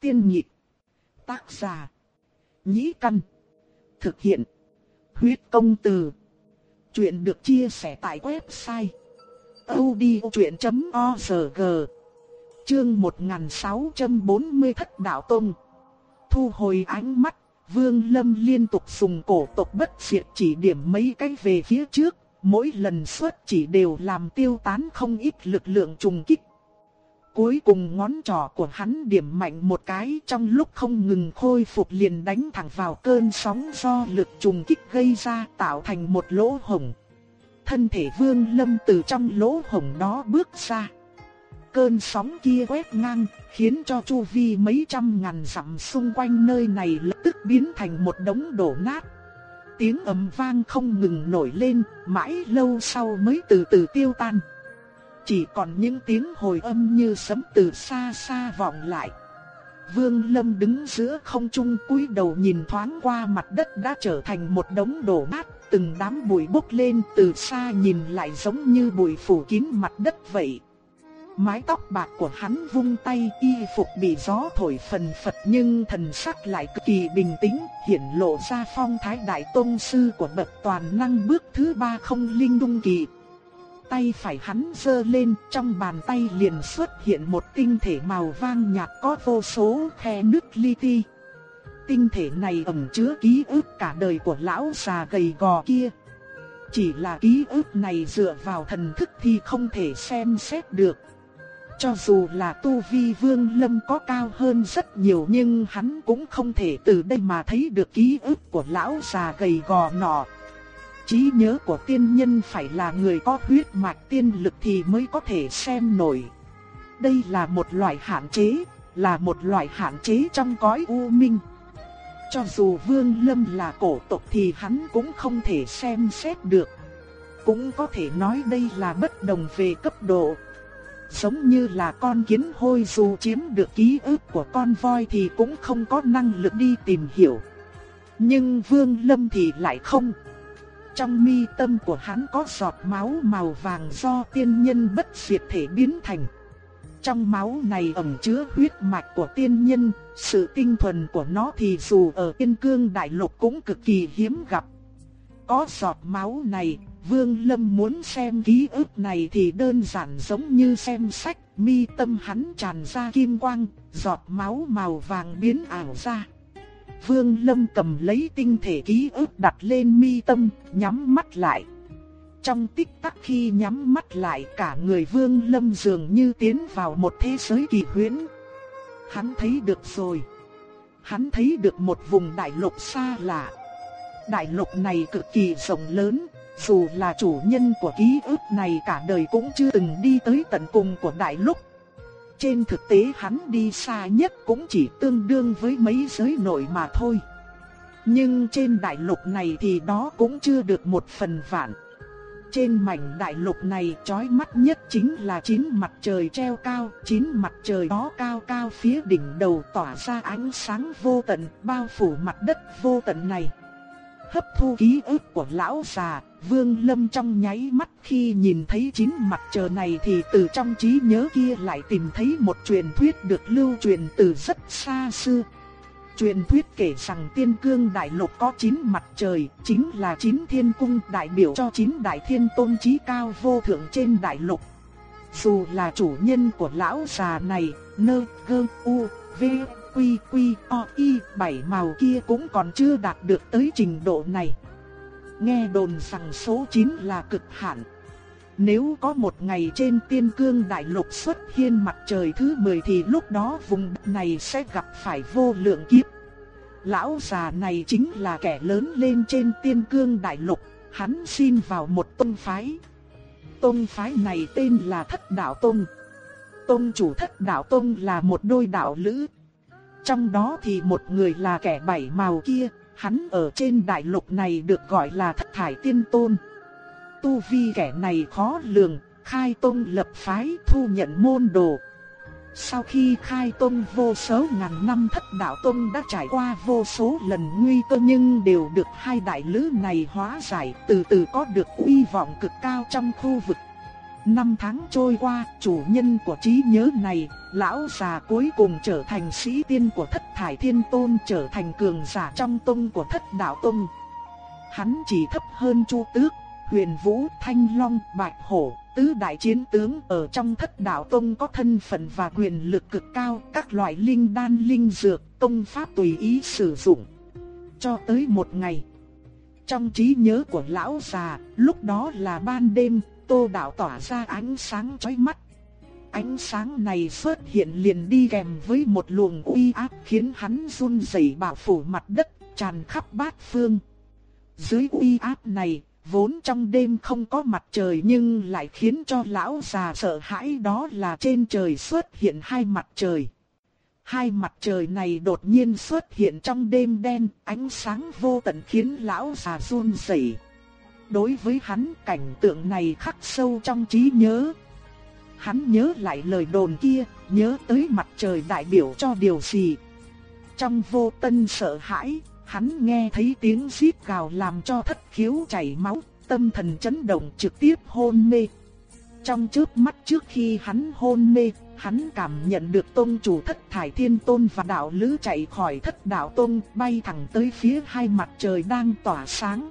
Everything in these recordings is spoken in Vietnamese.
Tiên nhị Tác giả. Nhĩ căn. Thực hiện. Huyết công từ. Chuyện được chia sẻ tại website. odchuyện.org Chương 1640 Thất Đạo Tông Thu hồi ánh mắt, Vương Lâm liên tục dùng cổ tộc bất diệt chỉ điểm mấy cái về phía trước, mỗi lần xuất chỉ đều làm tiêu tán không ít lực lượng trùng kích. Cuối cùng ngón trỏ của hắn điểm mạnh một cái trong lúc không ngừng khôi phục liền đánh thẳng vào cơn sóng do lực trùng kích gây ra tạo thành một lỗ hổng. Thân thể vương lâm từ trong lỗ hổng đó bước ra. Cơn sóng kia quét ngang, khiến cho chu vi mấy trăm ngàn dặm xung quanh nơi này lập tức biến thành một đống đổ nát. Tiếng ầm vang không ngừng nổi lên, mãi lâu sau mới từ từ tiêu tan. Chỉ còn những tiếng hồi âm như sấm từ xa xa vọng lại. Vương Lâm đứng giữa không trung cúi đầu nhìn thoáng qua mặt đất đã trở thành một đống đổ nát, từng đám bụi bốc lên từ xa nhìn lại giống như bụi phủ kín mặt đất vậy. Mái tóc bạc của hắn vung tay y phục bị gió thổi phần phật nhưng thần sắc lại cực kỳ bình tĩnh, hiển lộ ra phong thái đại tôn sư của bậc toàn năng bước thứ ba không linh đung kỳ. Tay phải hắn giơ lên, trong bàn tay liền xuất hiện một tinh thể màu vàng nhạt có vô số khe nứt li ti. Tinh thể này ẩn chứa ký ức cả đời của lão già gầy gò kia. Chỉ là ký ức này dựa vào thần thức thì không thể xem xét được. Cho dù là tu vi vương lâm có cao hơn rất nhiều nhưng hắn cũng không thể từ đây mà thấy được ký ức của lão già gầy gò nọ trí nhớ của tiên nhân phải là người có huyết mạch tiên lực thì mới có thể xem nổi. Đây là một loại hạn chế, là một loại hạn chế trong cõi u minh. Cho dù Vương Lâm là cổ tộc thì hắn cũng không thể xem xét được. Cũng có thể nói đây là bất đồng về cấp độ. Giống như là con kiến hôi dù chiếm được ký ức của con voi thì cũng không có năng lực đi tìm hiểu. Nhưng Vương Lâm thì lại không. Trong mi tâm của hắn có giọt máu màu vàng do tiên nhân bất diệt thể biến thành. Trong máu này ẩn chứa huyết mạch của tiên nhân, sự tinh thuần của nó thì dù ở tiên cương đại lục cũng cực kỳ hiếm gặp. Có giọt máu này, Vương Lâm muốn xem ký ức này thì đơn giản giống như xem sách, mi tâm hắn tràn ra kim quang, giọt máu màu vàng biến ảo ra. Vương Lâm cầm lấy tinh thể ký ức đặt lên mi tâm, nhắm mắt lại. Trong tích tắc khi nhắm mắt lại cả người Vương Lâm dường như tiến vào một thế giới kỳ huyễn. Hắn thấy được rồi. Hắn thấy được một vùng đại lục xa lạ. Đại lục này cực kỳ rộng lớn, dù là chủ nhân của ký ức này cả đời cũng chưa từng đi tới tận cùng của đại lục. Trên thực tế hắn đi xa nhất cũng chỉ tương đương với mấy giới nội mà thôi. Nhưng trên đại lục này thì đó cũng chưa được một phần vạn. Trên mảnh đại lục này chói mắt nhất chính là chín mặt trời treo cao, chín mặt trời đó cao cao phía đỉnh đầu tỏa ra ánh sáng vô tận, bao phủ mặt đất vô tận này. Hấp thu ký ức của lão già, Vương Lâm trong nháy mắt khi nhìn thấy chín mặt trời này thì từ trong trí nhớ kia lại tìm thấy một truyền thuyết được lưu truyền từ rất xa xưa. Truyền thuyết kể rằng tiên cương đại lục có chín mặt trời, chính là chín thiên cung đại biểu cho chín đại thiên tôn trí cao vô thượng trên đại lục. Dù là chủ nhân của lão già này, nơ, gơ, u, v, quy, quy, o, y, bảy màu kia cũng còn chưa đạt được tới trình độ này. Nghe đồn rằng số 9 là cực hạn. Nếu có một ngày trên tiên cương đại lục xuất hiện mặt trời thứ 10 thì lúc đó vùng đất này sẽ gặp phải vô lượng kiếp. Lão già này chính là kẻ lớn lên trên tiên cương đại lục, hắn xin vào một tông phái. Tông phái này tên là Thất Đạo Tông. Tông chủ Thất Đạo Tông là một đôi đạo lữ. Trong đó thì một người là kẻ bảy màu kia, hắn ở trên đại lục này được gọi là thất thải tiên tôn. Tu vi kẻ này khó lường, khai tôn lập phái thu nhận môn đồ. Sau khi khai tôn vô số ngàn năm thất đạo tôn đã trải qua vô số lần nguy cơ nhưng đều được hai đại lữ này hóa giải từ từ có được uy vọng cực cao trong khu vực. Năm tháng trôi qua, chủ nhân của trí nhớ này, lão già cuối cùng trở thành sĩ tiên của thất thải thiên tôn trở thành cường giả trong tông của thất đạo tông. Hắn chỉ thấp hơn Chu Tước, Huyền Vũ, Thanh Long, Bạch Hổ, tứ đại chiến tướng ở trong thất đạo tông có thân phận và quyền lực cực cao, các loại linh đan linh dược, tông pháp tùy ý sử dụng. Cho tới một ngày, trong trí nhớ của lão già, lúc đó là ban đêm, tô đạo tỏa ra ánh sáng chói mắt. Ánh sáng này xuất hiện liền đi kèm với một luồng uy áp khiến hắn run rẩy bảo phủ mặt đất, tràn khắp bát phương. Dưới uy áp này, vốn trong đêm không có mặt trời nhưng lại khiến cho lão già sợ hãi đó là trên trời xuất hiện hai mặt trời. Hai mặt trời này đột nhiên xuất hiện trong đêm đen, ánh sáng vô tận khiến lão già run rẩy. Đối với hắn cảnh tượng này khắc sâu trong trí nhớ. Hắn nhớ lại lời đồn kia, nhớ tới mặt trời đại biểu cho điều gì. Trong vô tân sợ hãi, hắn nghe thấy tiếng xít gào làm cho thất khiếu chảy máu, tâm thần chấn động trực tiếp hôn mê. Trong trước mắt trước khi hắn hôn mê, hắn cảm nhận được tôn chủ thất thải thiên tôn và đạo lữ chạy khỏi thất đạo tôn bay thẳng tới phía hai mặt trời đang tỏa sáng.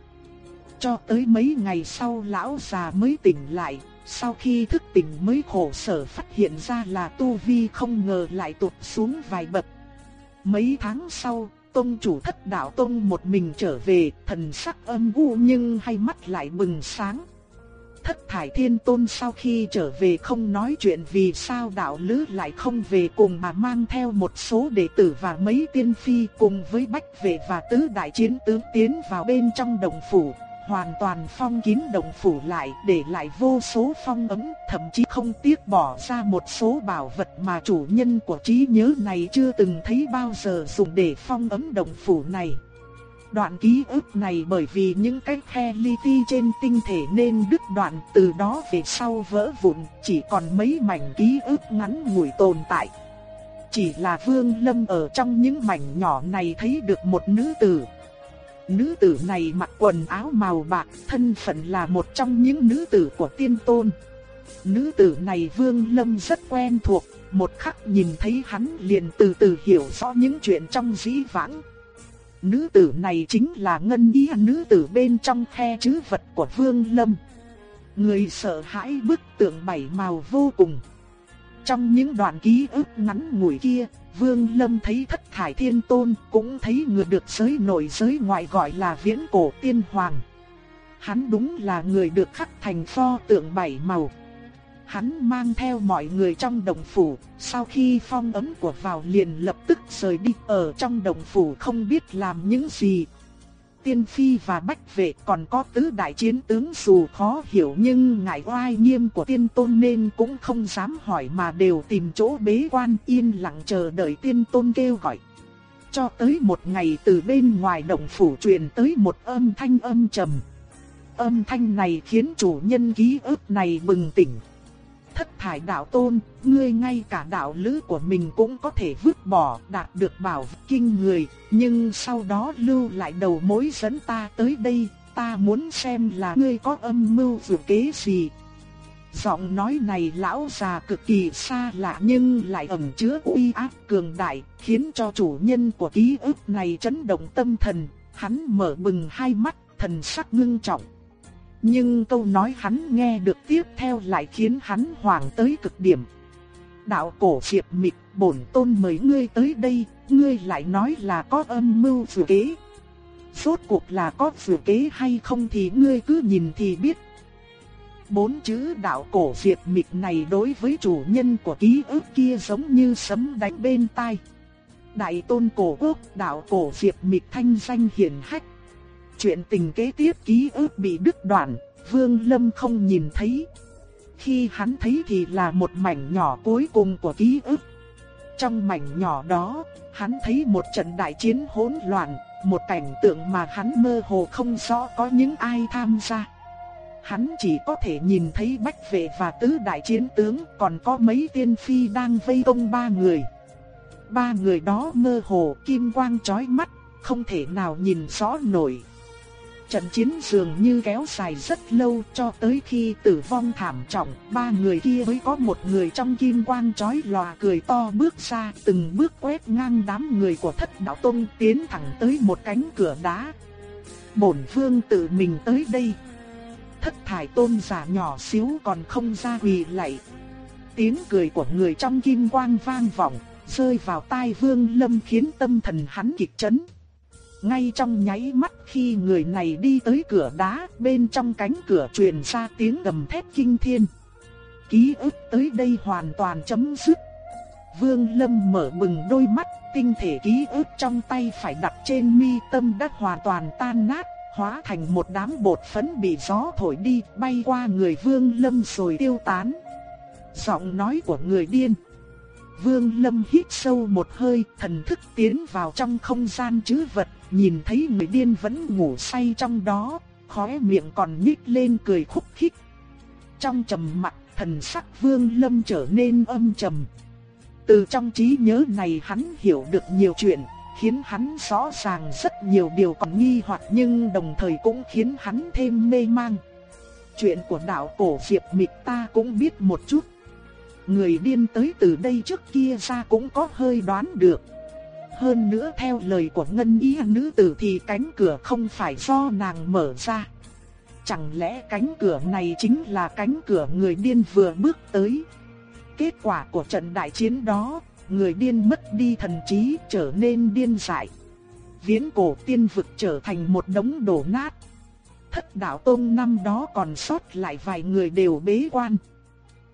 Cho tới mấy ngày sau lão già mới tỉnh lại, sau khi thức tỉnh mới khổ sở phát hiện ra là tu vi không ngờ lại tụt xuống vài bậc. Mấy tháng sau, tôn chủ thất đạo tôn một mình trở về, thần sắc âm u nhưng hai mắt lại bừng sáng. Thất thải thiên tôn sau khi trở về không nói chuyện vì sao đạo lữ lại không về cùng mà mang theo một số đệ tử và mấy tiên phi cùng với bách vệ và tứ đại chiến tướng tiến vào bên trong đồng phủ hoàn toàn phong kín động phủ lại để lại vô số phong ấm, thậm chí không tiếc bỏ ra một số bảo vật mà chủ nhân của trí nhớ này chưa từng thấy bao giờ dùng để phong ấm động phủ này. Đoạn ký ức này bởi vì những cái khe li ti trên tinh thể nên đứt đoạn từ đó về sau vỡ vụn, chỉ còn mấy mảnh ký ức ngắn ngủi tồn tại. Chỉ là Vương Lâm ở trong những mảnh nhỏ này thấy được một nữ tử, Nữ tử này mặc quần áo màu bạc, thân phận là một trong những nữ tử của tiên tôn. Nữ tử này Vương Lâm rất quen thuộc, một khắc nhìn thấy hắn liền từ từ hiểu rõ những chuyện trong dĩ vãng. Nữ tử này chính là ngân y nữ tử bên trong khe chữ vật của Vương Lâm. Người sợ hãi bức tượng bảy màu vô cùng. Trong những đoạn ký ức ngắn ngủi kia, Vương Lâm thấy thất thải thiên tôn, cũng thấy người được giới nội giới ngoại gọi là viễn cổ tiên hoàng. Hắn đúng là người được khắc thành pho tượng bảy màu. Hắn mang theo mọi người trong đồng phủ, sau khi phong ấm của vào liền lập tức rời đi ở trong đồng phủ không biết làm những gì, tiên phi và bách vệ còn có tứ đại chiến tướng dù khó hiểu nhưng ngại oai nghiêm của tiên tôn nên cũng không dám hỏi mà đều tìm chỗ bế quan yên lặng chờ đợi tiên tôn kêu gọi. Cho tới một ngày từ bên ngoài động phủ truyền tới một âm thanh âm trầm. Âm thanh này khiến chủ nhân ký ức này bừng tỉnh, thất thải đạo tôn, ngươi ngay cả đạo lữ của mình cũng có thể vứt bỏ, đạt được bảo kinh người, nhưng sau đó lưu lại đầu mối dẫn ta tới đây, ta muốn xem là ngươi có âm mưu dự kế gì. Giọng nói này lão già cực kỳ xa lạ nhưng lại ẩn chứa uy áp cường đại, khiến cho chủ nhân của ký ức này chấn động tâm thần, hắn mở bừng hai mắt, thần sắc ngưng trọng. Nhưng câu nói hắn nghe được tiếp theo lại khiến hắn hoảng tới cực điểm. Đạo cổ diệp mịch bổn tôn mời ngươi tới đây, ngươi lại nói là có âm mưu dự kế. Rốt cuộc là có dự kế hay không thì ngươi cứ nhìn thì biết. Bốn chữ đạo cổ diệp mịch này đối với chủ nhân của ký ức kia giống như sấm đánh bên tai. Đại tôn cổ quốc đạo cổ diệp mịch thanh danh hiển hách Chuyện tình kế tiếp ký ức bị đứt đoạn, Vương Lâm không nhìn thấy. Khi hắn thấy thì là một mảnh nhỏ cuối cùng của ký ức. Trong mảnh nhỏ đó, hắn thấy một trận đại chiến hỗn loạn, một cảnh tượng mà hắn mơ hồ không rõ có những ai tham gia. Hắn chỉ có thể nhìn thấy bách vệ và tứ đại chiến tướng, còn có mấy tiên phi đang vây công ba người. Ba người đó mơ hồ kim quang chói mắt, không thể nào nhìn rõ nổi. Trận chiến dường như kéo dài rất lâu cho tới khi tử vong thảm trọng, ba người kia mới có một người trong kim quang chói lòa cười to bước ra, từng bước quét ngang đám người của thất đạo tông tiến thẳng tới một cánh cửa đá. Bổn vương tự mình tới đây. Thất thải tôn giả nhỏ xíu còn không ra quỳ lạy. Tiếng cười của người trong kim quang vang vọng, rơi vào tai vương lâm khiến tâm thần hắn kịch chấn. Ngay trong nháy mắt khi người này đi tới cửa đá, bên trong cánh cửa truyền ra tiếng gầm thét kinh thiên. Ký ức tới đây hoàn toàn chấm dứt. Vương Lâm mở bừng đôi mắt, tinh thể ký ức trong tay phải đặt trên mi tâm đất hoàn toàn tan nát, hóa thành một đám bột phấn bị gió thổi đi, bay qua người Vương Lâm rồi tiêu tán. Giọng nói của người điên. Vương Lâm hít sâu một hơi, thần thức tiến vào trong không gian chứ vật, nhìn thấy người điên vẫn ngủ say trong đó, khóe miệng còn nhích lên cười khúc khích. Trong trầm mặc, thần sắc Vương Lâm trở nên âm trầm. Từ trong trí nhớ này hắn hiểu được nhiều chuyện, khiến hắn rõ ràng rất nhiều điều còn nghi hoặc nhưng đồng thời cũng khiến hắn thêm mê mang. Chuyện của đạo cổ Diệp Mịch ta cũng biết một chút. Người điên tới từ đây trước kia ra cũng có hơi đoán được. Hơn nữa theo lời của ngân ý nữ tử thì cánh cửa không phải do nàng mở ra. Chẳng lẽ cánh cửa này chính là cánh cửa người điên vừa bước tới? Kết quả của trận đại chiến đó, người điên mất đi thần trí trở nên điên dại. Viễn cổ tiên vực trở thành một đống đổ nát. Thất đạo tông năm đó còn sót lại vài người đều bế quan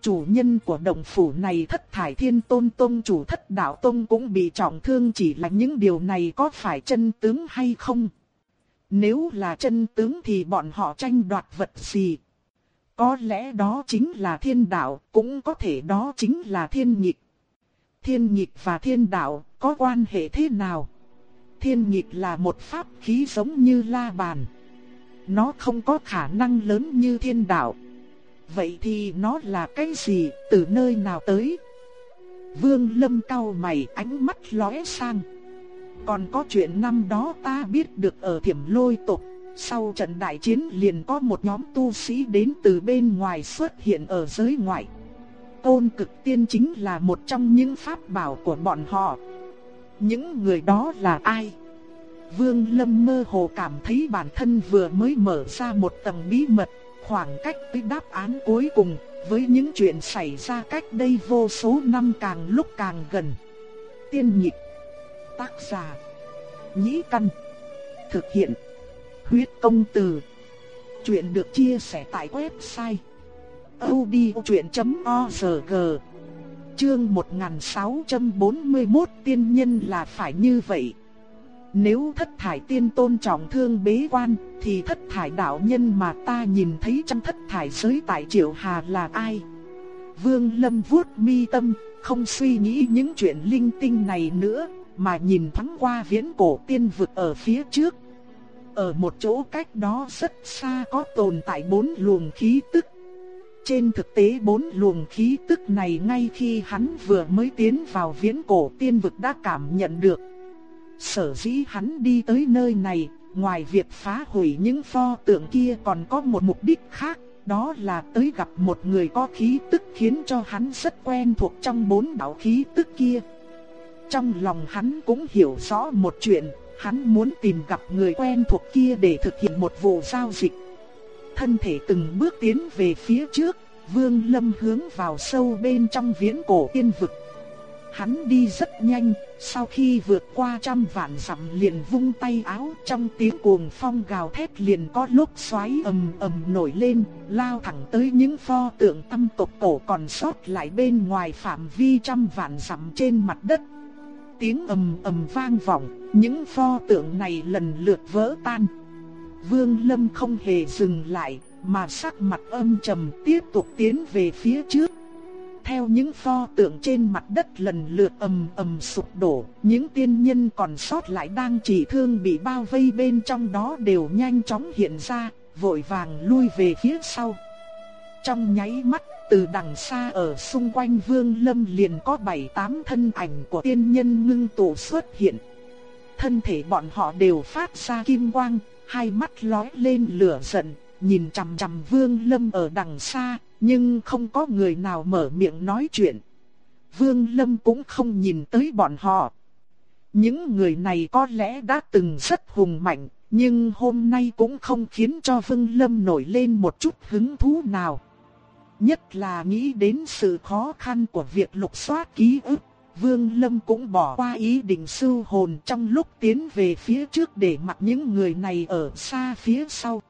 chủ nhân của động phủ này thất thải thiên tôn tôn chủ thất đạo tôn cũng bị trọng thương chỉ là những điều này có phải chân tướng hay không? Nếu là chân tướng thì bọn họ tranh đoạt vật gì? Có lẽ đó chính là thiên đạo, cũng có thể đó chính là thiên nhịp. Thiên nhịp và thiên đạo có quan hệ thế nào? Thiên nhịp là một pháp khí giống như la bàn. Nó không có khả năng lớn như thiên đạo. Vậy thì nó là cái gì, từ nơi nào tới? Vương Lâm cau mày ánh mắt lóe sang. Còn có chuyện năm đó ta biết được ở thiểm lôi tộc. Sau trận đại chiến liền có một nhóm tu sĩ đến từ bên ngoài xuất hiện ở giới ngoại. Côn cực tiên chính là một trong những pháp bảo của bọn họ. Những người đó là ai? Vương Lâm mơ hồ cảm thấy bản thân vừa mới mở ra một tầng bí mật Khoảng cách tới đáp án cuối cùng, với những chuyện xảy ra cách đây vô số năm càng lúc càng gần. Tiên nhịp, tác giả, nhĩ căn, thực hiện, huyết công từ. Chuyện được chia sẻ tại website odchuyện.org Chương 1641 tiên nhân là phải như vậy. Nếu thất thải tiên tôn trọng thương bế quan, thì thất thải đạo nhân mà ta nhìn thấy trong thất thải giới tại Triệu Hà là ai? Vương Lâm vuốt mi tâm, không suy nghĩ những chuyện linh tinh này nữa, mà nhìn thoáng qua viễn cổ tiên vực ở phía trước. Ở một chỗ cách đó rất xa có tồn tại bốn luồng khí tức. Trên thực tế bốn luồng khí tức này ngay khi hắn vừa mới tiến vào viễn cổ tiên vực đã cảm nhận được. Sở dĩ hắn đi tới nơi này, ngoài việc phá hủy những pho tượng kia còn có một mục đích khác, đó là tới gặp một người có khí tức khiến cho hắn rất quen thuộc trong bốn đạo khí tức kia. Trong lòng hắn cũng hiểu rõ một chuyện, hắn muốn tìm gặp người quen thuộc kia để thực hiện một vụ giao dịch. Thân thể từng bước tiến về phía trước, Vương Lâm hướng vào sâu bên trong viễn cổ tiên vực. Hắn đi rất nhanh, sau khi vượt qua trăm vạn dặm liền vung tay áo trong tiếng cuồng phong gào thét liền có lúc xoáy ầm ầm nổi lên, lao thẳng tới những pho tượng tâm tộc cổ còn sót lại bên ngoài phạm vi trăm vạn dặm trên mặt đất. Tiếng ầm ầm vang vọng, những pho tượng này lần lượt vỡ tan. Vương Lâm không hề dừng lại, mà sắc mặt âm trầm tiếp tục tiến về phía trước theo những pho tượng trên mặt đất lần lượt ầm ầm sụp đổ, những tiên nhân còn sót lại đang chỉ thương bị bao vây bên trong đó đều nhanh chóng hiện ra, vội vàng lui về phía sau. Trong nháy mắt, từ đằng xa ở xung quanh Vương Lâm liền có bảy tám thân ảnh của tiên nhân ngưng tụ xuất hiện. Thân thể bọn họ đều phát ra kim quang, hai mắt lóe lên lửa giận, nhìn chằm chằm Vương Lâm ở đằng xa, nhưng không có người nào mở miệng nói chuyện. Vương Lâm cũng không nhìn tới bọn họ. Những người này có lẽ đã từng rất hùng mạnh, nhưng hôm nay cũng không khiến cho Vương Lâm nổi lên một chút hứng thú nào. Nhất là nghĩ đến sự khó khăn của việc lục soát ký ức, Vương Lâm cũng bỏ qua ý định sưu hồn trong lúc tiến về phía trước để mặc những người này ở xa phía sau.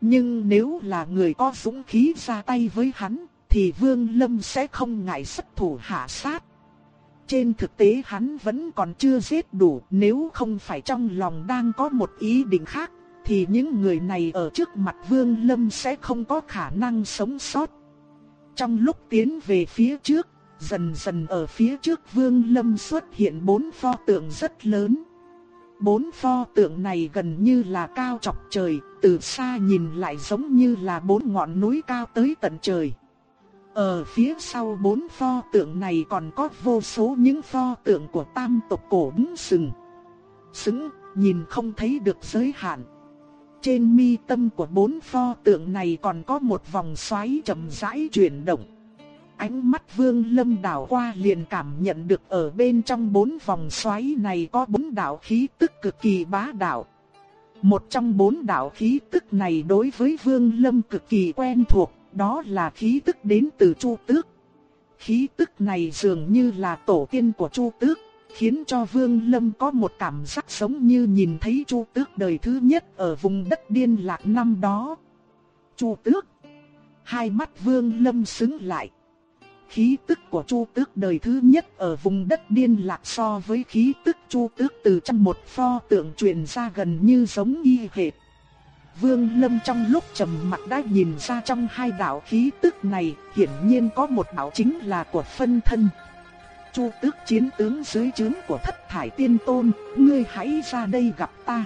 Nhưng nếu là người có dũng khí ra tay với hắn, thì Vương Lâm sẽ không ngại xuất thủ hạ sát. Trên thực tế hắn vẫn còn chưa giết đủ, nếu không phải trong lòng đang có một ý định khác, thì những người này ở trước mặt Vương Lâm sẽ không có khả năng sống sót. Trong lúc tiến về phía trước, dần dần ở phía trước Vương Lâm xuất hiện bốn pho tượng rất lớn. Bốn pho tượng này gần như là cao chọc trời, từ xa nhìn lại giống như là bốn ngọn núi cao tới tận trời. Ở phía sau bốn pho tượng này còn có vô số những pho tượng của tam tộc cổ đứng sừng. Sững, nhìn không thấy được giới hạn. Trên mi tâm của bốn pho tượng này còn có một vòng xoáy chậm rãi chuyển động. Ánh mắt vương lâm đảo qua liền cảm nhận được ở bên trong bốn vòng xoáy này có bốn đạo khí tức cực kỳ bá đạo. Một trong bốn đạo khí tức này đối với vương lâm cực kỳ quen thuộc, đó là khí tức đến từ Chu Tước. Khí tức này dường như là tổ tiên của Chu Tước, khiến cho Vương Lâm có một cảm giác giống như nhìn thấy Chu Tước đời thứ nhất ở vùng đất điên lạc năm đó. Chu Tước. Hai mắt Vương Lâm sững lại. Khí tức của Chu Tước đời thứ nhất ở vùng đất điên lạc so với khí tức Chu Tước từ trong một pho tượng truyền ra gần như giống y hệt. Vương Lâm trong lúc trầm mặt đã nhìn ra trong hai đạo khí tức này, hiển nhiên có một đạo chính là của phân thân. Chu Tước chiến tướng dưới trướng của Thất Thải Tiên Tôn, ngươi hãy ra đây gặp ta.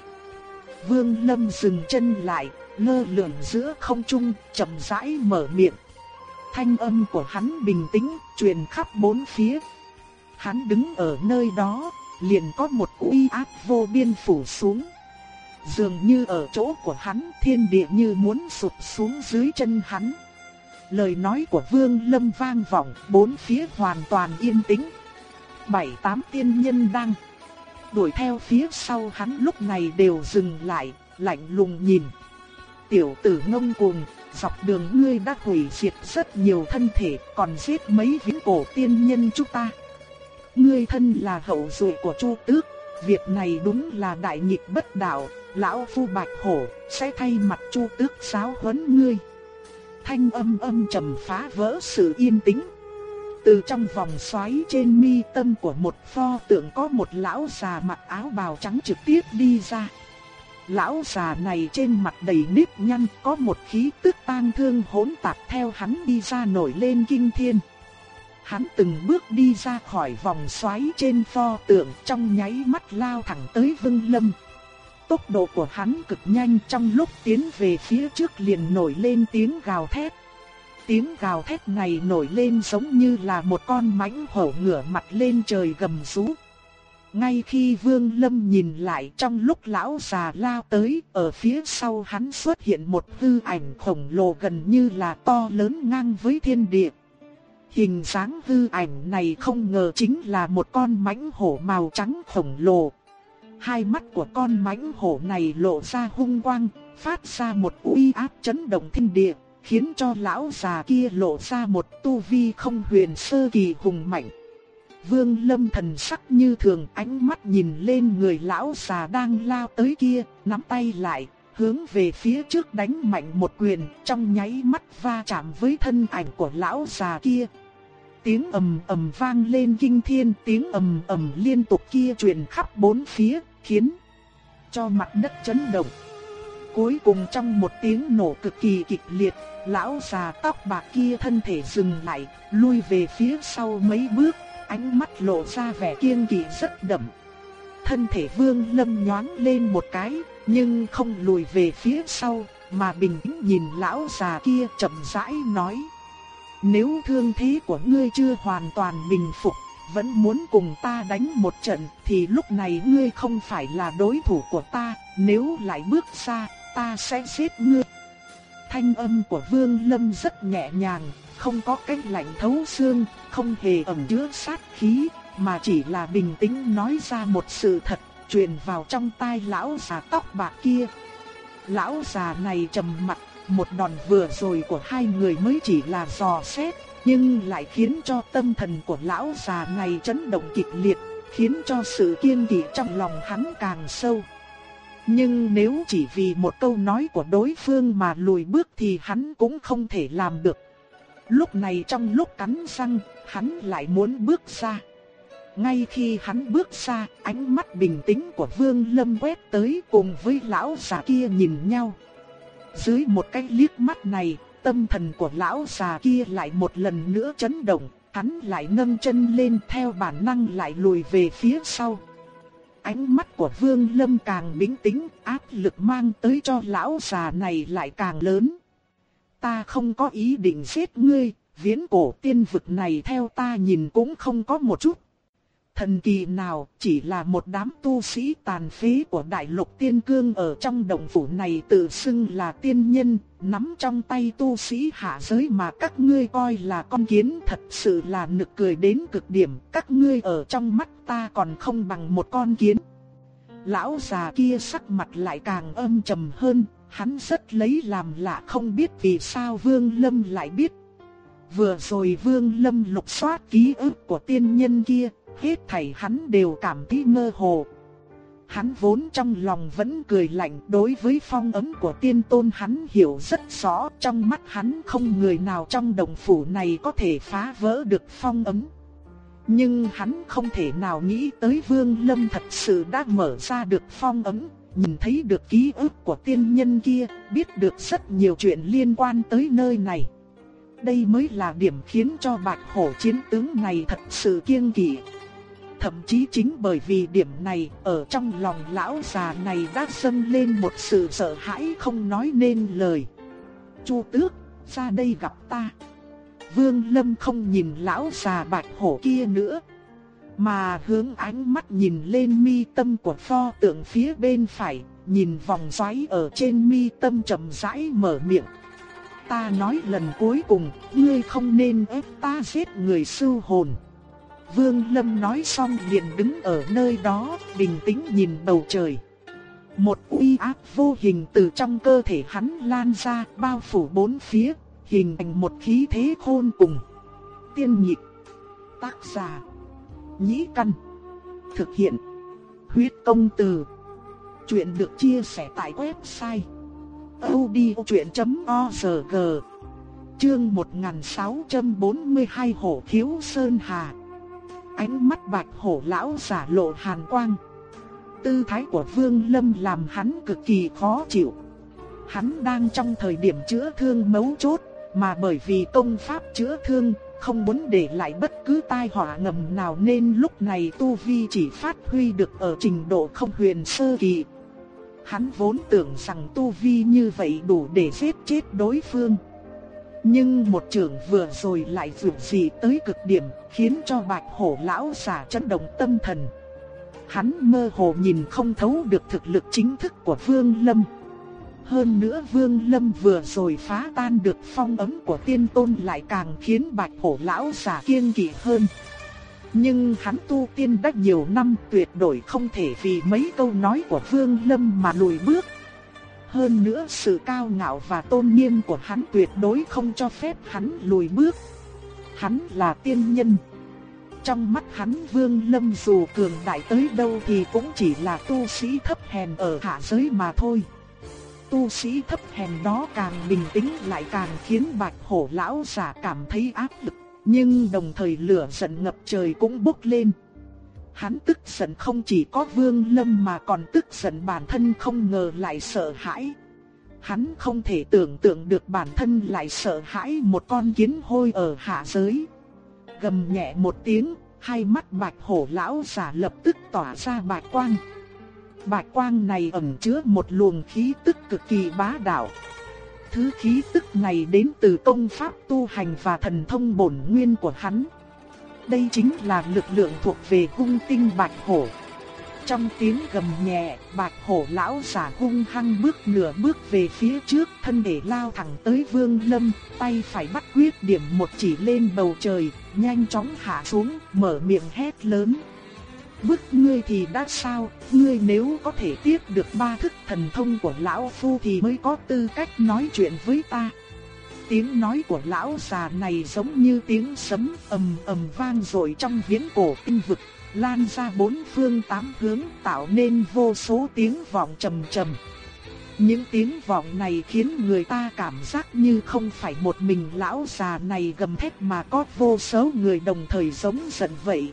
Vương Lâm dừng chân lại, lơ lửng giữa không trung, chậm rãi mở miệng. Thanh âm của hắn bình tĩnh, truyền khắp bốn phía. Hắn đứng ở nơi đó, liền có một uy áp vô biên phủ xuống. Dường như ở chỗ của hắn thiên địa như muốn sụp xuống dưới chân hắn. Lời nói của Vương Lâm vang vọng, bốn phía hoàn toàn yên tĩnh. Bảy tám tiên nhân đang đuổi theo phía sau hắn lúc này đều dừng lại, lạnh lùng nhìn. Tiểu tử ngông cuồng, dọc đường ngươi đã hủy diệt rất nhiều thân thể, còn giết mấy viễn cổ tiên nhân chúng ta. Ngươi thân là hậu duệ của Chu Tước, việc này đúng là đại nghịch bất đạo, lão phu bạch hổ sẽ thay mặt Chu Tước giáo huấn ngươi. Thanh âm âm trầm phá vỡ sự yên tĩnh. Từ trong vòng xoáy trên mi tâm của một pho tượng có một lão già mặc áo bào trắng trực tiếp đi ra. Lão già này trên mặt đầy nếp nhăn, có một khí tức tang thương hỗn tạp theo hắn đi ra nổi lên kinh thiên. Hắn từng bước đi ra khỏi vòng xoáy trên pho tượng, trong nháy mắt lao thẳng tới Vân Lâm. Tốc độ của hắn cực nhanh, trong lúc tiến về phía trước liền nổi lên tiếng gào thét. Tiếng gào thét này nổi lên giống như là một con mãnh hổ ngửa mặt lên trời gầm rú. Ngay khi Vương Lâm nhìn lại trong lúc lão già lao tới, ở phía sau hắn xuất hiện một hư ảnh khổng lồ gần như là to lớn ngang với thiên địa. Hình dáng hư ảnh này không ngờ chính là một con mãnh hổ màu trắng khổng lồ. Hai mắt của con mãnh hổ này lộ ra hung quang, phát ra một uy áp chấn động thiên địa, khiến cho lão già kia lộ ra một tu vi không huyền sơ kỳ hùng mạnh. Vương Lâm thần sắc như thường ánh mắt nhìn lên người lão già đang lao tới kia, nắm tay lại, hướng về phía trước đánh mạnh một quyền, trong nháy mắt va chạm với thân ảnh của lão già kia. Tiếng ầm ầm vang lên kinh thiên, tiếng ầm ầm liên tục kia truyền khắp bốn phía, khiến cho mặt đất chấn động. Cuối cùng trong một tiếng nổ cực kỳ kịch liệt, lão già tóc bạc kia thân thể dừng lại, lui về phía sau mấy bước, ánh mắt lộ ra vẻ kiêng kỵ rất đậm. Thân thể Vương Lâm nhoáng lên một cái, nhưng không lùi về phía sau, mà bình tĩnh nhìn lão già kia chậm rãi nói: "Nếu thương thế của ngươi chưa hoàn toàn bình phục, vẫn muốn cùng ta đánh một trận thì lúc này ngươi không phải là đối thủ của ta, nếu lại bước ra, ta sẽ giết ngươi. Thanh âm của Vương Lâm rất nhẹ nhàng, không có cách lạnh thấu xương, không hề ẩn chứa sát khí, mà chỉ là bình tĩnh nói ra một sự thật, truyền vào trong tai lão già tóc bạc kia. Lão già này trầm mặt, một đòn vừa rồi của hai người mới chỉ là dò xét, nhưng lại khiến cho tâm thần của lão già này chấn động kịch liệt, khiến cho sự kiên kỵ trong lòng hắn càng sâu. Nhưng nếu chỉ vì một câu nói của đối phương mà lùi bước thì hắn cũng không thể làm được. Lúc này trong lúc cắn răng, hắn lại muốn bước ra. Ngay khi hắn bước ra, ánh mắt bình tĩnh của Vương Lâm quét tới cùng với lão già kia nhìn nhau. Dưới một cái liếc mắt này, tâm thần của lão già kia lại một lần nữa chấn động, hắn lại nâng chân lên theo bản năng lại lùi về phía sau. Ánh mắt của Vương Lâm càng bình tĩnh, áp lực mang tới cho lão già này lại càng lớn. Ta không có ý định giết ngươi, viễn cổ tiên vực này theo ta nhìn cũng không có một chút thần kỳ nào, chỉ là một đám tu sĩ tàn phế của đại lục tiên cương ở trong đồng phủ này tự xưng là tiên nhân, nắm trong tay tu sĩ hạ giới mà các ngươi coi là con kiến thật sự là nực cười đến cực điểm, các ngươi ở trong mắt ta còn không bằng một con kiến. Lão già kia sắc mặt lại càng âm trầm hơn, hắn rất lấy làm lạ không biết vì sao Vương Lâm lại biết. Vừa rồi Vương Lâm lục soát ký ức của tiên nhân kia, hết thảy hắn đều cảm thấy mơ hồ. Hắn vốn trong lòng vẫn cười lạnh đối với phong ấm của tiên tôn hắn hiểu rất rõ trong mắt hắn không người nào trong đồng phủ này có thể phá vỡ được phong ấm. Nhưng hắn không thể nào nghĩ tới Vương Lâm thật sự đã mở ra được phong ấm, nhìn thấy được ký ức của tiên nhân kia, biết được rất nhiều chuyện liên quan tới nơi này. Đây mới là điểm khiến cho bạch hổ chiến tướng này thật sự kiêng kỵ. Thậm chí chính bởi vì điểm này, ở trong lòng lão già này đã dâng lên một sự sợ hãi không nói nên lời. Chu tước, ra đây gặp ta. Vương Lâm không nhìn lão già bạch hổ kia nữa, mà hướng ánh mắt nhìn lên mi tâm của pho tượng phía bên phải, nhìn vòng xoáy ở trên mi tâm chậm rãi mở miệng. Ta nói lần cuối cùng, ngươi không nên ép ta giết người sư hồn. Vương Lâm nói xong liền đứng ở nơi đó, bình tĩnh nhìn bầu trời. Một uy áp vô hình từ trong cơ thể hắn lan ra, bao phủ bốn phía, hình thành một khí thế khôn cùng. Tiên nhịp, tác giả, nhĩ căn, thực hiện, huyết công từ. Chuyện được chia sẻ tại website odchuyện.org Chương 1642 Hổ Khiếu Sơn Hà ánh mắt bạch hổ lão giả lộ hàn quang. Tư thái của Vương Lâm làm hắn cực kỳ khó chịu. Hắn đang trong thời điểm chữa thương mấu chốt, mà bởi vì công pháp chữa thương, không muốn để lại bất cứ tai họa ngầm nào nên lúc này Tu Vi chỉ phát huy được ở trình độ không huyền sơ kỳ. Hắn vốn tưởng rằng Tu Vi như vậy đủ để giết chết đối phương. Nhưng một trường vừa rồi lại vượt gì tới cực điểm, khiến cho bạch hổ lão giả chấn động tâm thần. Hắn mơ hồ nhìn không thấu được thực lực chính thức của Vương Lâm. Hơn nữa Vương Lâm vừa rồi phá tan được phong ấm của tiên tôn lại càng khiến bạch hổ lão giả kiên kỵ hơn. Nhưng hắn tu tiên đã nhiều năm tuyệt đối không thể vì mấy câu nói của Vương Lâm mà lùi bước. Hơn nữa sự cao ngạo và tôn nghiêm của hắn tuyệt đối không cho phép hắn lùi bước. Hắn là tiên nhân. Trong mắt hắn Vương Lâm dù cường đại tới đâu thì cũng chỉ là tu sĩ thấp hèn ở hạ giới mà thôi. Tu sĩ thấp hèn đó càng bình tĩnh lại càng khiến bạch hổ lão giả cảm thấy áp lực. Nhưng đồng thời lửa giận ngập trời cũng bốc lên. Hắn tức giận không chỉ có Vương Lâm mà còn tức giận bản thân không ngờ lại sợ hãi. Hắn không thể tưởng tượng được bản thân lại sợ hãi một con kiến hôi ở hạ giới. Gầm nhẹ một tiếng, hai mắt bạch hổ lão giả lập tức tỏa ra bạch quang. Bạch quang này ẩn chứa một luồng khí tức cực kỳ bá đạo. Thứ khí tức này đến từ công pháp tu hành và thần thông bổn nguyên của hắn đây chính là lực lượng thuộc về hung tinh bạch hổ. Trong tiếng gầm nhẹ, bạch hổ lão giả hung hăng bước nửa bước về phía trước, thân thể lao thẳng tới vương lâm, tay phải bắt quyết điểm một chỉ lên bầu trời, nhanh chóng hạ xuống, mở miệng hét lớn. Bức ngươi thì đã sao, ngươi nếu có thể tiếp được ba thức thần thông của lão phu thì mới có tư cách nói chuyện với ta. Tiếng nói của lão già này giống như tiếng sấm ầm ầm vang dội trong viễn cổ tinh vực, lan ra bốn phương tám hướng tạo nên vô số tiếng vọng trầm trầm. Những tiếng vọng này khiến người ta cảm giác như không phải một mình lão già này gầm thét mà có vô số người đồng thời giống giận vậy.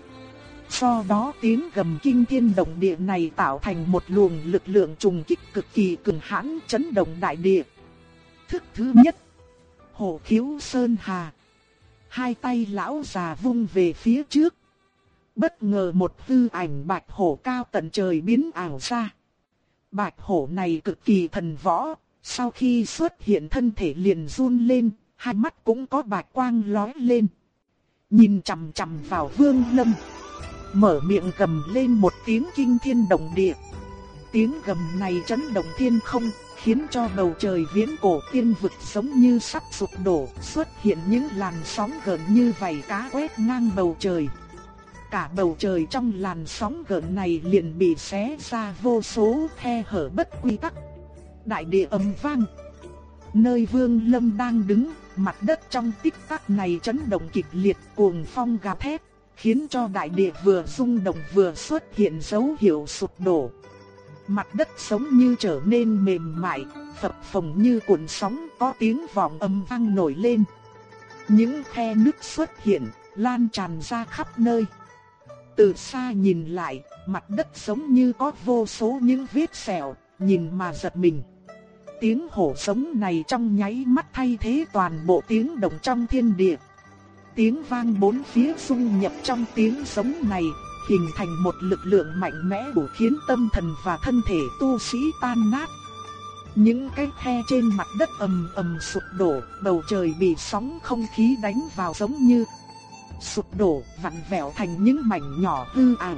Do đó tiếng gầm kinh thiên động địa này tạo thành một luồng lực lượng trùng kích cực kỳ cường hãn chấn động đại địa. Thức thứ nhất, hổ khiếu sơn hà. Hai tay lão già vung về phía trước. Bất ngờ một hư ảnh bạch hổ cao tận trời biến ảo ra. Bạch hổ này cực kỳ thần võ, sau khi xuất hiện thân thể liền run lên, hai mắt cũng có bạch quang lói lên. Nhìn chằm chằm vào vương lâm mở miệng gầm lên một tiếng kinh thiên động địa. Tiếng gầm này chấn động thiên không, khiến cho bầu trời viễn cổ tiên vực giống như sắp sụp đổ, xuất hiện những làn sóng gần như vảy cá quét ngang bầu trời. Cả bầu trời trong làn sóng gợn này liền bị xé ra vô số khe hở bất quy tắc. Đại địa ầm vang. Nơi Vương Lâm đang đứng, mặt đất trong tích tắc này chấn động kịch liệt, cuồng phong gào thét, khiến cho đại địa vừa rung động vừa xuất hiện dấu hiệu sụp đổ. Mặt đất sống như trở nên mềm mại, phập phồng như cuộn sóng có tiếng vọng âm vang nổi lên. Những khe nước xuất hiện, lan tràn ra khắp nơi. Từ xa nhìn lại, mặt đất giống như có vô số những vết sẹo, nhìn mà giật mình. Tiếng hổ sống này trong nháy mắt thay thế toàn bộ tiếng động trong thiên địa tiếng vang bốn phía xung nhập trong tiếng sống này, hình thành một lực lượng mạnh mẽ đủ khiến tâm thần và thân thể tu sĩ tan nát. Những cái khe trên mặt đất ầm ầm sụp đổ, bầu trời bị sóng không khí đánh vào giống như sụp đổ, vặn vẹo thành những mảnh nhỏ hư ảo.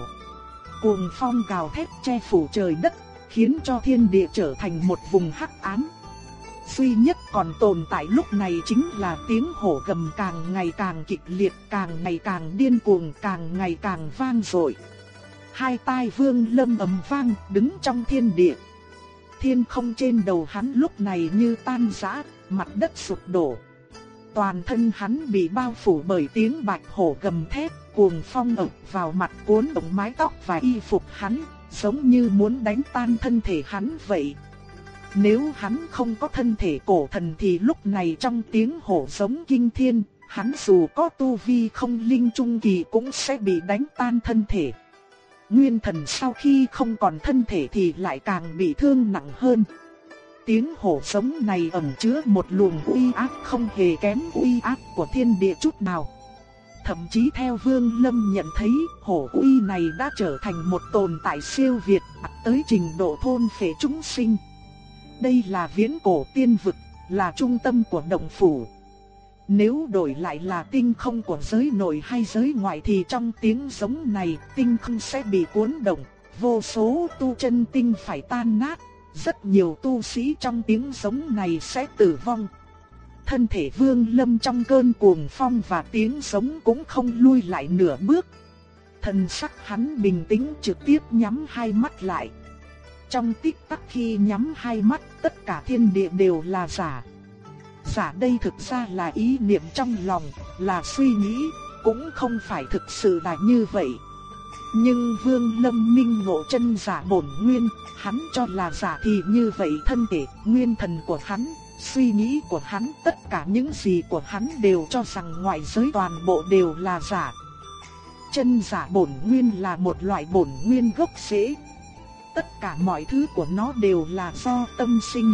Cuồng phong gào thét che phủ trời đất, khiến cho thiên địa trở thành một vùng hắc ám duy nhất còn tồn tại lúc này chính là tiếng hổ gầm càng ngày càng kịch liệt, càng ngày càng điên cuồng, càng ngày càng vang dội. Hai tai vương lâm ầm vang đứng trong thiên địa. Thiên không trên đầu hắn lúc này như tan rã, mặt đất sụp đổ. Toàn thân hắn bị bao phủ bởi tiếng bạch hổ gầm thét, cuồng phong ập vào mặt cuốn động mái tóc và y phục hắn, giống như muốn đánh tan thân thể hắn vậy. Nếu hắn không có thân thể cổ thần thì lúc này trong tiếng hổ giống kinh thiên, hắn dù có tu vi không linh trung kỳ cũng sẽ bị đánh tan thân thể. Nguyên thần sau khi không còn thân thể thì lại càng bị thương nặng hơn. Tiếng hổ giống này ẩn chứa một luồng uy áp không hề kém uy áp của thiên địa chút nào. Thậm chí theo Vương Lâm nhận thấy, hổ uy này đã trở thành một tồn tại siêu việt, tới trình độ thôn phệ chúng sinh. Đây là viễn cổ tiên vực, là trung tâm của động phủ. Nếu đổi lại là tinh không của giới nội hay giới ngoại thì trong tiếng giống này tinh không sẽ bị cuốn động, vô số tu chân tinh phải tan nát, rất nhiều tu sĩ trong tiếng giống này sẽ tử vong. Thân thể vương lâm trong cơn cuồng phong và tiếng giống cũng không lui lại nửa bước. Thần sắc hắn bình tĩnh trực tiếp nhắm hai mắt lại. Trong tích tắc khi nhắm hai mắt, tất cả thiên địa đều là giả. Giả đây thực ra là ý niệm trong lòng, là suy nghĩ, cũng không phải thực sự là như vậy. Nhưng Vương Lâm Minh ngộ chân giả bổn nguyên, hắn cho là giả thì như vậy thân thể, nguyên thần của hắn, suy nghĩ của hắn, tất cả những gì của hắn đều cho rằng ngoại giới toàn bộ đều là giả. Chân giả bổn nguyên là một loại bổn nguyên gốc rễ, tất cả mọi thứ của nó đều là do tâm sinh.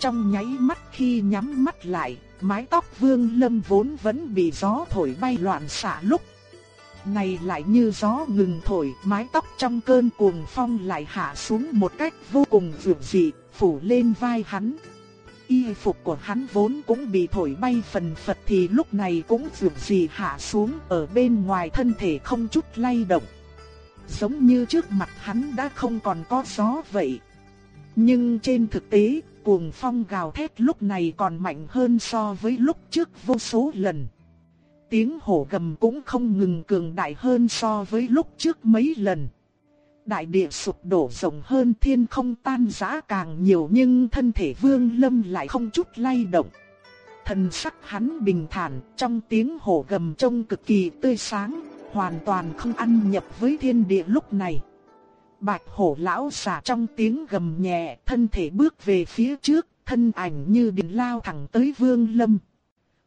Trong nháy mắt khi nhắm mắt lại, mái tóc vương lâm vốn vẫn bị gió thổi bay loạn xạ lúc. Này lại như gió ngừng thổi, mái tóc trong cơn cuồng phong lại hạ xuống một cách vô cùng dịu dị, phủ lên vai hắn. y phục của hắn vốn cũng bị thổi bay phần phật thì lúc này cũng dịu gì hạ xuống ở bên ngoài thân thể không chút lay động. Giống như trước mặt hắn đã không còn có gió vậy. Nhưng trên thực tế, cuồng phong gào thét lúc này còn mạnh hơn so với lúc trước vô số lần. Tiếng hổ gầm cũng không ngừng cường đại hơn so với lúc trước mấy lần. Đại địa sụp đổ rộng hơn thiên không tan rã càng nhiều nhưng thân thể vương lâm lại không chút lay động. Thần sắc hắn bình thản, trong tiếng hổ gầm trông cực kỳ tươi sáng, hoàn toàn không ăn nhập với thiên địa lúc này. Bạch hổ lão xả trong tiếng gầm nhẹ, thân thể bước về phía trước, thân ảnh như điện lao thẳng tới vương lâm.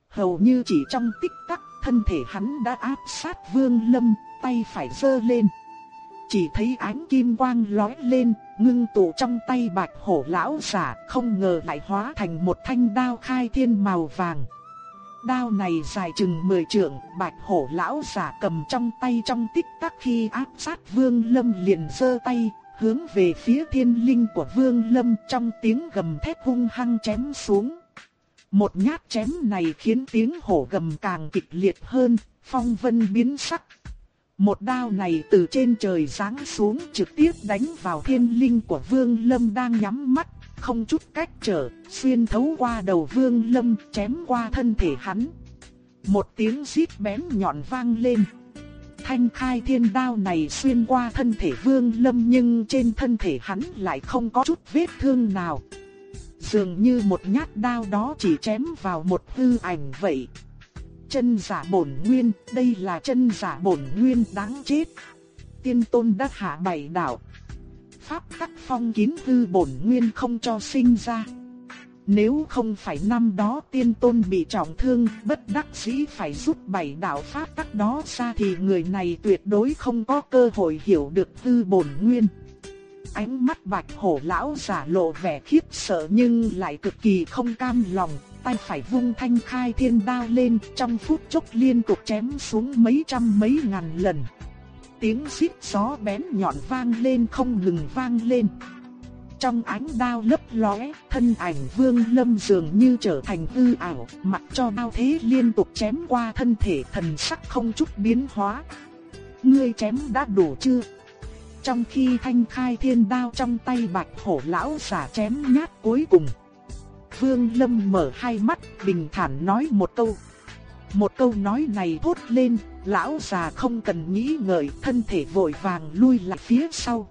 Hầu như chỉ trong tích tắc, thân thể hắn đã áp sát vương lâm, tay phải giơ lên. Chỉ thấy ánh kim quang lói lên, ngưng tụ trong tay bạch hổ lão giả, không ngờ lại hóa thành một thanh đao khai thiên màu vàng. Đao này dài chừng 10 trượng, bạch hổ lão giả cầm trong tay trong tích tắc khi áp sát vương lâm liền giơ tay, hướng về phía thiên linh của vương lâm trong tiếng gầm thét hung hăng chém xuống. Một nhát chém này khiến tiếng hổ gầm càng kịch liệt hơn, phong vân biến sắc. Một đao này từ trên trời giáng xuống trực tiếp đánh vào thiên linh của vương lâm đang nhắm mắt không chút cách trở, xuyên thấu qua đầu vương lâm chém qua thân thể hắn. Một tiếng xít bén nhọn vang lên. Thanh khai thiên đao này xuyên qua thân thể vương lâm nhưng trên thân thể hắn lại không có chút vết thương nào. Dường như một nhát đao đó chỉ chém vào một hư ảnh vậy. Chân giả bổn nguyên, đây là chân giả bổn nguyên đáng chết. Tiên tôn đắc hạ bảy đạo pháp tắc phong kín hư bổn nguyên không cho sinh ra. Nếu không phải năm đó tiên tôn bị trọng thương, bất đắc dĩ phải rút bảy đạo pháp tắc đó ra thì người này tuyệt đối không có cơ hội hiểu được hư bổn nguyên. Ánh mắt bạch hổ lão giả lộ vẻ khiếp sợ nhưng lại cực kỳ không cam lòng, tay phải vung thanh khai thiên đao lên trong phút chốc liên tục chém xuống mấy trăm mấy ngàn lần tiếng xít gió bén nhọn vang lên không ngừng vang lên. Trong ánh đao lấp lóe, thân ảnh Vương Lâm dường như trở thành hư ảo, mặc cho đao thế liên tục chém qua thân thể thần sắc không chút biến hóa. Ngươi chém đã đủ chưa? Trong khi thanh khai thiên đao trong tay bạch hổ lão giả chém nhát cuối cùng. Vương Lâm mở hai mắt, bình thản nói một câu. Một câu nói này thốt lên, lão già không cần nghĩ ngợi, thân thể vội vàng lui lại phía sau.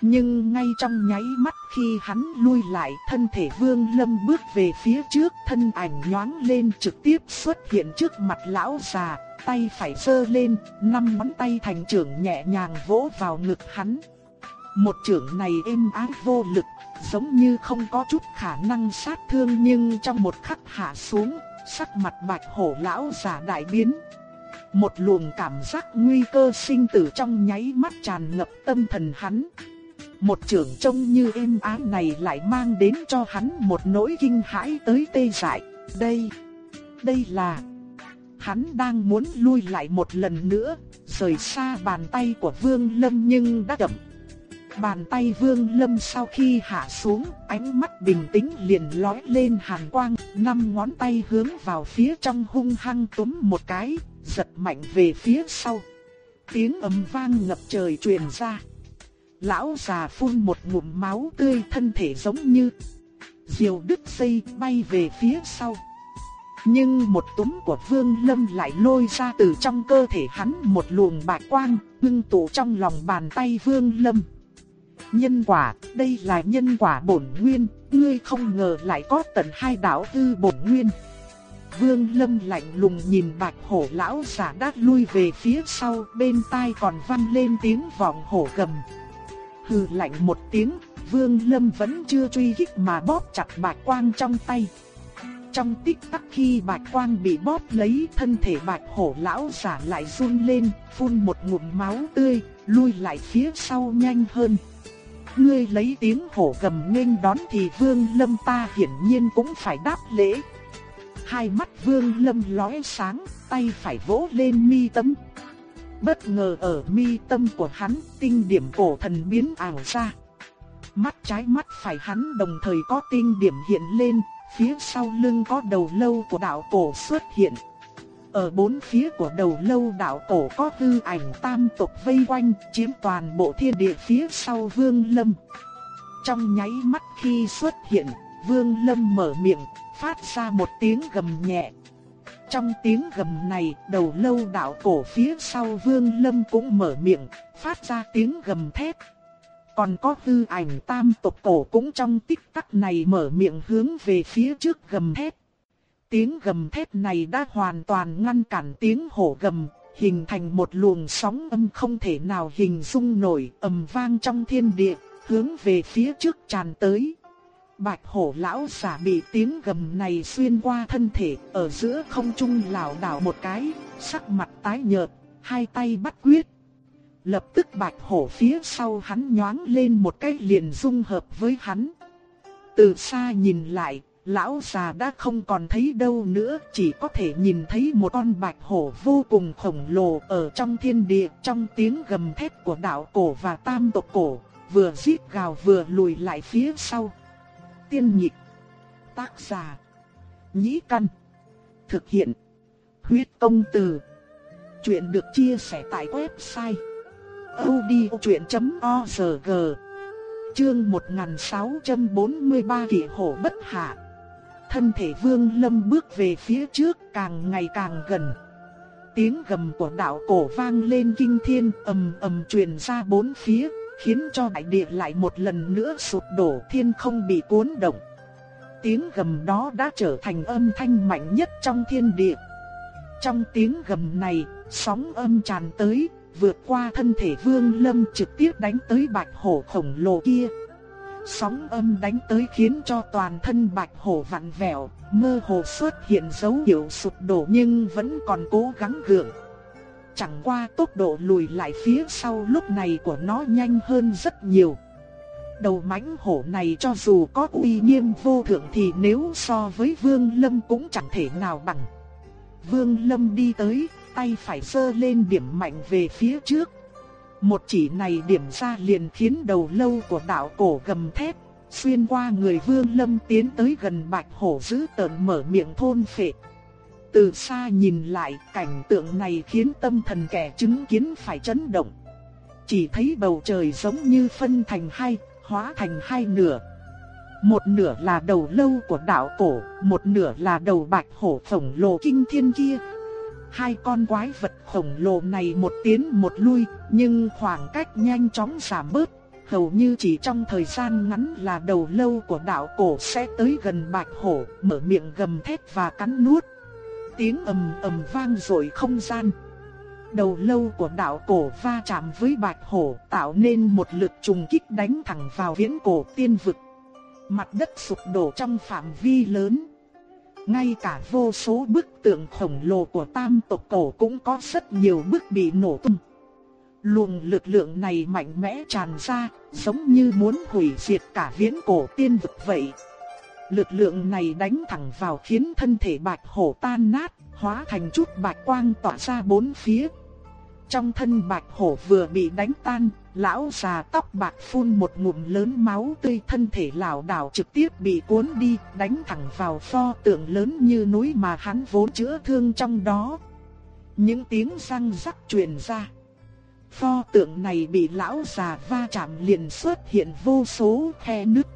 Nhưng ngay trong nháy mắt khi hắn lui lại, thân thể Vương Lâm bước về phía trước, thân ảnh nhoáng lên trực tiếp xuất hiện trước mặt lão già, tay phải giơ lên, năm ngón tay thành trưởng nhẹ nhàng vỗ vào ngực hắn. Một trưởng này êm ái vô lực, giống như không có chút khả năng sát thương nhưng trong một khắc hạ xuống, sắc mặt bạch hổ lão giả đại biến. Một luồng cảm giác nguy cơ sinh tử trong nháy mắt tràn ngập tâm thần hắn. Một trưởng trông như êm ái này lại mang đến cho hắn một nỗi kinh hãi tới tê dại. Đây, đây là... Hắn đang muốn lui lại một lần nữa, rời xa bàn tay của Vương Lâm nhưng đã chậm. Bàn tay Vương Lâm sau khi hạ xuống, ánh mắt bình tĩnh liền lói lên hàn quang, năm ngón tay hướng vào phía trong hung hăng túm một cái, giật mạnh về phía sau. Tiếng ầm vang ngập trời truyền ra. Lão già phun một ngụm máu tươi thân thể giống như diều đứt dây bay về phía sau. Nhưng một túm của Vương Lâm lại lôi ra từ trong cơ thể hắn một luồng bạch quang, ngưng tụ trong lòng bàn tay Vương Lâm. Nhân quả, đây là nhân quả bổn nguyên, ngươi không ngờ lại có tận hai đạo tư bổn nguyên. Vương Lâm lạnh lùng nhìn bạch hổ lão giả đát lui về phía sau, bên tai còn vang lên tiếng vọng hổ gầm. Hừ lạnh một tiếng, Vương Lâm vẫn chưa truy kích mà bóp chặt bạch quang trong tay. Trong tích tắc khi bạch quang bị bóp lấy, thân thể bạch hổ lão giả lại run lên, phun một ngụm máu tươi, lui lại phía sau nhanh hơn ngươi lấy tiếng hổ gầm nghênh đón thì Vương Lâm ta hiển nhiên cũng phải đáp lễ. Hai mắt Vương Lâm lóe sáng, tay phải vỗ lên mi tâm. Bất ngờ ở mi tâm của hắn, tinh điểm cổ thần biến ảo ra. Mắt trái mắt phải hắn đồng thời có tinh điểm hiện lên, phía sau lưng có đầu lâu của đạo cổ xuất hiện. Ở bốn phía của đầu lâu đạo cổ có hư ảnh tam tộc vây quanh, chiếm toàn bộ thiên địa phía sau Vương Lâm. Trong nháy mắt khi xuất hiện, Vương Lâm mở miệng, phát ra một tiếng gầm nhẹ. Trong tiếng gầm này, đầu lâu đạo cổ phía sau Vương Lâm cũng mở miệng, phát ra tiếng gầm thét. Còn có hư ảnh tam tộc cổ cũng trong tích tắc này mở miệng hướng về phía trước gầm thét. Tiếng gầm thét này đã hoàn toàn ngăn cản tiếng hổ gầm, hình thành một luồng sóng âm không thể nào hình dung nổi, ầm vang trong thiên địa, hướng về phía trước tràn tới. Bạch hổ lão giả bị tiếng gầm này xuyên qua thân thể, ở giữa không trung lảo đảo một cái, sắc mặt tái nhợt, hai tay bắt quyết. Lập tức bạch hổ phía sau hắn nhoáng lên một cái liền dung hợp với hắn. Từ xa nhìn lại, lão già đã không còn thấy đâu nữa, chỉ có thể nhìn thấy một con bạch hổ vô cùng khổng lồ ở trong thiên địa, trong tiếng gầm thét của đạo cổ và tam tộc cổ, vừa rít gào vừa lùi lại phía sau. Tiên nhịp, tác giả, nhĩ căn, thực hiện, huyết công từ. Chuyện được chia sẻ tại website odchuyện.org Chương 1643 Kỷ hổ bất hạ Thân thể vương lâm bước về phía trước càng ngày càng gần. Tiếng gầm của đạo cổ vang lên kinh thiên ầm ầm truyền ra bốn phía Khiến cho đại địa lại một lần nữa sụp đổ thiên không bị cuốn động. Tiếng gầm đó đã trở thành âm thanh mạnh nhất trong thiên địa. Trong tiếng gầm này, sóng âm tràn tới, vượt qua thân thể Vương Lâm trực tiếp đánh tới bạch hổ khổng lồ kia. Sóng âm đánh tới khiến cho toàn thân bạch hổ vặn vẹo, mơ hồ xuất hiện dấu hiệu sụp đổ nhưng vẫn còn cố gắng gượng. Chẳng qua tốc độ lùi lại phía sau lúc này của nó nhanh hơn rất nhiều. Đầu mãnh hổ này cho dù có uy nghiêm vô thượng thì nếu so với Vương Lâm cũng chẳng thể nào bằng. Vương Lâm đi tới, tay phải sơ lên điểm mạnh về phía trước. Một chỉ này điểm ra liền khiến đầu lâu của đạo cổ gầm thét, xuyên qua người vương lâm tiến tới gần bạch hổ dữ tợn mở miệng thôn phệ. Từ xa nhìn lại cảnh tượng này khiến tâm thần kẻ chứng kiến phải chấn động. Chỉ thấy bầu trời giống như phân thành hai, hóa thành hai nửa. Một nửa là đầu lâu của đạo cổ, một nửa là đầu bạch hổ khổng lồ kinh thiên kia. Hai con quái vật khổng lồ này một tiến một lui, nhưng khoảng cách nhanh chóng giảm bớt. Hầu như chỉ trong thời gian ngắn là đầu lâu của đạo cổ sẽ tới gần bạch hổ, mở miệng gầm thét và cắn nuốt. Tiếng ầm ầm vang rồi không gian. Đầu lâu của đạo cổ va chạm với bạch hổ tạo nên một lực trùng kích đánh thẳng vào viễn cổ tiên vực. Mặt đất sụp đổ trong phạm vi lớn. Ngay cả vô số bức tượng khổng lồ của tam tộc cổ cũng có rất nhiều bức bị nổ tung. Luồng lực lượng này mạnh mẽ tràn ra, giống như muốn hủy diệt cả viễn cổ tiên vực vậy. Lực lượng này đánh thẳng vào khiến thân thể bạch hổ tan nát, hóa thành chút bạch quang tỏa ra bốn phía. Trong thân bạch hổ vừa bị đánh tan, lão già tóc bạc phun một ngụm lớn máu tươi thân thể lảo đảo trực tiếp bị cuốn đi, đánh thẳng vào pho tượng lớn như núi mà hắn vốn chữa thương trong đó. Những tiếng răng rắc truyền ra. Pho tượng này bị lão già va chạm liền xuất hiện vô số khe nứt.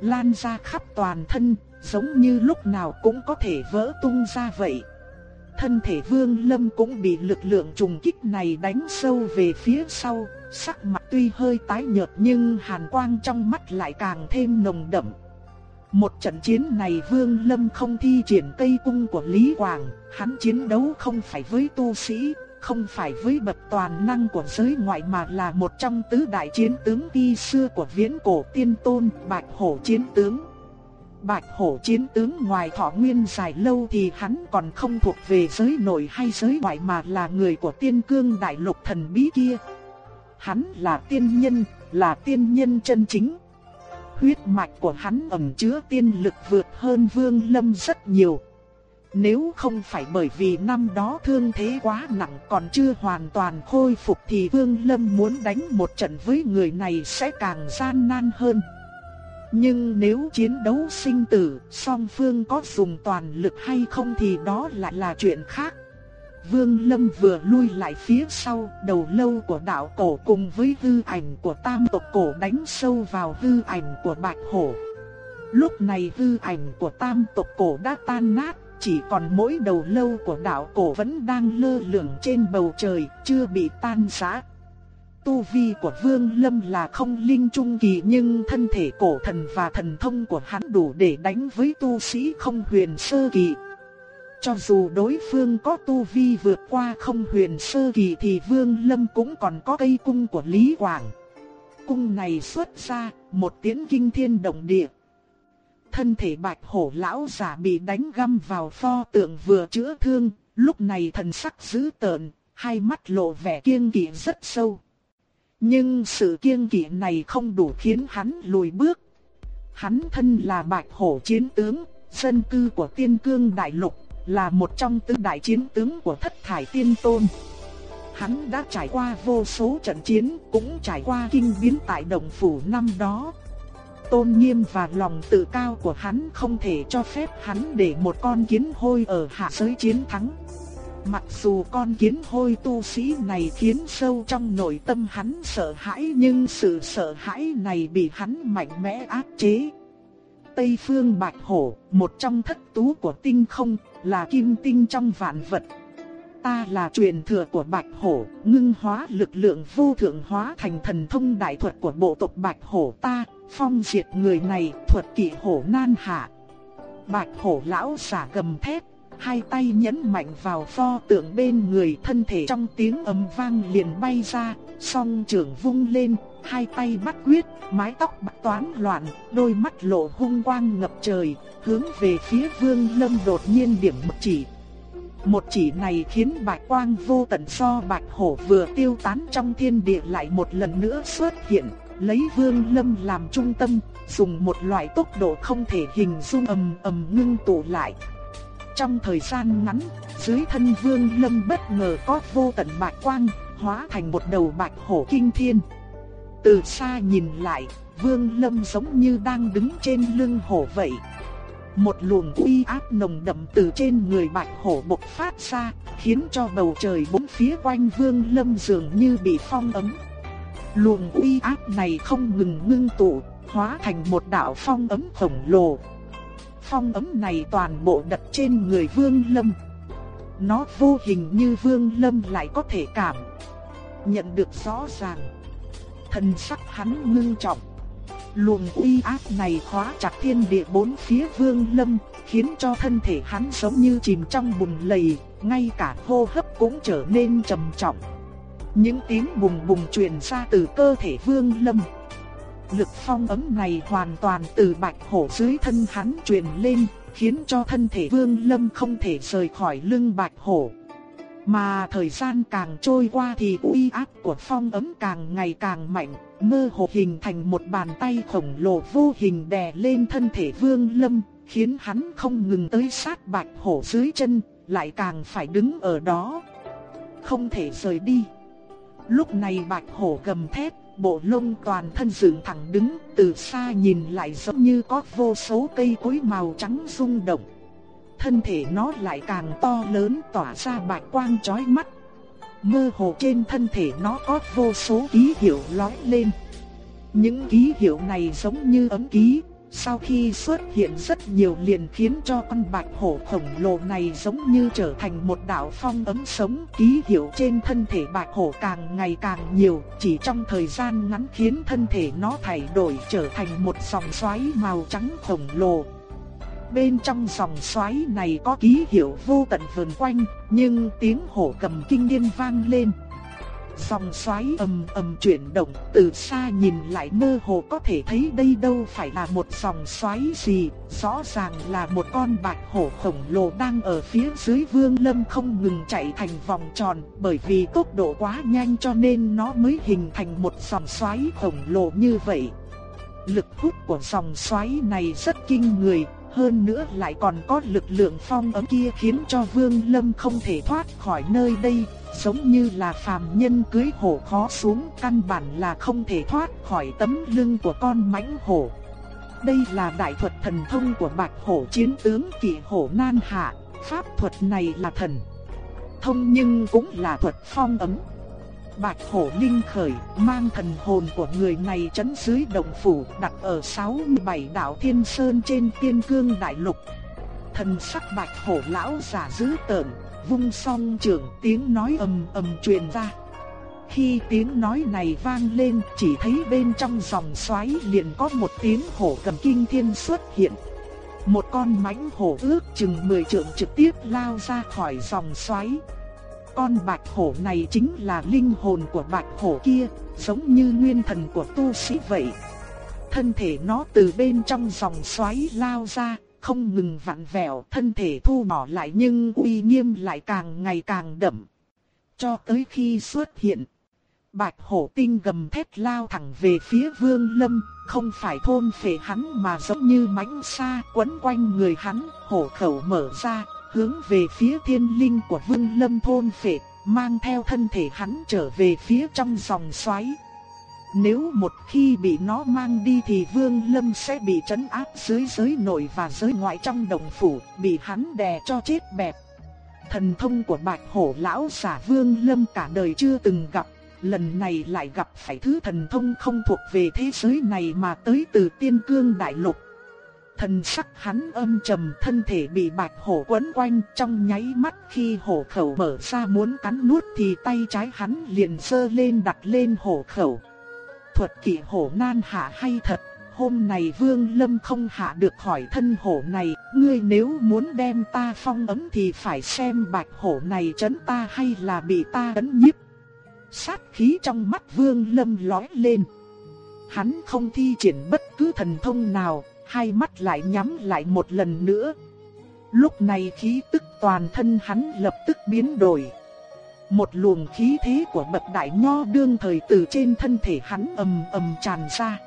Lan ra khắp toàn thân, giống như lúc nào cũng có thể vỡ tung ra vậy thân thể Vương Lâm cũng bị lực lượng trùng kích này đánh sâu về phía sau, sắc mặt tuy hơi tái nhợt nhưng hàn quang trong mắt lại càng thêm nồng đậm. Một trận chiến này Vương Lâm không thi triển cây cung của Lý Hoàng, hắn chiến đấu không phải với tu sĩ, không phải với bậc toàn năng của giới ngoại mà là một trong tứ đại chiến tướng khi xưa của viễn cổ tiên tôn, Bạch Hổ chiến tướng. Bạch hổ chiến tướng ngoài thọ nguyên dài lâu thì hắn còn không thuộc về giới nội hay giới ngoại mà là người của tiên cương đại lục thần bí kia. Hắn là tiên nhân, là tiên nhân chân chính. Huyết mạch của hắn ẩn chứa tiên lực vượt hơn vương lâm rất nhiều. Nếu không phải bởi vì năm đó thương thế quá nặng còn chưa hoàn toàn khôi phục thì Vương Lâm muốn đánh một trận với người này sẽ càng gian nan hơn. Nhưng nếu chiến đấu sinh tử, song phương có dùng toàn lực hay không thì đó lại là chuyện khác. Vương Lâm vừa lui lại phía sau, đầu lâu của đạo cổ cùng với hư ảnh của tam tộc cổ đánh sâu vào hư ảnh của bạch hổ. Lúc này hư ảnh của tam tộc cổ đã tan nát, chỉ còn mỗi đầu lâu của đạo cổ vẫn đang lơ lửng trên bầu trời, chưa bị tan rã. Tu vi của Vương Lâm là không linh trung kỳ nhưng thân thể cổ thần và thần thông của hắn đủ để đánh với tu sĩ không huyền sơ kỳ. Cho dù đối phương có tu vi vượt qua không huyền sơ kỳ thì Vương Lâm cũng còn có cây cung của Lý Quảng. Cung này xuất ra, một tiếng kinh thiên động địa. Thân thể bạch hổ lão giả bị đánh găm vào pho tượng vừa chữa thương, lúc này thần sắc dữ tợn, hai mắt lộ vẻ kiêng kỵ rất sâu. Nhưng sự kiêng kỵ này không đủ khiến hắn lùi bước. Hắn thân là bạch hổ chiến tướng, dân cư của tiên cương đại lục, là một trong tứ đại chiến tướng của thất thải tiên tôn. Hắn đã trải qua vô số trận chiến, cũng trải qua kinh biến tại đồng phủ năm đó. Tôn nghiêm và lòng tự cao của hắn không thể cho phép hắn để một con kiến hôi ở hạ giới chiến thắng. Mặc dù con kiến hôi tu sĩ này khiến sâu trong nội tâm hắn sợ hãi nhưng sự sợ hãi này bị hắn mạnh mẽ áp chế. Tây Phương Bạch Hổ, một trong thất tú của tinh không, là kim tinh trong vạn vật. Ta là truyền thừa của Bạch Hổ, ngưng hóa lực lượng vô thượng hóa thành thần thông đại thuật của bộ tộc Bạch Hổ ta, phong diệt người này, thuật kỵ hổ nan hạ. Bạch Hổ lão giả gầm thét, hai tay nhấn mạnh vào pho tượng bên người thân thể trong tiếng ầm vang liền bay ra, song trưởng vung lên, hai tay bắt quyết, mái tóc bạc toán loạn, đôi mắt lộ hung quang ngập trời, hướng về phía Vương Lâm đột nhiên điểm một chỉ. Một chỉ này khiến bạch quang vô tận so bạch hổ vừa tiêu tán trong thiên địa lại một lần nữa xuất hiện, lấy Vương Lâm làm trung tâm, dùng một loại tốc độ không thể hình dung ầm ầm ngưng tụ lại. Trong thời gian ngắn, dưới thân Vương Lâm bất ngờ có vô tận bạch quang, hóa thành một đầu bạch hổ kinh thiên. Từ xa nhìn lại, Vương Lâm giống như đang đứng trên lưng hổ vậy. Một luồng uy áp nồng đậm từ trên người bạch hổ bộc phát ra, khiến cho bầu trời bốn phía quanh Vương Lâm dường như bị phong ấm. Luồng uy áp này không ngừng ngưng tụ, hóa thành một đạo phong ấm khổng lồ. Phong ấm này toàn bộ đặt trên người Vương Lâm. Nó vô hình như Vương Lâm lại có thể cảm nhận được rõ ràng. Thần sắc hắn ngưng trọng. Luồng uy áp này khóa chặt thiên địa bốn phía Vương Lâm, khiến cho thân thể hắn giống như chìm trong bùn lầy, ngay cả hô hấp cũng trở nên trầm trọng. Những tiếng bùng bùng truyền ra từ cơ thể Vương Lâm. Lực phong ấm này hoàn toàn từ bạch hổ dưới thân hắn truyền lên, khiến cho thân thể Vương Lâm không thể rời khỏi lưng bạch hổ. Mà thời gian càng trôi qua thì uy áp của phong ấm càng ngày càng mạnh, mơ hồ hình thành một bàn tay khổng lồ vô hình đè lên thân thể Vương Lâm, khiến hắn không ngừng tới sát bạch hổ dưới chân, lại càng phải đứng ở đó. Không thể rời đi. Lúc này bạch hổ gầm thét, bộ lông toàn thân dựng thẳng đứng, từ xa nhìn lại giống như có vô số cây cối màu trắng rung động thân thể nó lại càng to lớn tỏa ra bạch quang chói mắt. Mơ hồ trên thân thể nó có vô số ký hiệu lóe lên. Những ký hiệu này giống như ấm ký, sau khi xuất hiện rất nhiều liền khiến cho con bạch hổ khổng lồ này giống như trở thành một đạo phong ấm sống. Ký hiệu trên thân thể bạch hổ càng ngày càng nhiều, chỉ trong thời gian ngắn khiến thân thể nó thay đổi trở thành một dòng xoáy màu trắng khổng lồ. Bên trong dòng xoáy này có ký hiệu vô tận vần quanh, nhưng tiếng hổ cầm kinh điên vang lên. Dòng xoáy ầm ầm chuyển động, từ xa nhìn lại mơ hồ có thể thấy đây đâu phải là một dòng xoáy gì, rõ ràng là một con bạch hổ khổng lồ đang ở phía dưới vương lâm không ngừng chạy thành vòng tròn, bởi vì tốc độ quá nhanh cho nên nó mới hình thành một dòng xoáy khổng lồ như vậy. Lực hút của dòng xoáy này rất kinh người, hơn nữa lại còn có lực lượng phong ấm kia khiến cho Vương Lâm không thể thoát khỏi nơi đây, giống như là phàm nhân cưới hổ khó xuống, căn bản là không thể thoát khỏi tấm lưng của con mãnh hổ. Đây là đại thuật thần thông của bạch hổ chiến tướng kỵ hổ nan hạ, pháp thuật này là thần. Thông nhưng cũng là thuật phong ấm. Bạch hổ linh khởi mang thần hồn của người này chấn dưới động phủ đặt ở 67 đảo Thiên Sơn trên tiên cương đại lục. Thần sắc bạch hổ lão giả dữ tợn, vung song trường tiếng nói ầm ầm truyền ra. Khi tiếng nói này vang lên, chỉ thấy bên trong dòng xoáy liền có một tiếng hổ cầm kinh thiên xuất hiện. Một con mãnh hổ ước chừng 10 trượng trực tiếp lao ra khỏi dòng xoáy. Con bạch hổ này chính là linh hồn của bạch hổ kia, giống như nguyên thần của tu sĩ vậy. Thân thể nó từ bên trong dòng xoáy lao ra, không ngừng vặn vẹo, thân thể thu nhỏ lại nhưng uy nghiêm lại càng ngày càng đậm. Cho tới khi xuất hiện, Bạch hổ tinh gầm thét lao thẳng về phía vương lâm, không phải thôn phệ hắn mà giống như mãnh sa quấn quanh người hắn, hổ khẩu mở ra, hướng về phía thiên linh của vương lâm thôn phệ, mang theo thân thể hắn trở về phía trong dòng xoáy. Nếu một khi bị nó mang đi thì Vương Lâm sẽ bị trấn áp dưới giới nội và giới ngoại trong đồng phủ, bị hắn đè cho chết bẹp. Thần thông của Bạch Hổ lão giả Vương Lâm cả đời chưa từng gặp, lần này lại gặp phải thứ thần thông không thuộc về thế giới này mà tới từ tiên cương đại lục. Thần sắc hắn âm trầm thân thể bị bạch hổ quấn quanh trong nháy mắt khi hổ khẩu mở ra muốn cắn nuốt thì tay trái hắn liền giơ lên đặt lên hổ khẩu. Thuật kỵ hổ nan hạ hay thật, hôm nay vương lâm không hạ được hỏi thân hổ này, ngươi nếu muốn đem ta phong ấn thì phải xem bạch hổ này chấn ta hay là bị ta ấn nhiếp. Sát khí trong mắt vương lâm lói lên. Hắn không thi triển bất cứ thần thông nào, hai mắt lại nhắm lại một lần nữa. Lúc này khí tức toàn thân hắn lập tức biến đổi. Một luồng khí thế của bậc đại nho đương thời từ trên thân thể hắn ầm ầm tràn ra.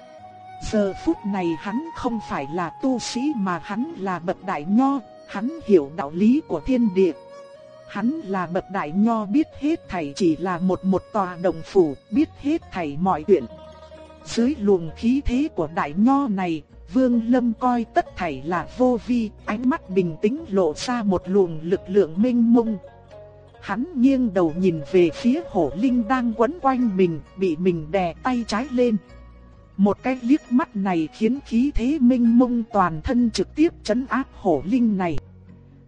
Giờ phút này hắn không phải là tu sĩ mà hắn là bậc đại nho, hắn hiểu đạo lý của thiên địa. Hắn là bậc đại nho biết hết thảy chỉ là một một tòa đồng phủ, biết hết thảy mọi chuyện. Dưới luồng khí thế của đại nho này, Vương Lâm coi tất thảy là vô vi, ánh mắt bình tĩnh lộ ra một luồng lực lượng mênh mông. Hắn nghiêng đầu nhìn về phía hổ linh đang quấn quanh mình, bị mình đè tay trái lên. Một cái liếc mắt này khiến khí thế minh mông toàn thân trực tiếp chấn áp hổ linh này.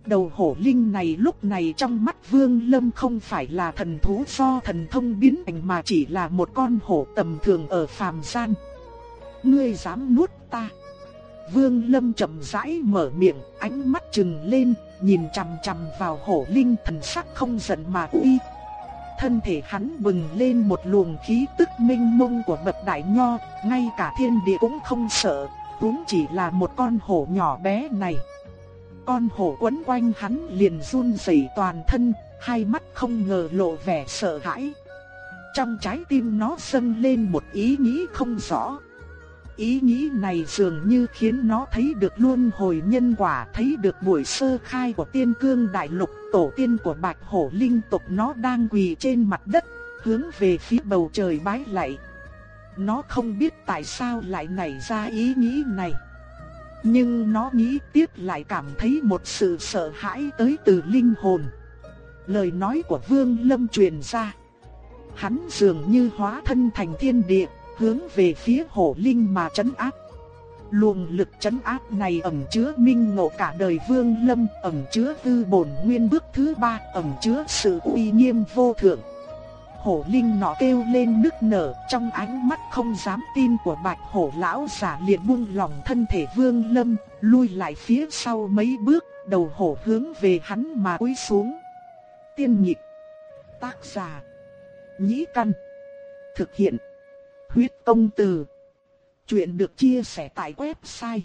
Đầu hổ linh này lúc này trong mắt Vương Lâm không phải là thần thú do thần thông biến thành mà chỉ là một con hổ tầm thường ở phàm gian. Ngươi dám nuốt ta? Vương Lâm chậm rãi mở miệng, ánh mắt trừng lên, nhìn chằm chằm vào hổ linh thần sắc không giận mà uy. Thân thể hắn bừng lên một luồng khí tức minh mông của bậc đại nho, ngay cả thiên địa cũng không sợ, cũng chỉ là một con hổ nhỏ bé này. Con hổ quấn quanh hắn liền run rẩy toàn thân, hai mắt không ngờ lộ vẻ sợ hãi. Trong trái tim nó dâng lên một ý nghĩ không rõ. Ý nghĩ này dường như khiến nó thấy được luân hồi nhân quả, thấy được buổi sơ khai của tiên cương đại lục, tổ tiên của bạch hổ linh tộc nó đang quỳ trên mặt đất, hướng về phía bầu trời bái lạy. Nó không biết tại sao lại nảy ra ý nghĩ này. Nhưng nó nghĩ tiếp lại cảm thấy một sự sợ hãi tới từ linh hồn. Lời nói của Vương Lâm truyền ra. Hắn dường như hóa thân thành thiên địa, hướng về phía hổ linh mà chấn áp. Luồng lực chấn áp này ẩn chứa minh ngộ cả đời Vương Lâm, ẩn chứa tư bổn nguyên bước thứ ba, ẩn chứa sự uy nghiêm vô thượng hổ linh nọ kêu lên nức nở, trong ánh mắt không dám tin của bạch hổ lão giả liền buông lòng thân thể vương lâm, lui lại phía sau mấy bước, đầu hổ hướng về hắn mà cúi xuống. Tiên nhịp, tác giả, nhĩ căn, thực hiện, huyết công từ. Chuyện được chia sẻ tại website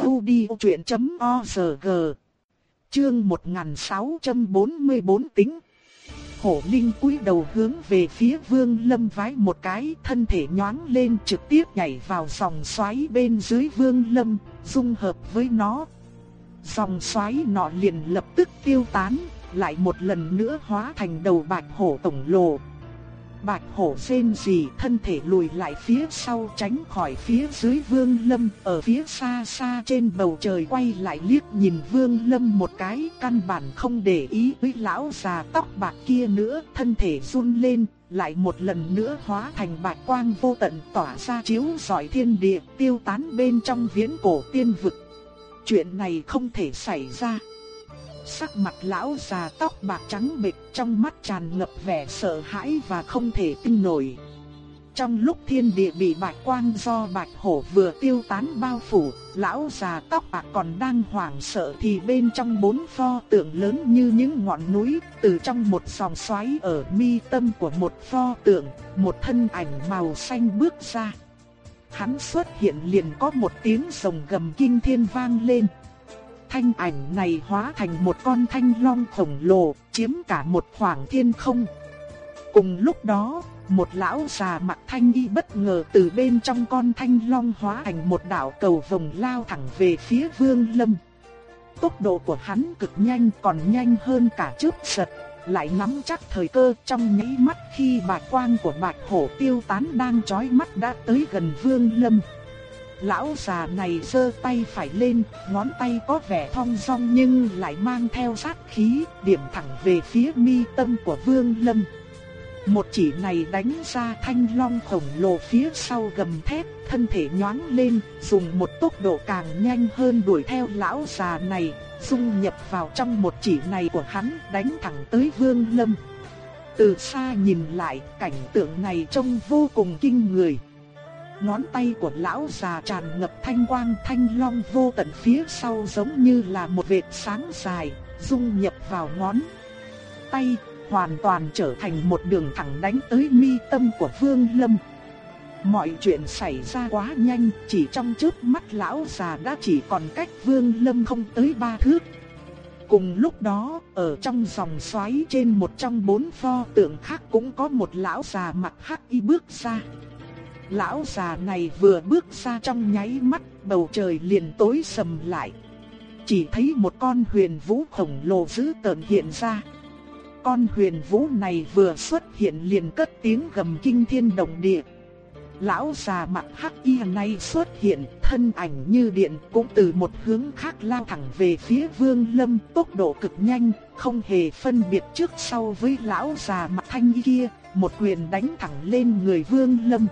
odchuyện.org Chương 1644 tính Hổ Linh cúi đầu hướng về phía Vương Lâm vái một cái, thân thể nhoáng lên trực tiếp nhảy vào dòng xoáy bên dưới Vương Lâm, dung hợp với nó. Dòng xoáy nọ liền lập tức tiêu tán, lại một lần nữa hóa thành đầu bạch hổ tổng lồ. Bạch hổ rên gì thân thể lùi lại phía sau, tránh khỏi phía dưới vương lâm ở phía xa xa trên bầu trời quay lại liếc nhìn vương lâm một cái, căn bản không để ý với lão già tóc bạc kia nữa thân thể run lên, lại một lần nữa hóa thành bạch quang vô tận, tỏa ra chiếu rọi thiên địa, tiêu tán bên trong viễn cổ tiên vực. Chuyện này không thể xảy ra. Sắc mặt lão già tóc bạc trắng bệch trong mắt tràn ngập vẻ sợ hãi và không thể tin nổi. Trong lúc thiên địa bị bạch quang do bạch hổ vừa tiêu tán bao phủ, lão già tóc bạc còn đang hoảng sợ thì bên trong bốn pho tượng lớn như những ngọn núi, từ trong một dòng xoáy ở mi tâm của một pho tượng, một thân ảnh màu xanh bước ra. Hắn xuất hiện liền có một tiếng rồng gầm kinh thiên vang lên. Thanh ảnh này hóa thành một con thanh long khổng lồ, chiếm cả một khoảng thiên không. Cùng lúc đó, một lão già mặt thanh y bất ngờ từ bên trong con thanh long hóa thành một đạo cầu vồng lao thẳng về phía Vương Lâm. Tốc độ của hắn cực nhanh còn nhanh hơn cả trước giật, lại nắm chắc thời cơ trong nháy mắt khi bạch quang của bạch hổ tiêu tán đang chói mắt đã tới gần Vương Lâm. Lão già này giơ tay phải lên, ngón tay có vẻ thong dong nhưng lại mang theo sát khí, điểm thẳng về phía mi tâm của Vương Lâm. Một chỉ này đánh ra thanh long khổng lồ phía sau gầm thép, thân thể nhoáng lên, dùng một tốc độ càng nhanh hơn đuổi theo lão già này, dung nhập vào trong một chỉ này của hắn đánh thẳng tới Vương Lâm. Từ xa nhìn lại, cảnh tượng này trông vô cùng kinh người. Ngón tay của lão già tràn ngập thanh quang thanh long vô tận phía sau giống như là một vệt sáng dài, dung nhập vào ngón tay, hoàn toàn trở thành một đường thẳng đánh tới mi tâm của Vương Lâm. Mọi chuyện xảy ra quá nhanh, chỉ trong chớp mắt lão già đã chỉ còn cách Vương Lâm không tới ba thước. Cùng lúc đó, ở trong dòng xoáy trên một trong bốn pho tượng khác cũng có một lão già mặc hắc y bước ra. Lão già này vừa bước ra trong nháy mắt, bầu trời liền tối sầm lại. Chỉ thấy một con huyền vũ khổng lồ dữ tợn hiện ra. Con huyền vũ này vừa xuất hiện liền cất tiếng gầm kinh thiên động địa. Lão già mặt hắc y này xuất hiện, thân ảnh như điện cũng từ một hướng khác lao thẳng về phía Vương Lâm, tốc độ cực nhanh, không hề phân biệt trước sau với lão già mặt thanh y kia, một quyền đánh thẳng lên người Vương Lâm.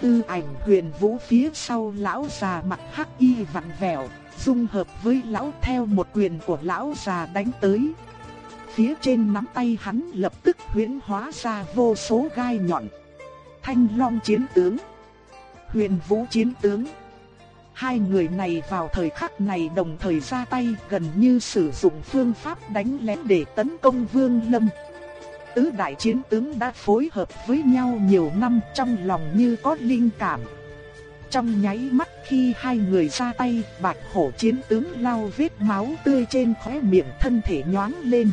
Tư ảnh huyền vũ phía sau lão già mặt hắc y vặn vẹo, dung hợp với lão theo một quyền của lão già đánh tới. Phía trên nắm tay hắn lập tức huyễn hóa ra vô số gai nhọn. Thanh Long chiến tướng, Huyền Vũ chiến tướng. Hai người này vào thời khắc này đồng thời ra tay gần như sử dụng phương pháp đánh lén để tấn công Vương Lâm tứ đại chiến tướng đã phối hợp với nhau nhiều năm trong lòng như có linh cảm. Trong nháy mắt khi hai người ra tay, bạch hổ chiến tướng lau vết máu tươi trên khóe miệng thân thể nhoáng lên.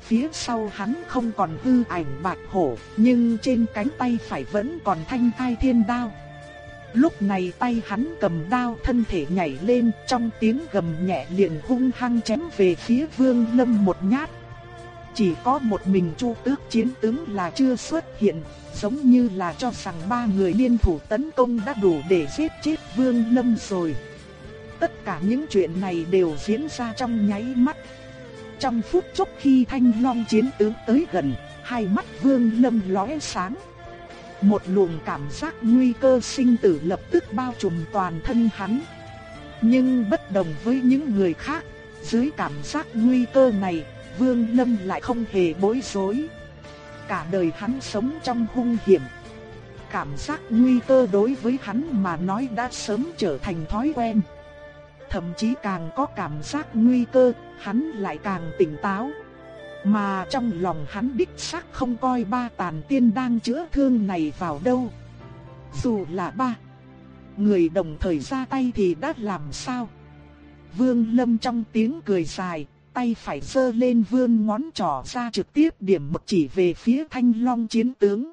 Phía sau hắn không còn hư ảnh bạch hổ, nhưng trên cánh tay phải vẫn còn thanh thai thiên đao. Lúc này tay hắn cầm đao thân thể nhảy lên trong tiếng gầm nhẹ liền hung hăng chém về phía vương lâm một nhát chỉ có một mình Chu Tước chiến tướng là chưa xuất hiện, giống như là cho rằng ba người liên thủ tấn công đã đủ để giết chết Vương Lâm rồi. Tất cả những chuyện này đều diễn ra trong nháy mắt. Trong phút chốc khi Thanh Long chiến tướng tới gần, hai mắt Vương Lâm lóe sáng. Một luồng cảm giác nguy cơ sinh tử lập tức bao trùm toàn thân hắn. Nhưng bất đồng với những người khác, dưới cảm giác nguy cơ này, Vương Lâm lại không hề bối rối. Cả đời hắn sống trong hung hiểm. Cảm giác nguy cơ đối với hắn mà nói đã sớm trở thành thói quen. Thậm chí càng có cảm giác nguy cơ, hắn lại càng tỉnh táo. Mà trong lòng hắn đích xác không coi ba tàn tiên đang chữa thương này vào đâu. Dù là ba người đồng thời ra tay thì đã làm sao? Vương Lâm trong tiếng cười dài, tay phải giơ lên vươn ngón trỏ ra trực tiếp điểm một chỉ về phía thanh long chiến tướng.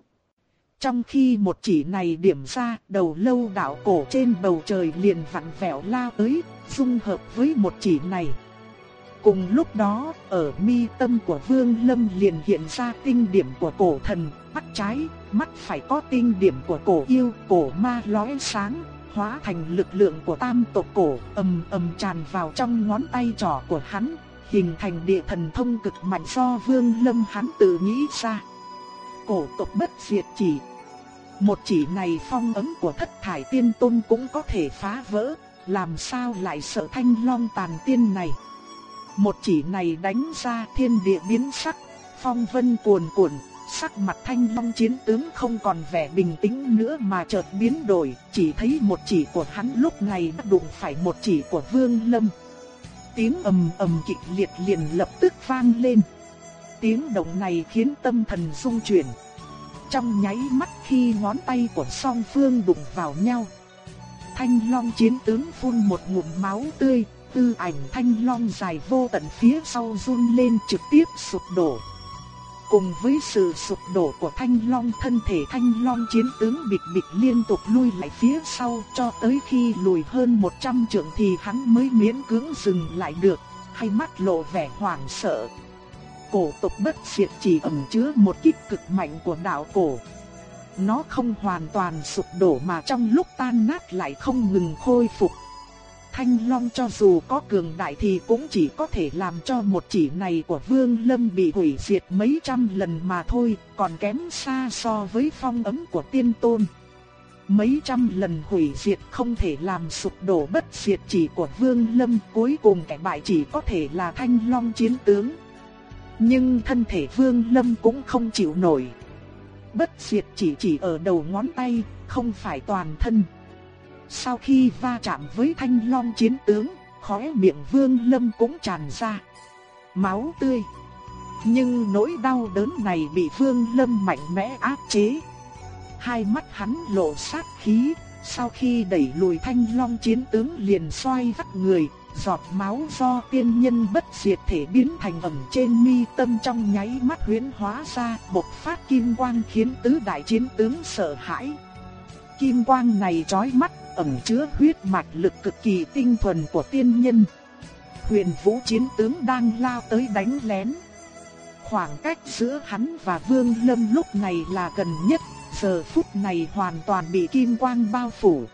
Trong khi một chỉ này điểm ra, đầu lâu đạo cổ trên bầu trời liền vặn vẹo lao tới, dung hợp với một chỉ này. Cùng lúc đó, ở mi tâm của Vương Lâm liền hiện ra tinh điểm của cổ thần, mắt trái, mắt phải có tinh điểm của cổ yêu, cổ ma lóe sáng, hóa thành lực lượng của tam tộc cổ, ầm ầm tràn vào trong ngón tay trỏ của hắn, hình thành địa thần thông cực mạnh do Vương Lâm hắn tự nghĩ ra. Cổ tộc bất diệt chỉ. Một chỉ này phong ấn của thất thải tiên tôn cũng có thể phá vỡ, làm sao lại sợ thanh long tàn tiên này. Một chỉ này đánh ra thiên địa biến sắc, phong vân cuồn cuộn, sắc mặt thanh long chiến tướng không còn vẻ bình tĩnh nữa mà chợt biến đổi, chỉ thấy một chỉ của hắn lúc này đã đụng phải một chỉ của vương lâm. Tiếng ầm ầm kịch liệt liền lập tức vang lên. Tiếng động này khiến tâm thần rung chuyển. Trong nháy mắt khi ngón tay của song phương đụng vào nhau. Thanh long chiến tướng phun một ngụm máu tươi, tư ảnh thanh long dài vô tận phía sau run lên trực tiếp sụp đổ. Cùng với sự sụp đổ của thanh long thân thể thanh long chiến tướng bịch bịch liên tục lui lại phía sau cho tới khi lùi hơn 100 trượng thì hắn mới miễn cưỡng dừng lại được, hay mắt lộ vẻ hoảng sợ. Cổ tộc bất diệt chỉ ẩn chứa một kích cực mạnh của đạo cổ. Nó không hoàn toàn sụp đổ mà trong lúc tan nát lại không ngừng khôi phục. Thanh Long cho dù có cường đại thì cũng chỉ có thể làm cho một chỉ này của Vương Lâm bị hủy diệt mấy trăm lần mà thôi, còn kém xa so với phong ấm của tiên tôn. Mấy trăm lần hủy diệt không thể làm sụp đổ bất diệt chỉ của Vương Lâm, cuối cùng kẻ bại chỉ có thể là Thanh Long chiến tướng. Nhưng thân thể Vương Lâm cũng không chịu nổi. Bất diệt chỉ chỉ ở đầu ngón tay, không phải toàn thân. Sau khi va chạm với thanh long chiến tướng, khóe miệng vương lâm cũng tràn ra. Máu tươi. Nhưng nỗi đau đớn này bị vương lâm mạnh mẽ áp chế. Hai mắt hắn lộ sát khí, sau khi đẩy lùi thanh long chiến tướng liền xoay vắt người, giọt máu do tiên nhân bất diệt thể biến thành ẩm trên mi tâm trong nháy mắt huyễn hóa ra, bộc phát kim quang khiến tứ đại chiến tướng sợ hãi. Kim quang này chói mắt ẩn chứa huyết mạch lực cực kỳ tinh thuần của tiên nhân. Huyền Vũ chiến tướng đang lao tới đánh lén. Khoảng cách giữa hắn và Vương Lâm lúc này là gần nhất, giờ phút này hoàn toàn bị kim quang bao phủ.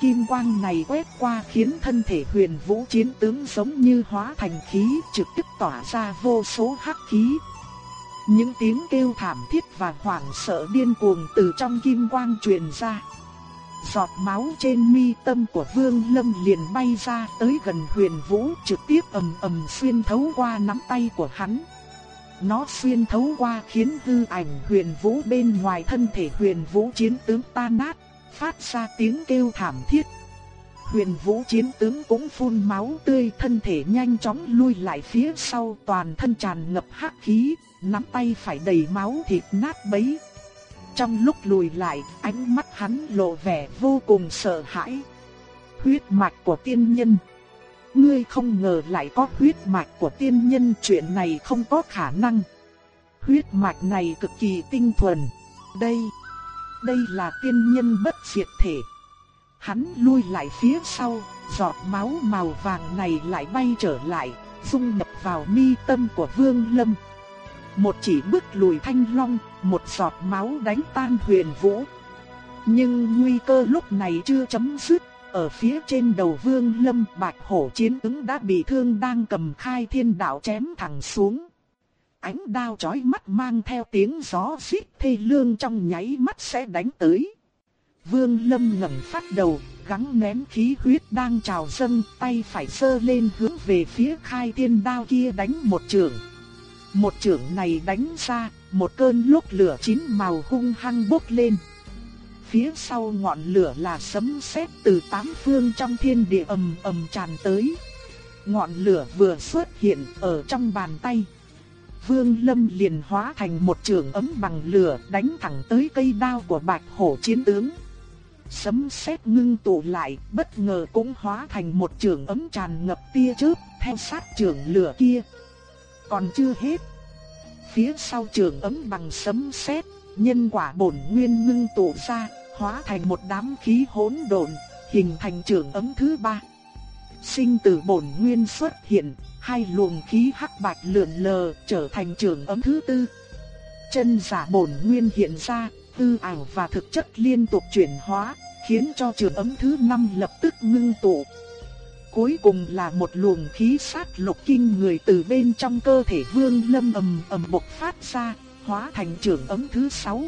Kim quang này quét qua khiến thân thể huyền vũ chiến tướng giống như hóa thành khí trực tiếp tỏa ra vô số hắc khí. Những tiếng kêu thảm thiết và hoảng sợ điên cuồng từ trong kim quang truyền ra. Giọt máu trên mi tâm của Vương Lâm liền bay ra tới gần Huyền Vũ, trực tiếp ầm ầm xuyên thấu qua nắm tay của hắn. Nó xuyên thấu qua khiến hư ảnh Huyền Vũ bên ngoài thân thể Huyền Vũ chiến tướng tan nát, phát ra tiếng kêu thảm thiết. Huyền Vũ chiến tướng cũng phun máu tươi, thân thể nhanh chóng lui lại phía sau, toàn thân tràn ngập hắc khí, nắm tay phải đầy máu thịt nát bấy. Trong lúc lùi lại, ánh mắt hắn lộ vẻ vô cùng sợ hãi. Huyết mạch của tiên nhân. Ngươi không ngờ lại có huyết mạch của tiên nhân, chuyện này không có khả năng. Huyết mạch này cực kỳ tinh thuần. Đây, đây là tiên nhân bất diệt thể. Hắn lui lại phía sau, giọt máu màu vàng này lại bay trở lại, dung nhập vào mi tâm của Vương Lâm. Một chỉ bước lùi thanh long, một giọt máu đánh tan huyền vũ. Nhưng nguy cơ lúc này chưa chấm dứt, ở phía trên đầu vương lâm bạch hổ chiến ứng đã bị thương đang cầm khai thiên đạo chém thẳng xuống. Ánh đao chói mắt mang theo tiếng gió xít thê lương trong nháy mắt sẽ đánh tới. Vương lâm ngẩng phát đầu, gắng nén khí huyết đang trào dâng, tay phải sơ lên hướng về phía khai thiên đao kia đánh một trường. Một trường này đánh ra, một cơn lốc lửa chín màu hung hăng bốc lên. Phía sau ngọn lửa là sấm sét từ tám phương trong thiên địa ầm ầm tràn tới. Ngọn lửa vừa xuất hiện ở trong bàn tay. Vương Lâm liền hóa thành một trường ấm bằng lửa đánh thẳng tới cây đao của bạch hổ chiến tướng. Sấm sét ngưng tụ lại, bất ngờ cũng hóa thành một trường ấm tràn ngập tia chớp, theo sát trường lửa kia. Còn chưa hết, Phía sau trường ấm bằng sấm sét, nhân quả bổn nguyên ngưng tụ ra, hóa thành một đám khí hỗn độn, hình thành trường ấm thứ ba. sinh tử bổn nguyên xuất hiện, hai luồng khí hắc bạch lượn lờ trở thành trường ấm thứ tư. Chân giả bổn nguyên hiện ra, tư ảo và thực chất liên tục chuyển hóa, khiến cho trường ấm thứ năm lập tức ngưng tụ. Cuối cùng là một luồng khí sát lục kinh người từ bên trong cơ thể Vương Lâm ầm ầm bộc phát ra, hóa thành trường ấm thứ sáu.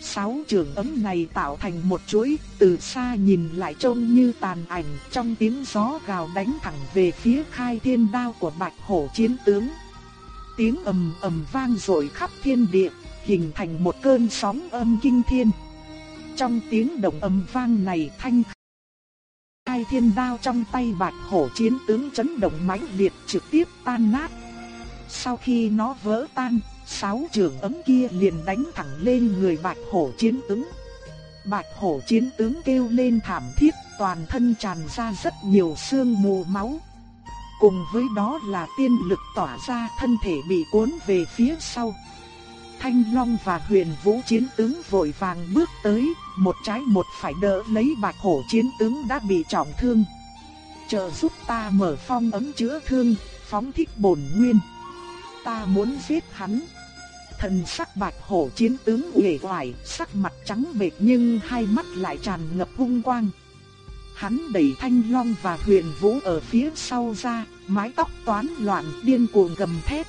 Sáu trường ấm này tạo thành một chuỗi, từ xa nhìn lại trông như tàn ảnh, trong tiếng gió gào đánh thẳng về phía khai thiên đao của Bạch Hổ chiến tướng. Tiếng ầm ầm vang dội khắp thiên địa, hình thành một cơn sóng âm kinh thiên. Trong tiếng động ầm vang này thanh hai thiên đao trong tay bạch hổ chiến tướng chấn động mãnh liệt trực tiếp tan nát. Sau khi nó vỡ tan, sáu trường ấm kia liền đánh thẳng lên người bạch hổ chiến tướng. Bạch hổ chiến tướng kêu lên thảm thiết, toàn thân tràn ra rất nhiều xương mù máu. Cùng với đó là tiên lực tỏa ra thân thể bị cuốn về phía sau. Thanh Long và huyền vũ chiến tướng vội vàng bước tới, một trái một phải đỡ lấy bạch hổ chiến tướng đã bị trọng thương. Chờ giúp ta mở phong ấm chữa thương, phóng thích bổn nguyên. Ta muốn giết hắn. Thần sắc bạch hổ chiến tướng uể oải, sắc mặt trắng bệch nhưng hai mắt lại tràn ngập hung quang. Hắn đẩy thanh long và huyền vũ ở phía sau ra, mái tóc toán loạn điên cuồng gầm thét.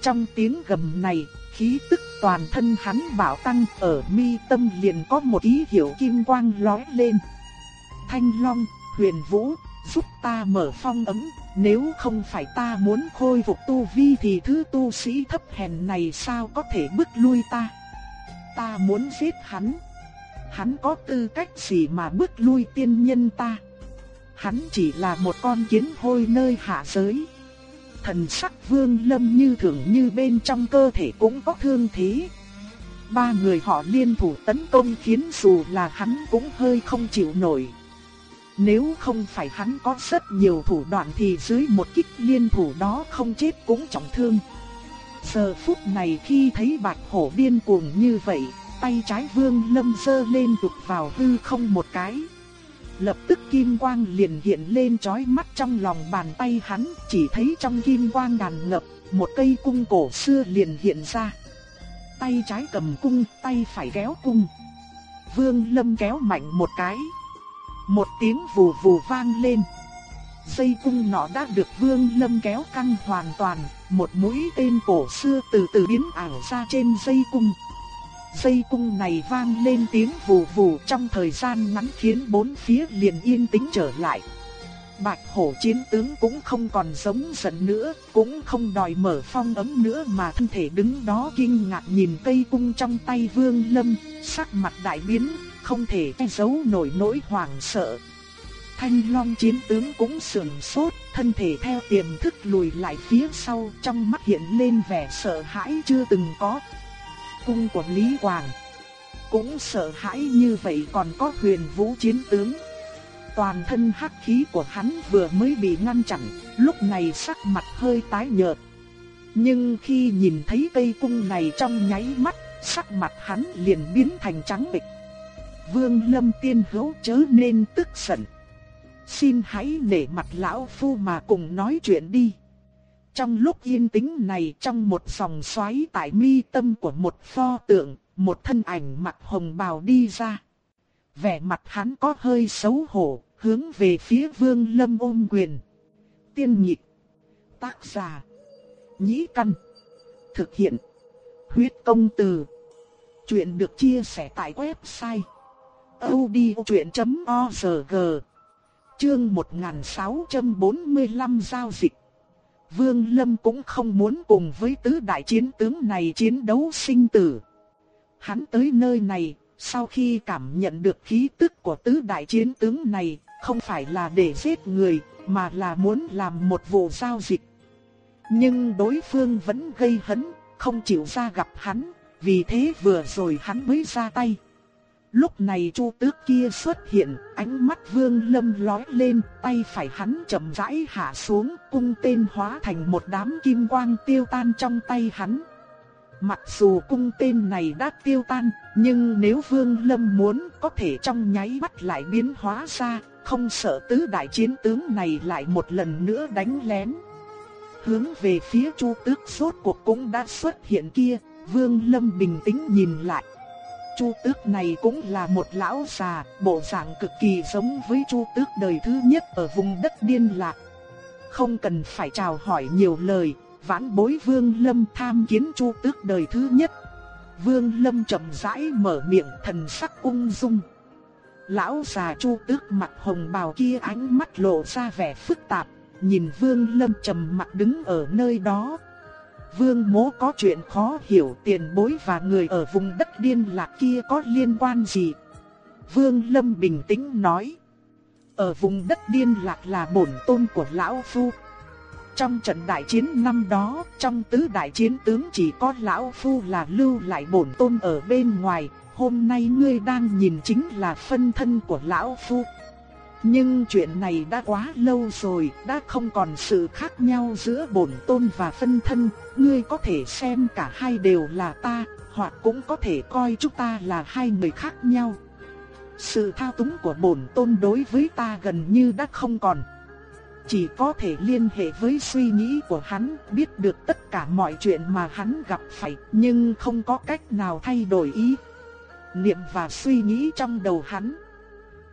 Trong tiếng gầm này, khí tức toàn thân hắn bảo tăng ở mi tâm liền có một ý hiệu kim quang lóe lên. Thanh Long, Huyền Vũ, giúp ta mở phong ấm, nếu không phải ta muốn khôi phục tu vi thì thứ tu sĩ thấp hèn này sao có thể bức lui ta. Ta muốn giết hắn. Hắn có tư cách gì mà bức lui tiên nhân ta. Hắn chỉ là một con kiến hôi nơi hạ giới thần sắc vương lâm như thường như bên trong cơ thể cũng có thương thế. Ba người họ liên thủ tấn công khiến dù là hắn cũng hơi không chịu nổi. Nếu không phải hắn có rất nhiều thủ đoạn thì dưới một kích liên thủ đó không chết cũng trọng thương. Giờ phút này khi thấy bạch hổ điên cuồng như vậy, tay trái vương lâm dơ lên đục vào hư không một cái. Lập tức kim quang liền hiện lên chói mắt trong lòng bàn tay hắn, chỉ thấy trong kim quang đàn ngập, một cây cung cổ xưa liền hiện ra. Tay trái cầm cung, tay phải kéo cung. Vương Lâm kéo mạnh một cái. Một tiếng vù vù vang lên. Dây cung nọ đã được Vương Lâm kéo căng hoàn toàn, một mũi tên cổ xưa từ từ biến ảo ra trên dây cung. Dây cung này vang lên tiếng vù vù trong thời gian ngắn khiến bốn phía liền yên tĩnh trở lại. Bạch hổ chiến tướng cũng không còn giống giận nữa, cũng không đòi mở phong ấm nữa mà thân thể đứng đó kinh ngạc nhìn cây cung trong tay vương lâm, sắc mặt đại biến, không thể che giấu nổi nỗi hoảng sợ. Thanh long chiến tướng cũng sườn sốt, thân thể theo tiềm thức lùi lại phía sau trong mắt hiện lên vẻ sợ hãi chưa từng có, cung của Lý Hoàng. Cũng sợ hãi như vậy còn có huyền vũ chiến tướng. Toàn thân hắc khí của hắn vừa mới bị ngăn chặn, lúc này sắc mặt hơi tái nhợt. Nhưng khi nhìn thấy cây cung này trong nháy mắt, sắc mặt hắn liền biến thành trắng bệch. Vương Lâm Tiên Hữu chớ nên tức giận. Xin hãy nể mặt lão phu mà cùng nói chuyện đi. Trong lúc yên tĩnh này trong một dòng xoáy tại mi tâm của một pho tượng, một thân ảnh mặc hồng bào đi ra. Vẻ mặt hắn có hơi xấu hổ, hướng về phía vương lâm ôm quyền. Tiên nhịp, tác giả, nhĩ căn, thực hiện, huyết công từ. Chuyện được chia sẻ tại website odchuyện.org Chương 1645 Giao dịch Vương Lâm cũng không muốn cùng với tứ đại chiến tướng này chiến đấu sinh tử. Hắn tới nơi này, sau khi cảm nhận được khí tức của tứ đại chiến tướng này, không phải là để giết người, mà là muốn làm một vụ giao dịch. Nhưng đối phương vẫn gây hấn, không chịu ra gặp hắn, vì thế vừa rồi hắn mới ra tay. Lúc này Chu Tước kia xuất hiện, ánh mắt Vương Lâm lóe lên, tay phải hắn chậm rãi hạ xuống, cung tên hóa thành một đám kim quang tiêu tan trong tay hắn. Mặc dù cung tên này đã tiêu tan, nhưng nếu Vương Lâm muốn có thể trong nháy mắt lại biến hóa ra, không sợ tứ đại chiến tướng này lại một lần nữa đánh lén. Hướng về phía Chu Tước sốt cuộc cũng đã xuất hiện kia, Vương Lâm bình tĩnh nhìn lại. Chu Tước này cũng là một lão già, bộ dạng cực kỳ giống với Chu Tước đời thứ nhất ở vùng đất điên lạc. Không cần phải chào hỏi nhiều lời, vãn bối Vương Lâm tham kiến Chu Tước đời thứ nhất. Vương Lâm chậm rãi mở miệng thần sắc ung dung. Lão già Chu Tước mặt hồng bào kia ánh mắt lộ ra vẻ phức tạp, nhìn Vương Lâm trầm mặt đứng ở nơi đó. Vương mố có chuyện khó hiểu tiền bối và người ở vùng đất điên lạc kia có liên quan gì? Vương Lâm bình tĩnh nói. Ở vùng đất điên lạc là bổn tôn của Lão Phu. Trong trận đại chiến năm đó, trong tứ đại chiến tướng chỉ có Lão Phu là lưu lại bổn tôn ở bên ngoài. Hôm nay ngươi đang nhìn chính là phân thân của Lão Phu. Nhưng chuyện này đã quá lâu rồi, đã không còn sự khác nhau giữa bổn tôn và phân thân, ngươi có thể xem cả hai đều là ta, hoặc cũng có thể coi chúng ta là hai người khác nhau. Sự thao túng của bổn tôn đối với ta gần như đã không còn. Chỉ có thể liên hệ với suy nghĩ của hắn, biết được tất cả mọi chuyện mà hắn gặp phải, nhưng không có cách nào thay đổi ý. Niệm và suy nghĩ trong đầu hắn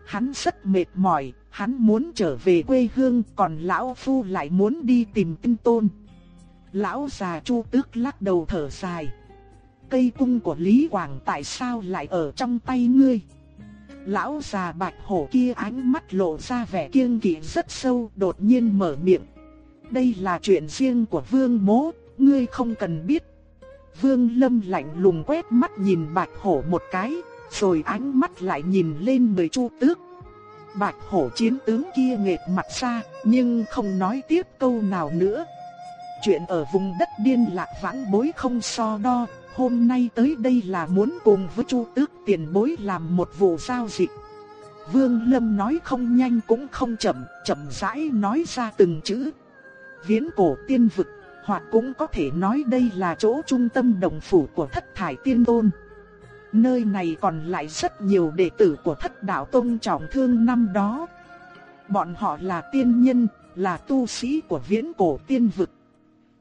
Hắn rất mệt mỏi, hắn muốn trở về quê hương còn lão phu lại muốn đi tìm tinh tôn. Lão già chu tước lắc đầu thở dài. Cây cung của Lý Quảng tại sao lại ở trong tay ngươi? Lão già bạch hổ kia ánh mắt lộ ra vẻ kiêng kỵ rất sâu đột nhiên mở miệng. Đây là chuyện riêng của vương mố, ngươi không cần biết. Vương lâm lạnh lùng quét mắt nhìn bạch hổ một cái, rồi ánh mắt lại nhìn lên người Chu Tước. Bạch hổ chiến tướng kia nghệt mặt ra, nhưng không nói tiếp câu nào nữa. Chuyện ở vùng đất điên lạc vãn bối không so đo, hôm nay tới đây là muốn cùng với Chu Tước tiền bối làm một vụ giao dịch. Vương Lâm nói không nhanh cũng không chậm, chậm rãi nói ra từng chữ. Viễn cổ tiên vực, hoặc cũng có thể nói đây là chỗ trung tâm đồng phủ của thất thải tiên tôn. Nơi này còn lại rất nhiều đệ tử của thất đạo tông trọng thương năm đó. Bọn họ là tiên nhân, là tu sĩ của viễn cổ tiên vực.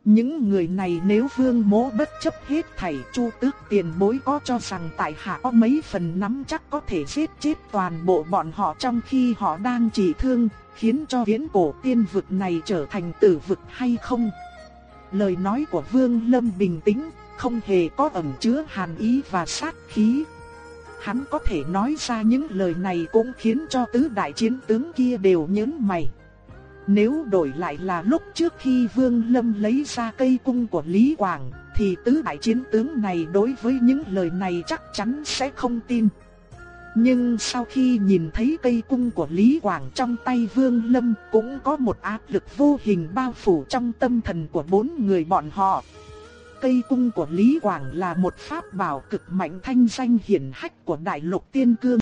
Những người này nếu vương mố bất chấp hết thảy chu tước tiền bối có cho rằng tại hạ có mấy phần nắm chắc có thể giết chết toàn bộ bọn họ trong khi họ đang trị thương, khiến cho viễn cổ tiên vực này trở thành tử vực hay không? Lời nói của vương lâm bình tĩnh, không hề có ẩn chứa hàn ý và sát khí. Hắn có thể nói ra những lời này cũng khiến cho tứ đại chiến tướng kia đều nhớn mày. Nếu đổi lại là lúc trước khi Vương Lâm lấy ra cây cung của Lý Quảng, thì tứ đại chiến tướng này đối với những lời này chắc chắn sẽ không tin. Nhưng sau khi nhìn thấy cây cung của Lý Quảng trong tay Vương Lâm cũng có một áp lực vô hình bao phủ trong tâm thần của bốn người bọn họ cây cung của Lý Quảng là một pháp bảo cực mạnh thanh danh hiển hách của đại lục tiên cương.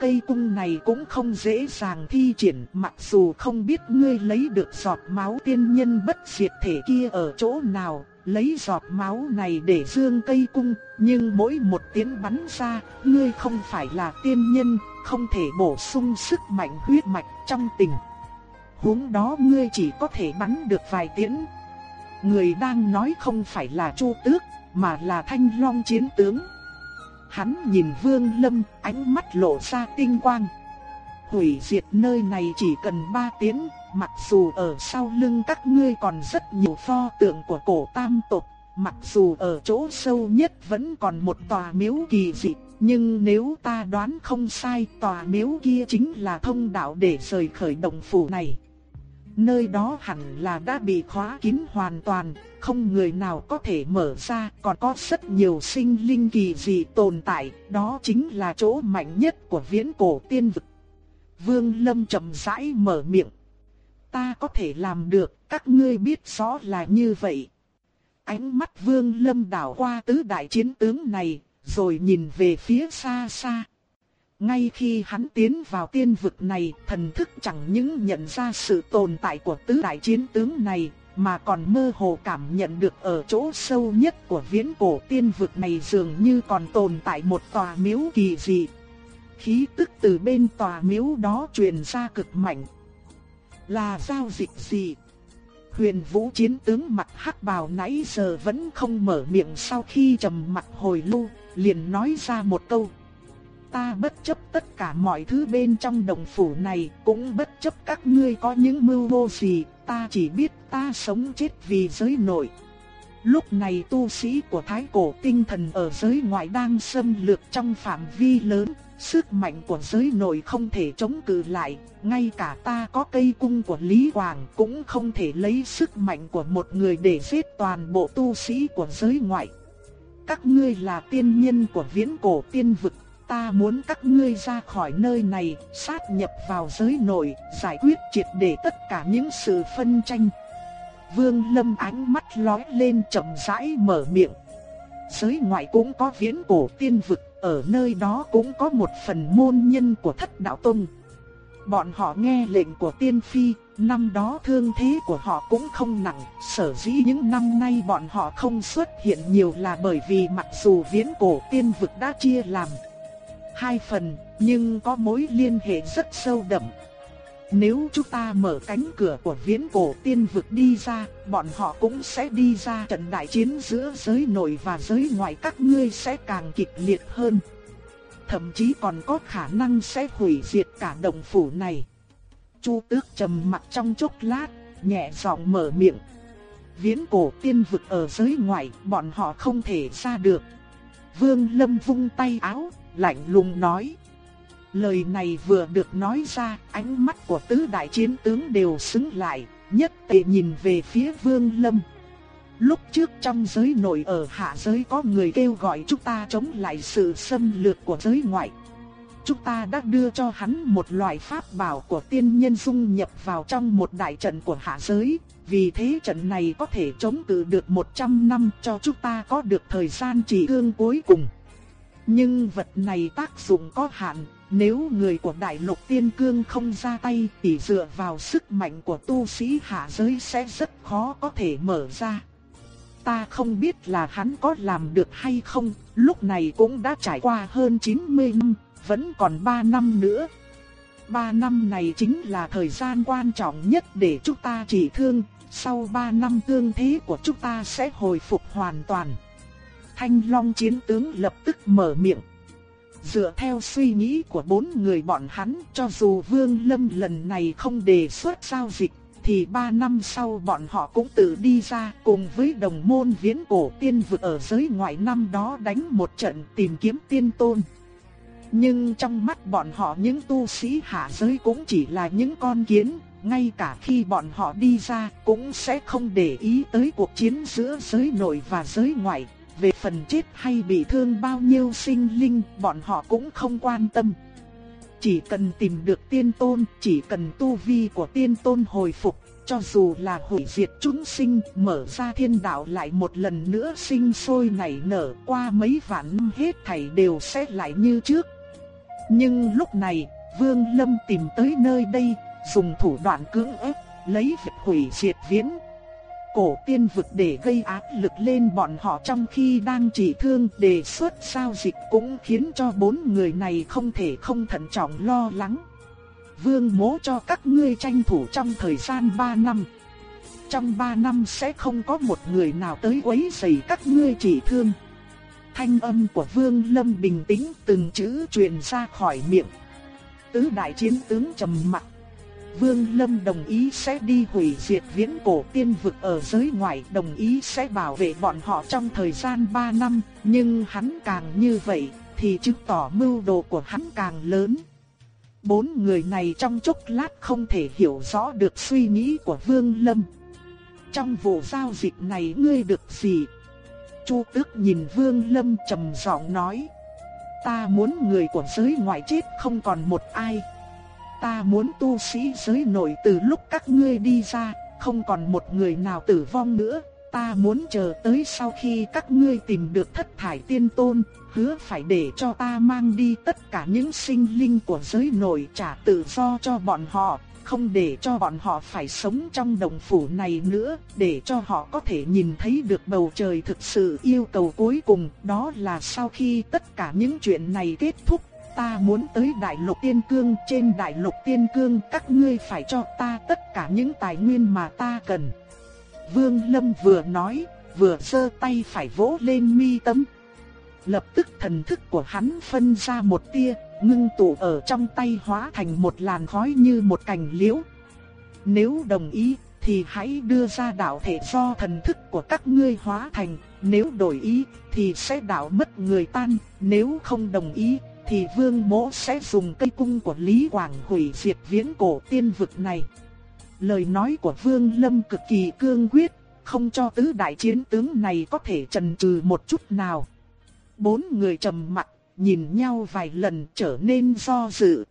Cây cung này cũng không dễ dàng thi triển mặc dù không biết ngươi lấy được giọt máu tiên nhân bất diệt thể kia ở chỗ nào, lấy giọt máu này để dương cây cung, nhưng mỗi một tiếng bắn ra, ngươi không phải là tiên nhân, không thể bổ sung sức mạnh huyết mạch trong tình. Huống đó ngươi chỉ có thể bắn được vài tiếng, Người đang nói không phải là Chu Tước, mà là Thanh Long chiến tướng. Hắn nhìn Vương Lâm, ánh mắt lộ ra tinh quang. Hủy diệt nơi này chỉ cần ba tiếng, mặc dù ở sau lưng các ngươi còn rất nhiều pho tượng của cổ tam tộc, mặc dù ở chỗ sâu nhất vẫn còn một tòa miếu kỳ dị, nhưng nếu ta đoán không sai, tòa miếu kia chính là thông đạo để rời khởi động phủ này nơi đó hẳn là đã bị khóa kín hoàn toàn, không người nào có thể mở ra, còn có rất nhiều sinh linh kỳ dị tồn tại, đó chính là chỗ mạnh nhất của viễn cổ tiên vực. Vương Lâm chậm rãi mở miệng. Ta có thể làm được, các ngươi biết rõ là như vậy. Ánh mắt Vương Lâm đảo qua tứ đại chiến tướng này, rồi nhìn về phía xa xa. Ngay khi hắn tiến vào tiên vực này, thần thức chẳng những nhận ra sự tồn tại của tứ đại chiến tướng này, mà còn mơ hồ cảm nhận được ở chỗ sâu nhất của viễn cổ tiên vực này dường như còn tồn tại một tòa miếu kỳ dị. khí tức từ bên tòa miếu đó truyền ra cực mạnh. Là giao dịch gì? Huyền Vũ chiến tướng mặt hắc bào nãy giờ vẫn không mở miệng sau khi trầm mặt hồi lâu, liền nói ra một câu. Ta bất chấp tất cả mọi thứ bên trong đồng phủ này, cũng bất chấp các ngươi có những mưu vô gì, ta chỉ biết ta sống chết vì giới nội. Lúc này tu sĩ của Thái Cổ tinh thần ở giới ngoại đang xâm lược trong phạm vi lớn, sức mạnh của giới nội không thể chống cự lại, ngay cả ta có cây cung của Lý Hoàng cũng không thể lấy sức mạnh của một người để giết toàn bộ tu sĩ của giới ngoại. Các ngươi là tiên nhân của viễn cổ tiên vực, ta muốn các ngươi ra khỏi nơi này, sát nhập vào giới nội, giải quyết triệt để tất cả những sự phân tranh. Vương Lâm ánh mắt lóe lên chậm rãi mở miệng. Giới ngoại cũng có viễn cổ tiên vực, ở nơi đó cũng có một phần môn nhân của thất đạo tông. Bọn họ nghe lệnh của tiên phi, năm đó thương thế của họ cũng không nặng, sở dĩ những năm nay bọn họ không xuất hiện nhiều là bởi vì mặc dù viễn cổ tiên vực đã chia làm hai phần, nhưng có mối liên hệ rất sâu đậm. Nếu chúng ta mở cánh cửa của viễn cổ tiên vực đi ra, bọn họ cũng sẽ đi ra trận đại chiến giữa giới nội và giới ngoại các ngươi sẽ càng kịch liệt hơn. Thậm chí còn có khả năng sẽ hủy diệt cả đồng phủ này. Chu tước trầm mặt trong chốc lát, nhẹ giọng mở miệng. Viễn cổ tiên vực ở giới ngoại, bọn họ không thể ra được. Vương Lâm vung tay áo, lạnh lùng nói. Lời này vừa được nói ra, ánh mắt của tứ đại chiến tướng đều xứng lại, nhất tề nhìn về phía Vương Lâm. Lúc trước trong giới nội ở hạ giới có người kêu gọi chúng ta chống lại sự xâm lược của giới ngoại. Chúng ta đã đưa cho hắn một loại pháp bảo của tiên nhân dung nhập vào trong một đại trận của hạ giới. Vì thế trận này có thể chống cự được 100 năm cho chúng ta có được thời gian trị thương cuối cùng. Nhưng vật này tác dụng có hạn, nếu người của đại lục tiên cương không ra tay thì dựa vào sức mạnh của tu sĩ hạ giới sẽ rất khó có thể mở ra. Ta không biết là hắn có làm được hay không, lúc này cũng đã trải qua hơn 90 năm, vẫn còn 3 năm nữa. 3 năm này chính là thời gian quan trọng nhất để chúng ta trị thương, sau 3 năm tương thế của chúng ta sẽ hồi phục hoàn toàn. Thanh Long chiến tướng lập tức mở miệng. Dựa theo suy nghĩ của bốn người bọn hắn, cho dù Vương Lâm lần này không đề xuất giao dịch, thì ba năm sau bọn họ cũng tự đi ra cùng với đồng môn viễn cổ tiên vực ở giới ngoại năm đó đánh một trận tìm kiếm tiên tôn. Nhưng trong mắt bọn họ những tu sĩ hạ giới cũng chỉ là những con kiến, ngay cả khi bọn họ đi ra cũng sẽ không để ý tới cuộc chiến giữa giới nội và giới ngoại, về phần chết hay bị thương bao nhiêu sinh linh, bọn họ cũng không quan tâm. Chỉ cần tìm được tiên tôn, chỉ cần tu vi của tiên tôn hồi phục, cho dù là hủy diệt chúng sinh, mở ra thiên đạo lại một lần nữa sinh sôi nảy nở qua mấy vạn năm hết thảy đều sẽ lại như trước. Nhưng lúc này, Vương Lâm tìm tới nơi đây, dùng thủ đoạn cưỡng ép, lấy việc hủy diệt viễn cổ tiên vực để gây áp lực lên bọn họ trong khi đang trị thương đề xuất giao dịch cũng khiến cho bốn người này không thể không thận trọng lo lắng. Vương mố cho các ngươi tranh thủ trong thời gian 3 năm. Trong 3 năm sẽ không có một người nào tới quấy rầy các ngươi trị thương. Thanh âm của Vương Lâm bình tĩnh từng chữ truyền ra khỏi miệng. Tứ đại chiến tướng trầm mặt Vương Lâm đồng ý sẽ đi hủy diệt viễn cổ tiên vực ở giới ngoại, đồng ý sẽ bảo vệ bọn họ trong thời gian 3 năm, nhưng hắn càng như vậy, thì chứng tỏ mưu đồ của hắn càng lớn. Bốn người này trong chốc lát không thể hiểu rõ được suy nghĩ của Vương Lâm. Trong vụ giao dịch này ngươi được gì? Chu Tước nhìn Vương Lâm trầm giọng nói. Ta muốn người của giới ngoại chết không còn một ai ta muốn tu sĩ giới nội từ lúc các ngươi đi ra, không còn một người nào tử vong nữa. Ta muốn chờ tới sau khi các ngươi tìm được thất thải tiên tôn, hứa phải để cho ta mang đi tất cả những sinh linh của giới nội trả tự do cho bọn họ, không để cho bọn họ phải sống trong đồng phủ này nữa, để cho họ có thể nhìn thấy được bầu trời thực sự yêu cầu cuối cùng, đó là sau khi tất cả những chuyện này kết thúc, ta muốn tới Đại Lục Tiên Cương, trên Đại Lục Tiên Cương các ngươi phải cho ta tất cả những tài nguyên mà ta cần. Vương Lâm vừa nói, vừa giơ tay phải vỗ lên mi tâm. Lập tức thần thức của hắn phân ra một tia, ngưng tụ ở trong tay hóa thành một làn khói như một cành liễu. Nếu đồng ý, thì hãy đưa ra đạo thể do thần thức của các ngươi hóa thành, nếu đổi ý, thì sẽ đạo mất người tan, nếu không đồng ý, thì vương mỗ sẽ dùng cây cung của Lý Quảng hủy diệt viễn cổ tiên vực này. Lời nói của vương lâm cực kỳ cương quyết, không cho tứ đại chiến tướng này có thể chần chừ một chút nào. Bốn người trầm mặt, nhìn nhau vài lần trở nên do dự.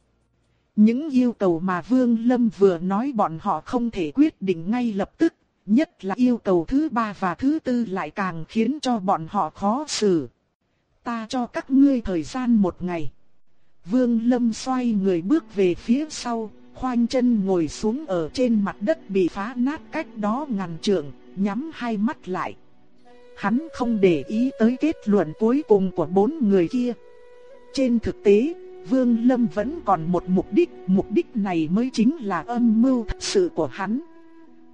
Những yêu cầu mà Vương Lâm vừa nói bọn họ không thể quyết định ngay lập tức, nhất là yêu cầu thứ ba và thứ tư lại càng khiến cho bọn họ khó xử. Ta cho các ngươi thời gian một ngày. Vương Lâm xoay người bước về phía sau, khoanh chân ngồi xuống ở trên mặt đất bị phá nát cách đó ngàn trượng, nhắm hai mắt lại. Hắn không để ý tới kết luận cuối cùng của bốn người kia. Trên thực tế, Vương Lâm vẫn còn một mục đích, mục đích này mới chính là âm mưu thật sự của hắn.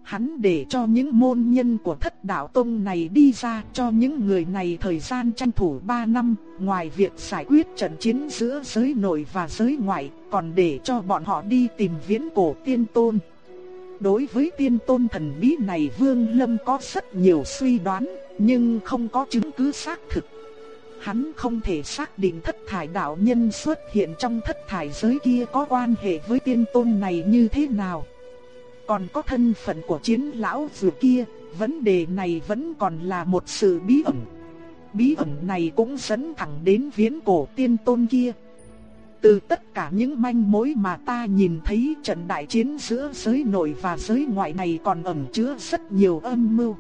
Hắn để cho những môn nhân của thất đạo tông này đi ra cho những người này thời gian tranh thủ 3 năm, ngoài việc giải quyết trận chiến giữa giới nội và giới ngoại, còn để cho bọn họ đi tìm viễn cổ tiên tôn. Đối với tiên tôn thần bí này Vương Lâm có rất nhiều suy đoán, nhưng không có chứng cứ xác thực. Hắn không thể xác định thất thải đạo nhân xuất hiện trong thất thải giới kia có quan hệ với tiên tôn này như thế nào. Còn có thân phận của chiến lão dù kia, vấn đề này vẫn còn là một sự bí ẩn. Bí ẩn này cũng dẫn thẳng đến viễn cổ tiên tôn kia. Từ tất cả những manh mối mà ta nhìn thấy trận đại chiến giữa giới nội và giới ngoại này còn ẩn chứa rất nhiều âm mưu.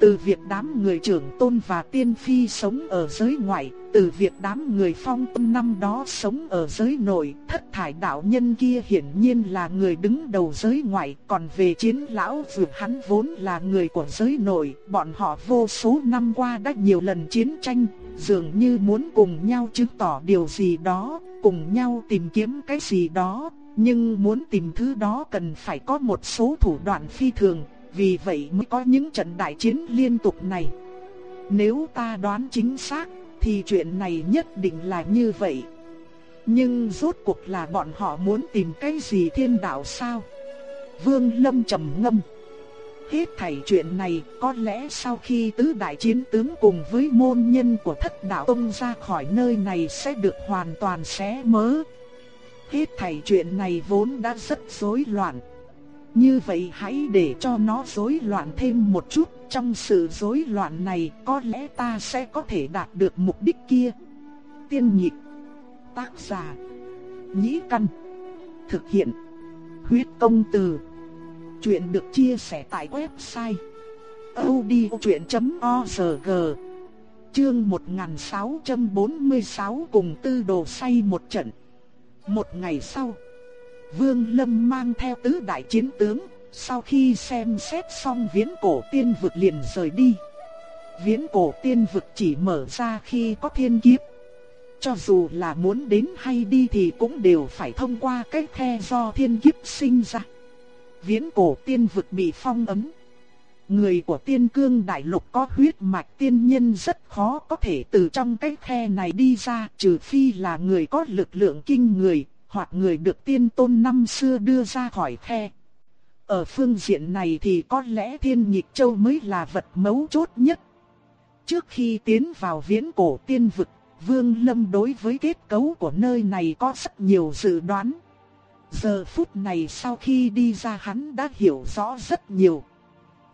Từ việc đám người trưởng tôn và tiên phi sống ở giới ngoại, từ việc đám người phong tôn năm đó sống ở giới nội, thất thải đạo nhân kia hiển nhiên là người đứng đầu giới ngoại, còn về chiến lão dù hắn vốn là người của giới nội, bọn họ vô số năm qua đã nhiều lần chiến tranh, dường như muốn cùng nhau chứng tỏ điều gì đó, cùng nhau tìm kiếm cái gì đó, nhưng muốn tìm thứ đó cần phải có một số thủ đoạn phi thường, vì vậy mới có những trận đại chiến liên tục này. Nếu ta đoán chính xác, thì chuyện này nhất định là như vậy. Nhưng rốt cuộc là bọn họ muốn tìm cái gì thiên đạo sao? Vương Lâm trầm ngâm. Hết thảy chuyện này có lẽ sau khi tứ đại chiến tướng cùng với môn nhân của thất đạo tông ra khỏi nơi này sẽ được hoàn toàn xé mớ. Hết thảy chuyện này vốn đã rất rối loạn. Như vậy hãy để cho nó rối loạn thêm một chút, trong sự rối loạn này có lẽ ta sẽ có thể đạt được mục đích kia. Tiên nhịp, tác giả, nhĩ căn, thực hiện, huyết công từ. Chuyện được chia sẻ tại website odchuyện.org Chương 1646 cùng tư đồ say một trận. Một ngày sau Vương Lâm mang theo tứ đại chiến tướng, sau khi xem xét xong viễn cổ tiên vực liền rời đi. Viễn cổ tiên vực chỉ mở ra khi có thiên kiếp. Cho dù là muốn đến hay đi thì cũng đều phải thông qua cái khe do thiên kiếp sinh ra. Viễn cổ tiên vực bị phong ấm. Người của tiên cương đại lục có huyết mạch tiên nhân rất khó có thể từ trong cái khe này đi ra trừ phi là người có lực lượng kinh người, hoặc người được tiên tôn năm xưa đưa ra khỏi khe. Ở phương diện này thì có lẽ thiên nhịp châu mới là vật mấu chốt nhất. Trước khi tiến vào viễn cổ tiên vực, Vương Lâm đối với kết cấu của nơi này có rất nhiều dự đoán. Giờ phút này sau khi đi ra hắn đã hiểu rõ rất nhiều.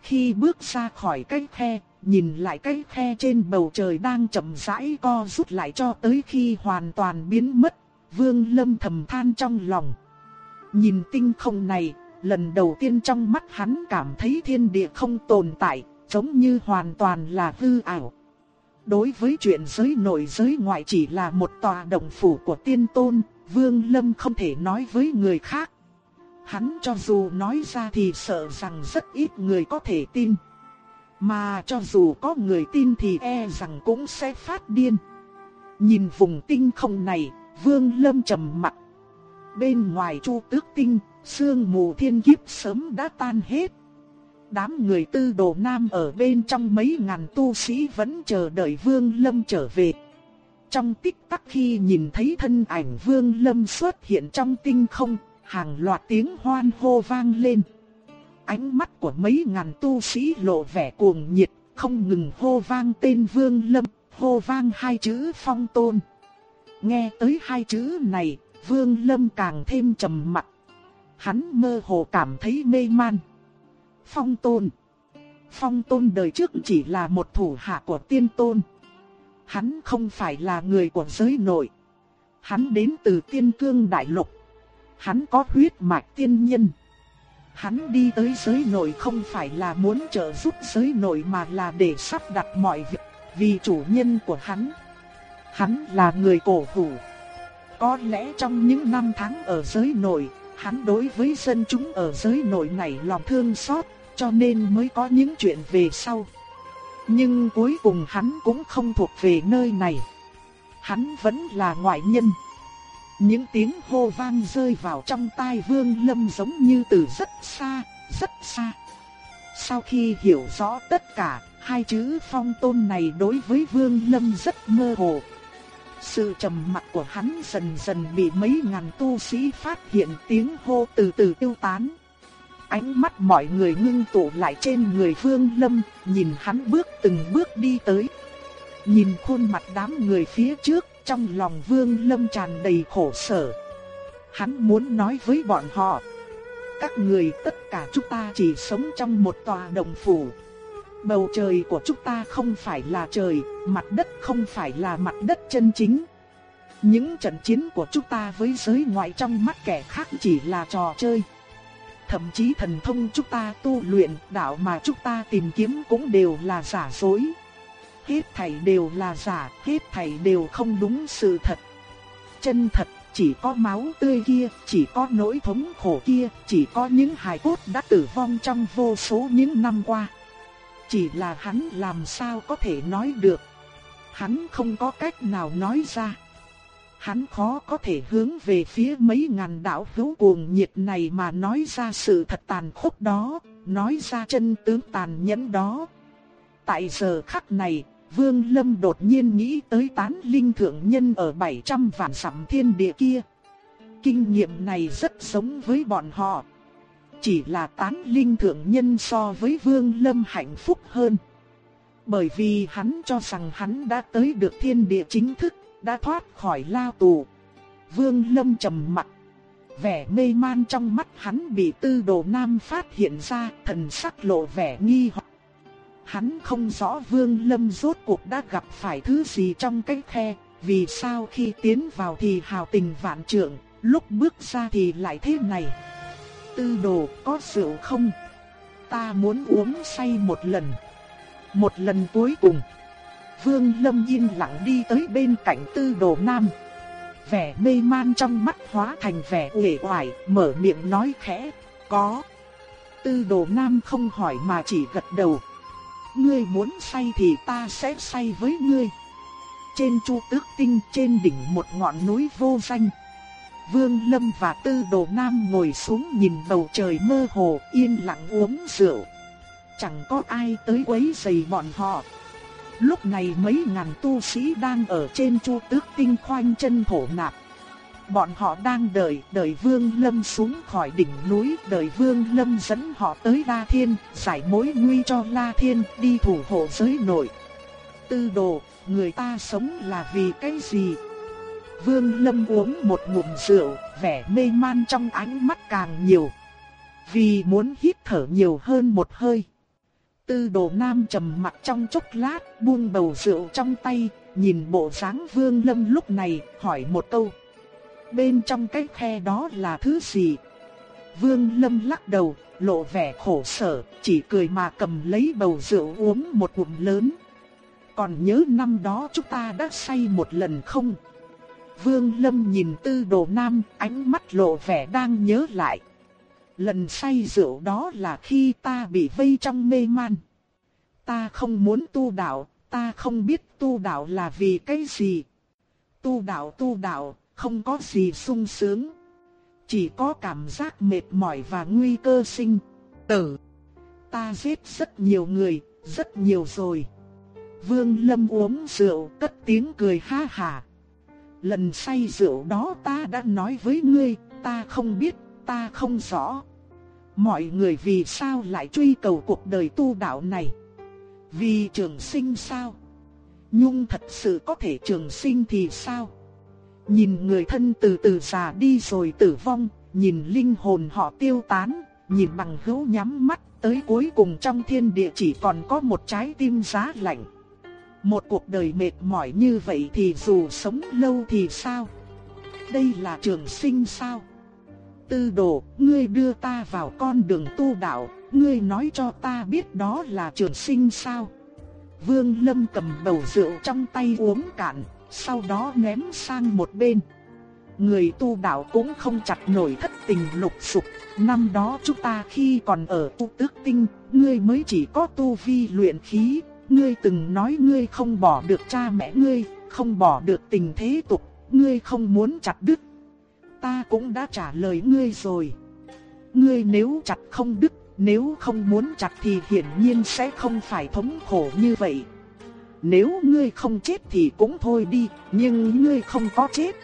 Khi bước ra khỏi cái khe, nhìn lại cái khe trên bầu trời đang chậm rãi co rút lại cho tới khi hoàn toàn biến mất, Vương Lâm thầm than trong lòng. Nhìn tinh không này, lần đầu tiên trong mắt hắn cảm thấy thiên địa không tồn tại, giống như hoàn toàn là hư ảo. Đối với chuyện giới nội giới ngoại chỉ là một tòa động phủ của tiên tôn, Vương Lâm không thể nói với người khác. Hắn cho dù nói ra thì sợ rằng rất ít người có thể tin. Mà cho dù có người tin thì e rằng cũng sẽ phát điên. Nhìn vùng tinh không này, Vương Lâm trầm mặt. Bên ngoài Chu Tước Tinh, sương mù thiên kiếp sớm đã tan hết. Đám người tư đồ nam ở bên trong mấy ngàn tu sĩ vẫn chờ đợi Vương Lâm trở về. Trong tích tắc khi nhìn thấy thân ảnh Vương Lâm xuất hiện trong tinh không, hàng loạt tiếng hoan hô vang lên. Ánh mắt của mấy ngàn tu sĩ lộ vẻ cuồng nhiệt, không ngừng hô vang tên Vương Lâm, hô vang hai chữ phong tôn. Nghe tới hai chữ này, Vương Lâm càng thêm trầm mặc. Hắn mơ hồ cảm thấy mê man. Phong tôn. Phong tôn đời trước chỉ là một thủ hạ của tiên tôn. Hắn không phải là người của giới nội. Hắn đến từ tiên cương đại lục. Hắn có huyết mạch tiên nhân. Hắn đi tới giới nội không phải là muốn trợ giúp giới nội mà là để sắp đặt mọi việc vì chủ nhân của hắn. Hắn là người cổ hủ. Có lẽ trong những năm tháng ở giới nội, hắn đối với dân chúng ở giới nội này lòng thương xót, cho nên mới có những chuyện về sau. Nhưng cuối cùng hắn cũng không thuộc về nơi này. Hắn vẫn là ngoại nhân. Những tiếng hô vang rơi vào trong tai Vương Lâm giống như từ rất xa, rất xa. Sau khi hiểu rõ tất cả, hai chữ phong tôn này đối với Vương Lâm rất mơ hồ. Sự trầm mặc của hắn dần dần bị mấy ngàn tu sĩ phát hiện tiếng hô từ từ tiêu tán. Ánh mắt mọi người ngưng tụ lại trên người Vương Lâm, nhìn hắn bước từng bước đi tới. Nhìn khuôn mặt đám người phía trước, trong lòng Vương Lâm tràn đầy khổ sở. Hắn muốn nói với bọn họ, các người tất cả chúng ta chỉ sống trong một tòa đồng phủ. Bầu trời của chúng ta không phải là trời, mặt đất không phải là mặt đất chân chính. Những trận chiến của chúng ta với giới ngoại trong mắt kẻ khác chỉ là trò chơi. Thậm chí thần thông chúng ta tu luyện, đạo mà chúng ta tìm kiếm cũng đều là giả dối. Hết thảy đều là giả, hết thảy đều không đúng sự thật. Chân thật chỉ có máu tươi kia, chỉ có nỗi thống khổ kia, chỉ có những hài cốt đã tử vong trong vô số những năm qua. Chỉ là hắn làm sao có thể nói được. Hắn không có cách nào nói ra. Hắn khó có thể hướng về phía mấy ngàn đạo hữu cuồng nhiệt này mà nói ra sự thật tàn khốc đó, nói ra chân tướng tàn nhẫn đó. Tại giờ khắc này, Vương Lâm đột nhiên nghĩ tới tán linh thượng nhân ở 700 vạn sắm thiên địa kia. Kinh nghiệm này rất giống với bọn họ. Chỉ là tán linh thượng nhân so với Vương Lâm hạnh phúc hơn. Bởi vì hắn cho rằng hắn đã tới được thiên địa chính thức, đã thoát khỏi lao tù. Vương Lâm trầm mặt. Vẻ mê man trong mắt hắn bị tư đồ nam phát hiện ra, thần sắc lộ vẻ nghi hoặc. Hắn không rõ Vương Lâm rốt cuộc đã gặp phải thứ gì trong cái khe, vì sao khi tiến vào thì hào tình vạn trượng, lúc bước ra thì lại thế này. Tư đồ có rượu không? Ta muốn uống say một lần. Một lần cuối cùng. Vương Lâm yên lặng đi tới bên cạnh tư đồ nam. Vẻ mê man trong mắt hóa thành vẻ uể oải, mở miệng nói khẽ, có. Tư đồ nam không hỏi mà chỉ gật đầu. Ngươi muốn say thì ta sẽ say với ngươi. Trên chu tước tinh trên đỉnh một ngọn núi vô danh. Vương Lâm và Tư Đồ Nam ngồi xuống nhìn bầu trời mơ hồ yên lặng uống rượu. Chẳng có ai tới quấy rầy bọn họ. Lúc này mấy ngàn tu sĩ đang ở trên chu tước tinh khoanh chân thổ nạp. Bọn họ đang đợi, đợi Vương Lâm xuống khỏi đỉnh núi, đợi Vương Lâm dẫn họ tới La Thiên, giải mối nguy cho La Thiên, đi thủ hộ giới nội. Tư đồ, người ta sống là vì cái gì? Vương Lâm uống một ngụm rượu, vẻ mê man trong ánh mắt càng nhiều. Vì muốn hít thở nhiều hơn một hơi. Tư đồ nam trầm mặt trong chốc lát, buông bầu rượu trong tay, nhìn bộ dáng Vương Lâm lúc này, hỏi một câu. Bên trong cái khe đó là thứ gì? Vương Lâm lắc đầu, lộ vẻ khổ sở, chỉ cười mà cầm lấy bầu rượu uống một ngụm lớn. Còn nhớ năm đó chúng ta đã say một lần không? Vương Lâm nhìn tư đồ nam, ánh mắt lộ vẻ đang nhớ lại. Lần say rượu đó là khi ta bị vây trong mê man. Ta không muốn tu đạo, ta không biết tu đạo là vì cái gì. Tu đạo tu đạo, không có gì sung sướng. Chỉ có cảm giác mệt mỏi và nguy cơ sinh tử. Ta giết rất nhiều người, rất nhiều rồi. Vương Lâm uống rượu cất tiếng cười ha hà. Lần say rượu đó ta đã nói với ngươi, ta không biết, ta không rõ. Mọi người vì sao lại truy cầu cuộc đời tu đạo này? Vì trường sinh sao? Nhung thật sự có thể trường sinh thì sao? Nhìn người thân từ từ già đi rồi tử vong, nhìn linh hồn họ tiêu tán, nhìn bằng hữu nhắm mắt, tới cuối cùng trong thiên địa chỉ còn có một trái tim giá lạnh. Một cuộc đời mệt mỏi như vậy thì dù sống lâu thì sao? Đây là trường sinh sao? Tư đồ, ngươi đưa ta vào con đường tu đạo, ngươi nói cho ta biết đó là trường sinh sao? Vương Lâm cầm bầu rượu trong tay uống cạn, sau đó ném sang một bên. Người tu đạo cũng không chặt nổi thất tình lục sục. Năm đó chúng ta khi còn ở tu tước tinh, ngươi mới chỉ có tu vi luyện khí. Ngươi từng nói ngươi không bỏ được cha mẹ ngươi, không bỏ được tình thế tục, ngươi không muốn chặt đứt. Ta cũng đã trả lời ngươi rồi. Ngươi nếu chặt không đứt, nếu không muốn chặt thì hiển nhiên sẽ không phải thống khổ như vậy. Nếu ngươi không chết thì cũng thôi đi, nhưng ngươi không có chết.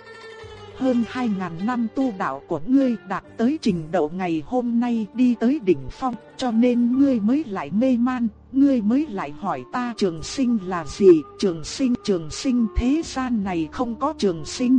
Hơn 2.000 năm tu đạo của ngươi đạt tới trình độ ngày hôm nay đi tới đỉnh phong, cho nên ngươi mới lại mê man, ngươi mới lại hỏi ta trường sinh là gì, trường sinh trường sinh thế gian này không có trường sinh.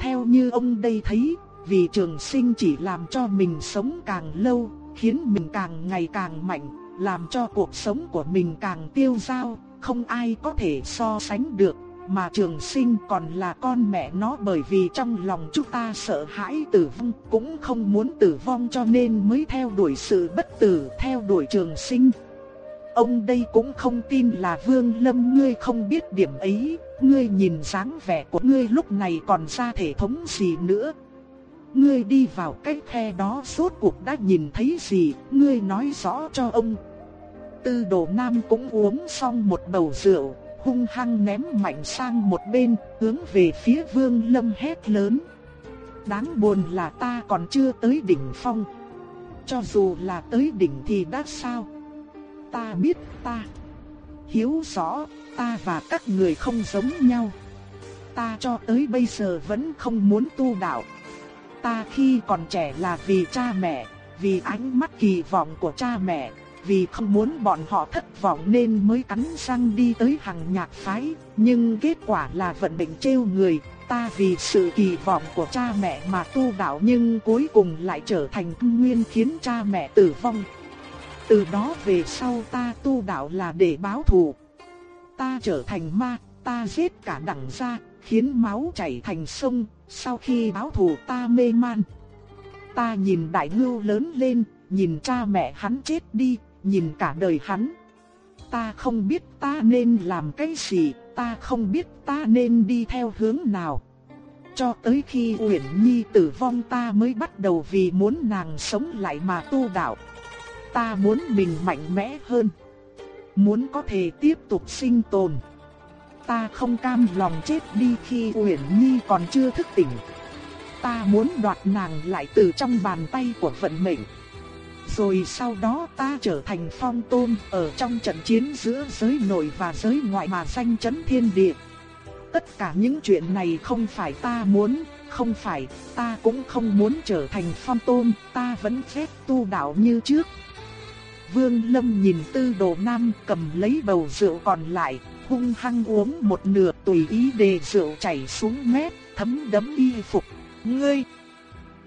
Theo như ông đây thấy, vì trường sinh chỉ làm cho mình sống càng lâu, khiến mình càng ngày càng mạnh, làm cho cuộc sống của mình càng tiêu dao, không ai có thể so sánh được, mà trường sinh còn là con mẹ nó bởi vì trong lòng chúng ta sợ hãi tử vong, cũng không muốn tử vong cho nên mới theo đuổi sự bất tử, theo đuổi trường sinh. Ông đây cũng không tin là Vương Lâm ngươi không biết điểm ấy, ngươi nhìn dáng vẻ của ngươi lúc này còn ra thể thống gì nữa. Ngươi đi vào cái khe đó suốt cuộc đã nhìn thấy gì, ngươi nói rõ cho ông. Tư đồ nam cũng uống xong một bầu rượu, hung hăng ném mạnh sang một bên, hướng về phía vương lâm hét lớn. Đáng buồn là ta còn chưa tới đỉnh phong. Cho dù là tới đỉnh thì đã sao? Ta biết ta. Hiếu rõ, ta và các người không giống nhau. Ta cho tới bây giờ vẫn không muốn tu đạo. Ta khi còn trẻ là vì cha mẹ, vì ánh mắt kỳ vọng của cha mẹ, vì không muốn bọn họ thất vọng nên mới cắn răng đi tới hàng nhạc phái, nhưng kết quả là vận mệnh trêu người, ta vì sự kỳ vọng của cha mẹ mà tu đạo nhưng cuối cùng lại trở thành nguyên khiến cha mẹ tử vong. Từ đó về sau ta tu đạo là để báo thù. Ta trở thành ma, ta giết cả đẳng gia, khiến máu chảy thành sông, sau khi báo thù ta mê man. Ta nhìn đại ngưu lớn lên, nhìn cha mẹ hắn chết đi, nhìn cả đời hắn. Ta không biết ta nên làm cái gì, ta không biết ta nên đi theo hướng nào. Cho tới khi Uyển Nhi tử vong ta mới bắt đầu vì muốn nàng sống lại mà tu đạo. Ta muốn mình mạnh mẽ hơn. Muốn có thể tiếp tục sinh tồn. Ta không cam lòng chết đi khi Uyển Nhi còn chưa thức tỉnh. Ta muốn đoạt nàng lại từ trong bàn tay của vận mệnh. Rồi sau đó ta trở thành phong tôn ở trong trận chiến giữa giới nội và giới ngoại mà danh chấn thiên địa. Tất cả những chuyện này không phải ta muốn, không phải, ta cũng không muốn trở thành phong tôn, ta vẫn phép tu đạo như trước. Vương Lâm nhìn tư đồ nam cầm lấy bầu rượu còn lại, hung hăng uống một nửa tùy ý để rượu chảy xuống mép, thấm đẫm y phục. Ngươi!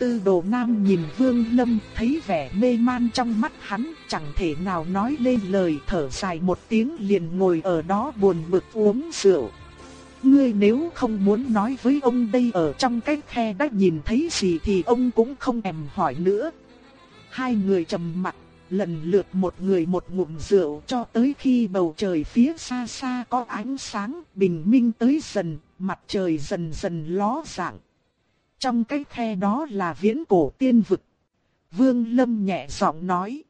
Tư đồ nam nhìn Vương Lâm thấy vẻ mê man trong mắt hắn chẳng thể nào nói lên lời thở dài một tiếng liền ngồi ở đó buồn bực uống rượu. Ngươi nếu không muốn nói với ông đây ở trong cái khe đã nhìn thấy gì thì ông cũng không em hỏi nữa. Hai người trầm mặt, lần lượt một người một ngụm rượu cho tới khi bầu trời phía xa xa có ánh sáng bình minh tới dần, mặt trời dần dần ló dạng. Trong cái khe đó là viễn cổ tiên vực. Vương Lâm nhẹ giọng nói.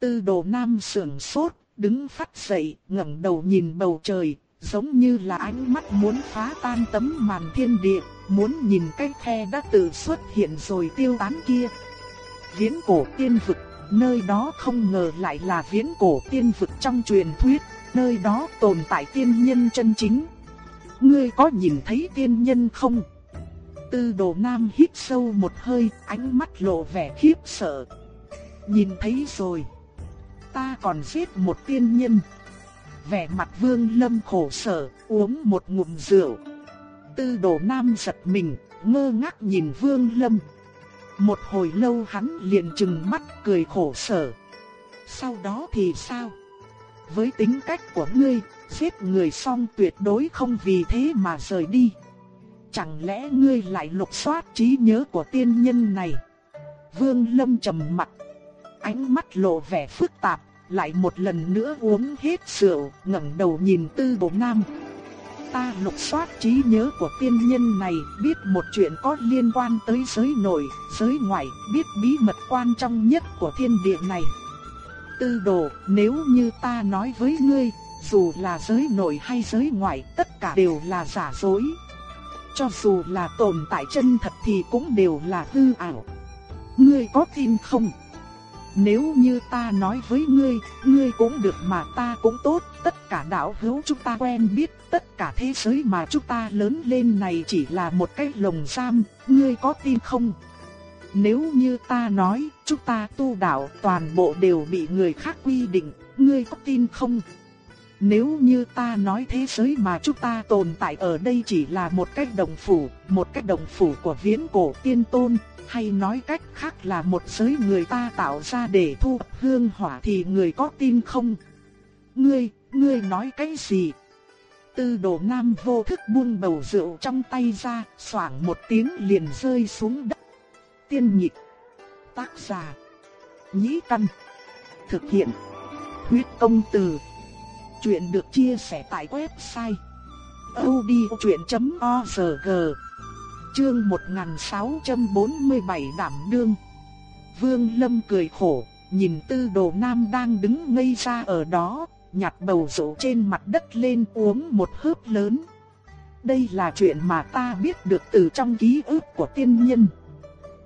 Tư đồ nam sưởng sốt, đứng phát dậy, ngẩng đầu nhìn bầu trời, giống như là ánh mắt muốn phá tan tấm màn thiên địa, muốn nhìn cái khe đã tự xuất hiện rồi tiêu tán kia. Viễn cổ tiên vực, nơi đó không ngờ lại là viễn cổ tiên vực trong truyền thuyết, nơi đó tồn tại tiên nhân chân chính. Ngươi có nhìn thấy tiên nhân không? Tư đồ nam hít sâu một hơi, ánh mắt lộ vẻ khiếp sợ. Nhìn thấy rồi. Ta còn giết một tiên nhân. Vẻ mặt vương lâm khổ sở, uống một ngụm rượu. Tư đồ nam giật mình, ngơ ngác nhìn vương lâm. Một hồi lâu hắn liền trừng mắt cười khổ sở. Sau đó thì sao? Với tính cách của ngươi, giết người xong tuyệt đối không vì thế mà rời đi. Chẳng lẽ ngươi lại lục soát trí nhớ của tiên nhân này? Vương Lâm trầm mặt, ánh mắt lộ vẻ phức tạp, lại một lần nữa uống hết rượu, ngẩng đầu nhìn Tư Bổ Nam. Ta lục soát trí nhớ của tiên nhân này, biết một chuyện có liên quan tới giới nội, giới ngoại, biết bí mật quan trọng nhất của thiên địa này. Tư đồ, nếu như ta nói với ngươi, dù là giới nội hay giới ngoại, tất cả đều là giả dối. Cho dù là tồn tại chân thật thì cũng đều là hư ảo. Ngươi có tin không? Nếu như ta nói với ngươi, ngươi cũng được mà ta cũng tốt, tất cả đạo hữu chúng ta quen biết, tất cả thế giới mà chúng ta lớn lên này chỉ là một cái lồng giam, ngươi có tin không? Nếu như ta nói, chúng ta tu đạo toàn bộ đều bị người khác quy định, ngươi có tin không? Nếu như ta nói thế giới mà chúng ta tồn tại ở đây chỉ là một cách đồng phủ, một cách đồng phủ của viễn cổ tiên tôn, hay nói cách khác là một giới người ta tạo ra để thu hương hỏa thì người có tin không? Ngươi, ngươi nói cái gì? Tư đồ nam vô thức buông bầu rượu trong tay ra, xoảng một tiếng liền rơi xuống đất. Tiên nhịp, tác giả, nhĩ căn, thực hiện, huyết công từ. Chuyện được chia sẻ tại website odchuyện.org Chương 1647 đảm đương Vương Lâm cười khổ, nhìn tư đồ nam đang đứng ngây ra ở đó, nhặt bầu rượu trên mặt đất lên uống một hớp lớn. Đây là chuyện mà ta biết được từ trong ký ức của tiên nhân.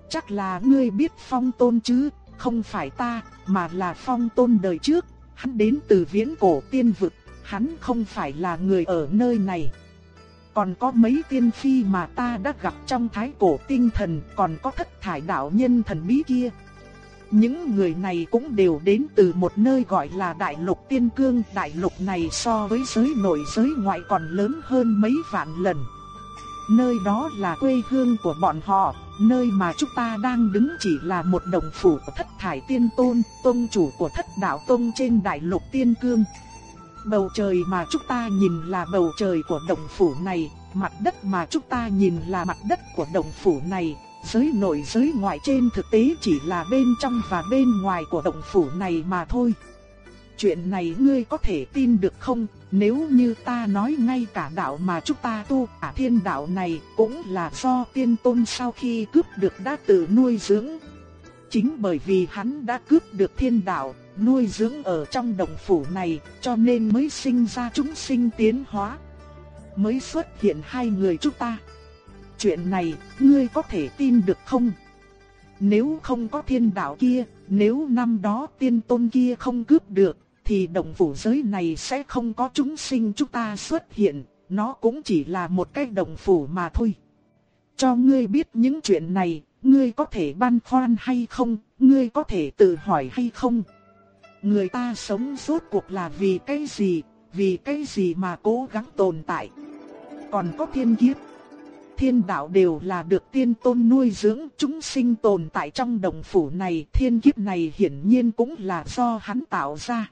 Chắc là ngươi biết phong tôn chứ, không phải ta, mà là phong tôn đời trước, hắn đến từ viễn cổ tiên vực, hắn không phải là người ở nơi này. Còn có mấy tiên phi mà ta đã gặp trong thái cổ tinh thần, còn có thất thải đạo nhân thần bí kia. Những người này cũng đều đến từ một nơi gọi là Đại Lục Tiên Cương. Đại Lục này so với giới nội giới ngoại còn lớn hơn mấy vạn lần. Nơi đó là quê hương của bọn họ, nơi mà chúng ta đang đứng chỉ là một đồng phủ của thất thải tiên tôn, tôn chủ của thất đạo tôn trên Đại Lục Tiên Cương. Bầu trời mà chúng ta nhìn là bầu trời của đồng phủ này, mặt đất mà chúng ta nhìn là mặt đất của đồng phủ này, giới nội giới ngoại trên thực tế chỉ là bên trong và bên ngoài của đồng phủ này mà thôi. Chuyện này ngươi có thể tin được không? Nếu như ta nói ngay cả đạo mà chúng ta tu, cả thiên đạo này cũng là do tiên tôn sau khi cướp được đã tự nuôi dưỡng. Chính bởi vì hắn đã cướp được thiên đạo, nuôi dưỡng ở trong đồng phủ này, cho nên mới sinh ra chúng sinh tiến hóa. Mới xuất hiện hai người chúng ta. Chuyện này, ngươi có thể tin được không? Nếu không có thiên đạo kia, nếu năm đó tiên tôn kia không cướp được, thì động phủ giới này sẽ không có chúng sinh chúng ta xuất hiện, nó cũng chỉ là một cái động phủ mà thôi. Cho ngươi biết những chuyện này, ngươi có thể băn khoăn hay không, ngươi có thể tự hỏi hay không. Người ta sống suốt cuộc là vì cái gì, vì cái gì mà cố gắng tồn tại. Còn có thiên kiếp. Thiên đạo đều là được tiên tôn nuôi dưỡng chúng sinh tồn tại trong đồng phủ này. Thiên kiếp này hiển nhiên cũng là do hắn tạo ra.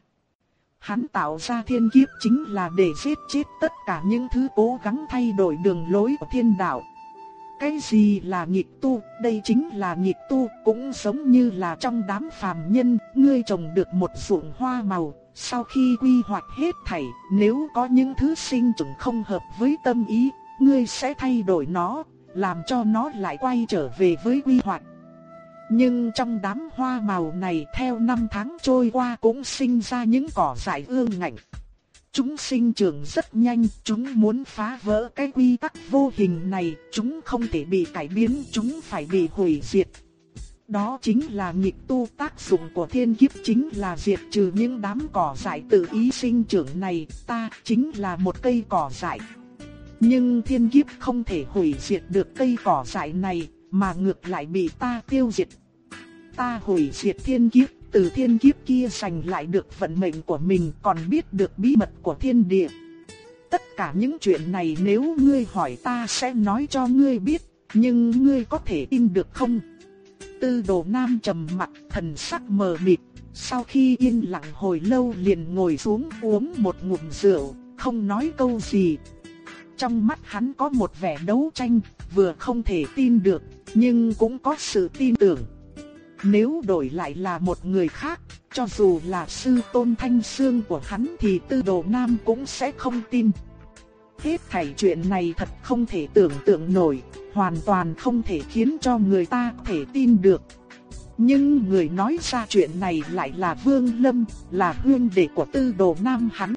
Hắn tạo ra thiên kiếp chính là để giết chết tất cả những thứ cố gắng thay đổi đường lối của thiên đạo. Cái gì là nghịch tu, đây chính là nghịch tu, cũng giống như là trong đám phàm nhân, ngươi trồng được một ruộng hoa màu, sau khi quy hoạch hết thảy, nếu có những thứ sinh trưởng không hợp với tâm ý, ngươi sẽ thay đổi nó, làm cho nó lại quay trở về với quy hoạch. Nhưng trong đám hoa màu này theo năm tháng trôi qua cũng sinh ra những cỏ dại ương ngạnh. chúng sinh trưởng rất nhanh, chúng muốn phá vỡ cái quy tắc vô hình này, chúng không thể bị cải biến, chúng phải bị hủy diệt. Đó chính là nghịch tu tác dụng của thiên kiếp chính là diệt trừ những đám cỏ dại tự ý sinh trưởng này, ta chính là một cây cỏ dại. Nhưng thiên kiếp không thể hủy diệt được cây cỏ dại này, mà ngược lại bị ta tiêu diệt. Ta hủy diệt thiên kiếp, từ thiên kiếp kia giành lại được vận mệnh của mình còn biết được bí mật của thiên địa. Tất cả những chuyện này nếu ngươi hỏi ta sẽ nói cho ngươi biết, nhưng ngươi có thể tin được không? Tư đồ nam trầm mặt, thần sắc mờ mịt, sau khi yên lặng hồi lâu liền ngồi xuống uống một ngụm rượu, không nói câu gì. Trong mắt hắn có một vẻ đấu tranh, vừa không thể tin được, nhưng cũng có sự tin tưởng. Nếu đổi lại là một người khác, cho dù là sư tôn thanh xương của hắn thì tư đồ nam cũng sẽ không tin. Hết thảy chuyện này thật không thể tưởng tượng nổi, hoàn toàn không thể khiến cho người ta thể tin được. Nhưng người nói ra chuyện này lại là Vương Lâm, là huynh đệ của tư đồ nam hắn.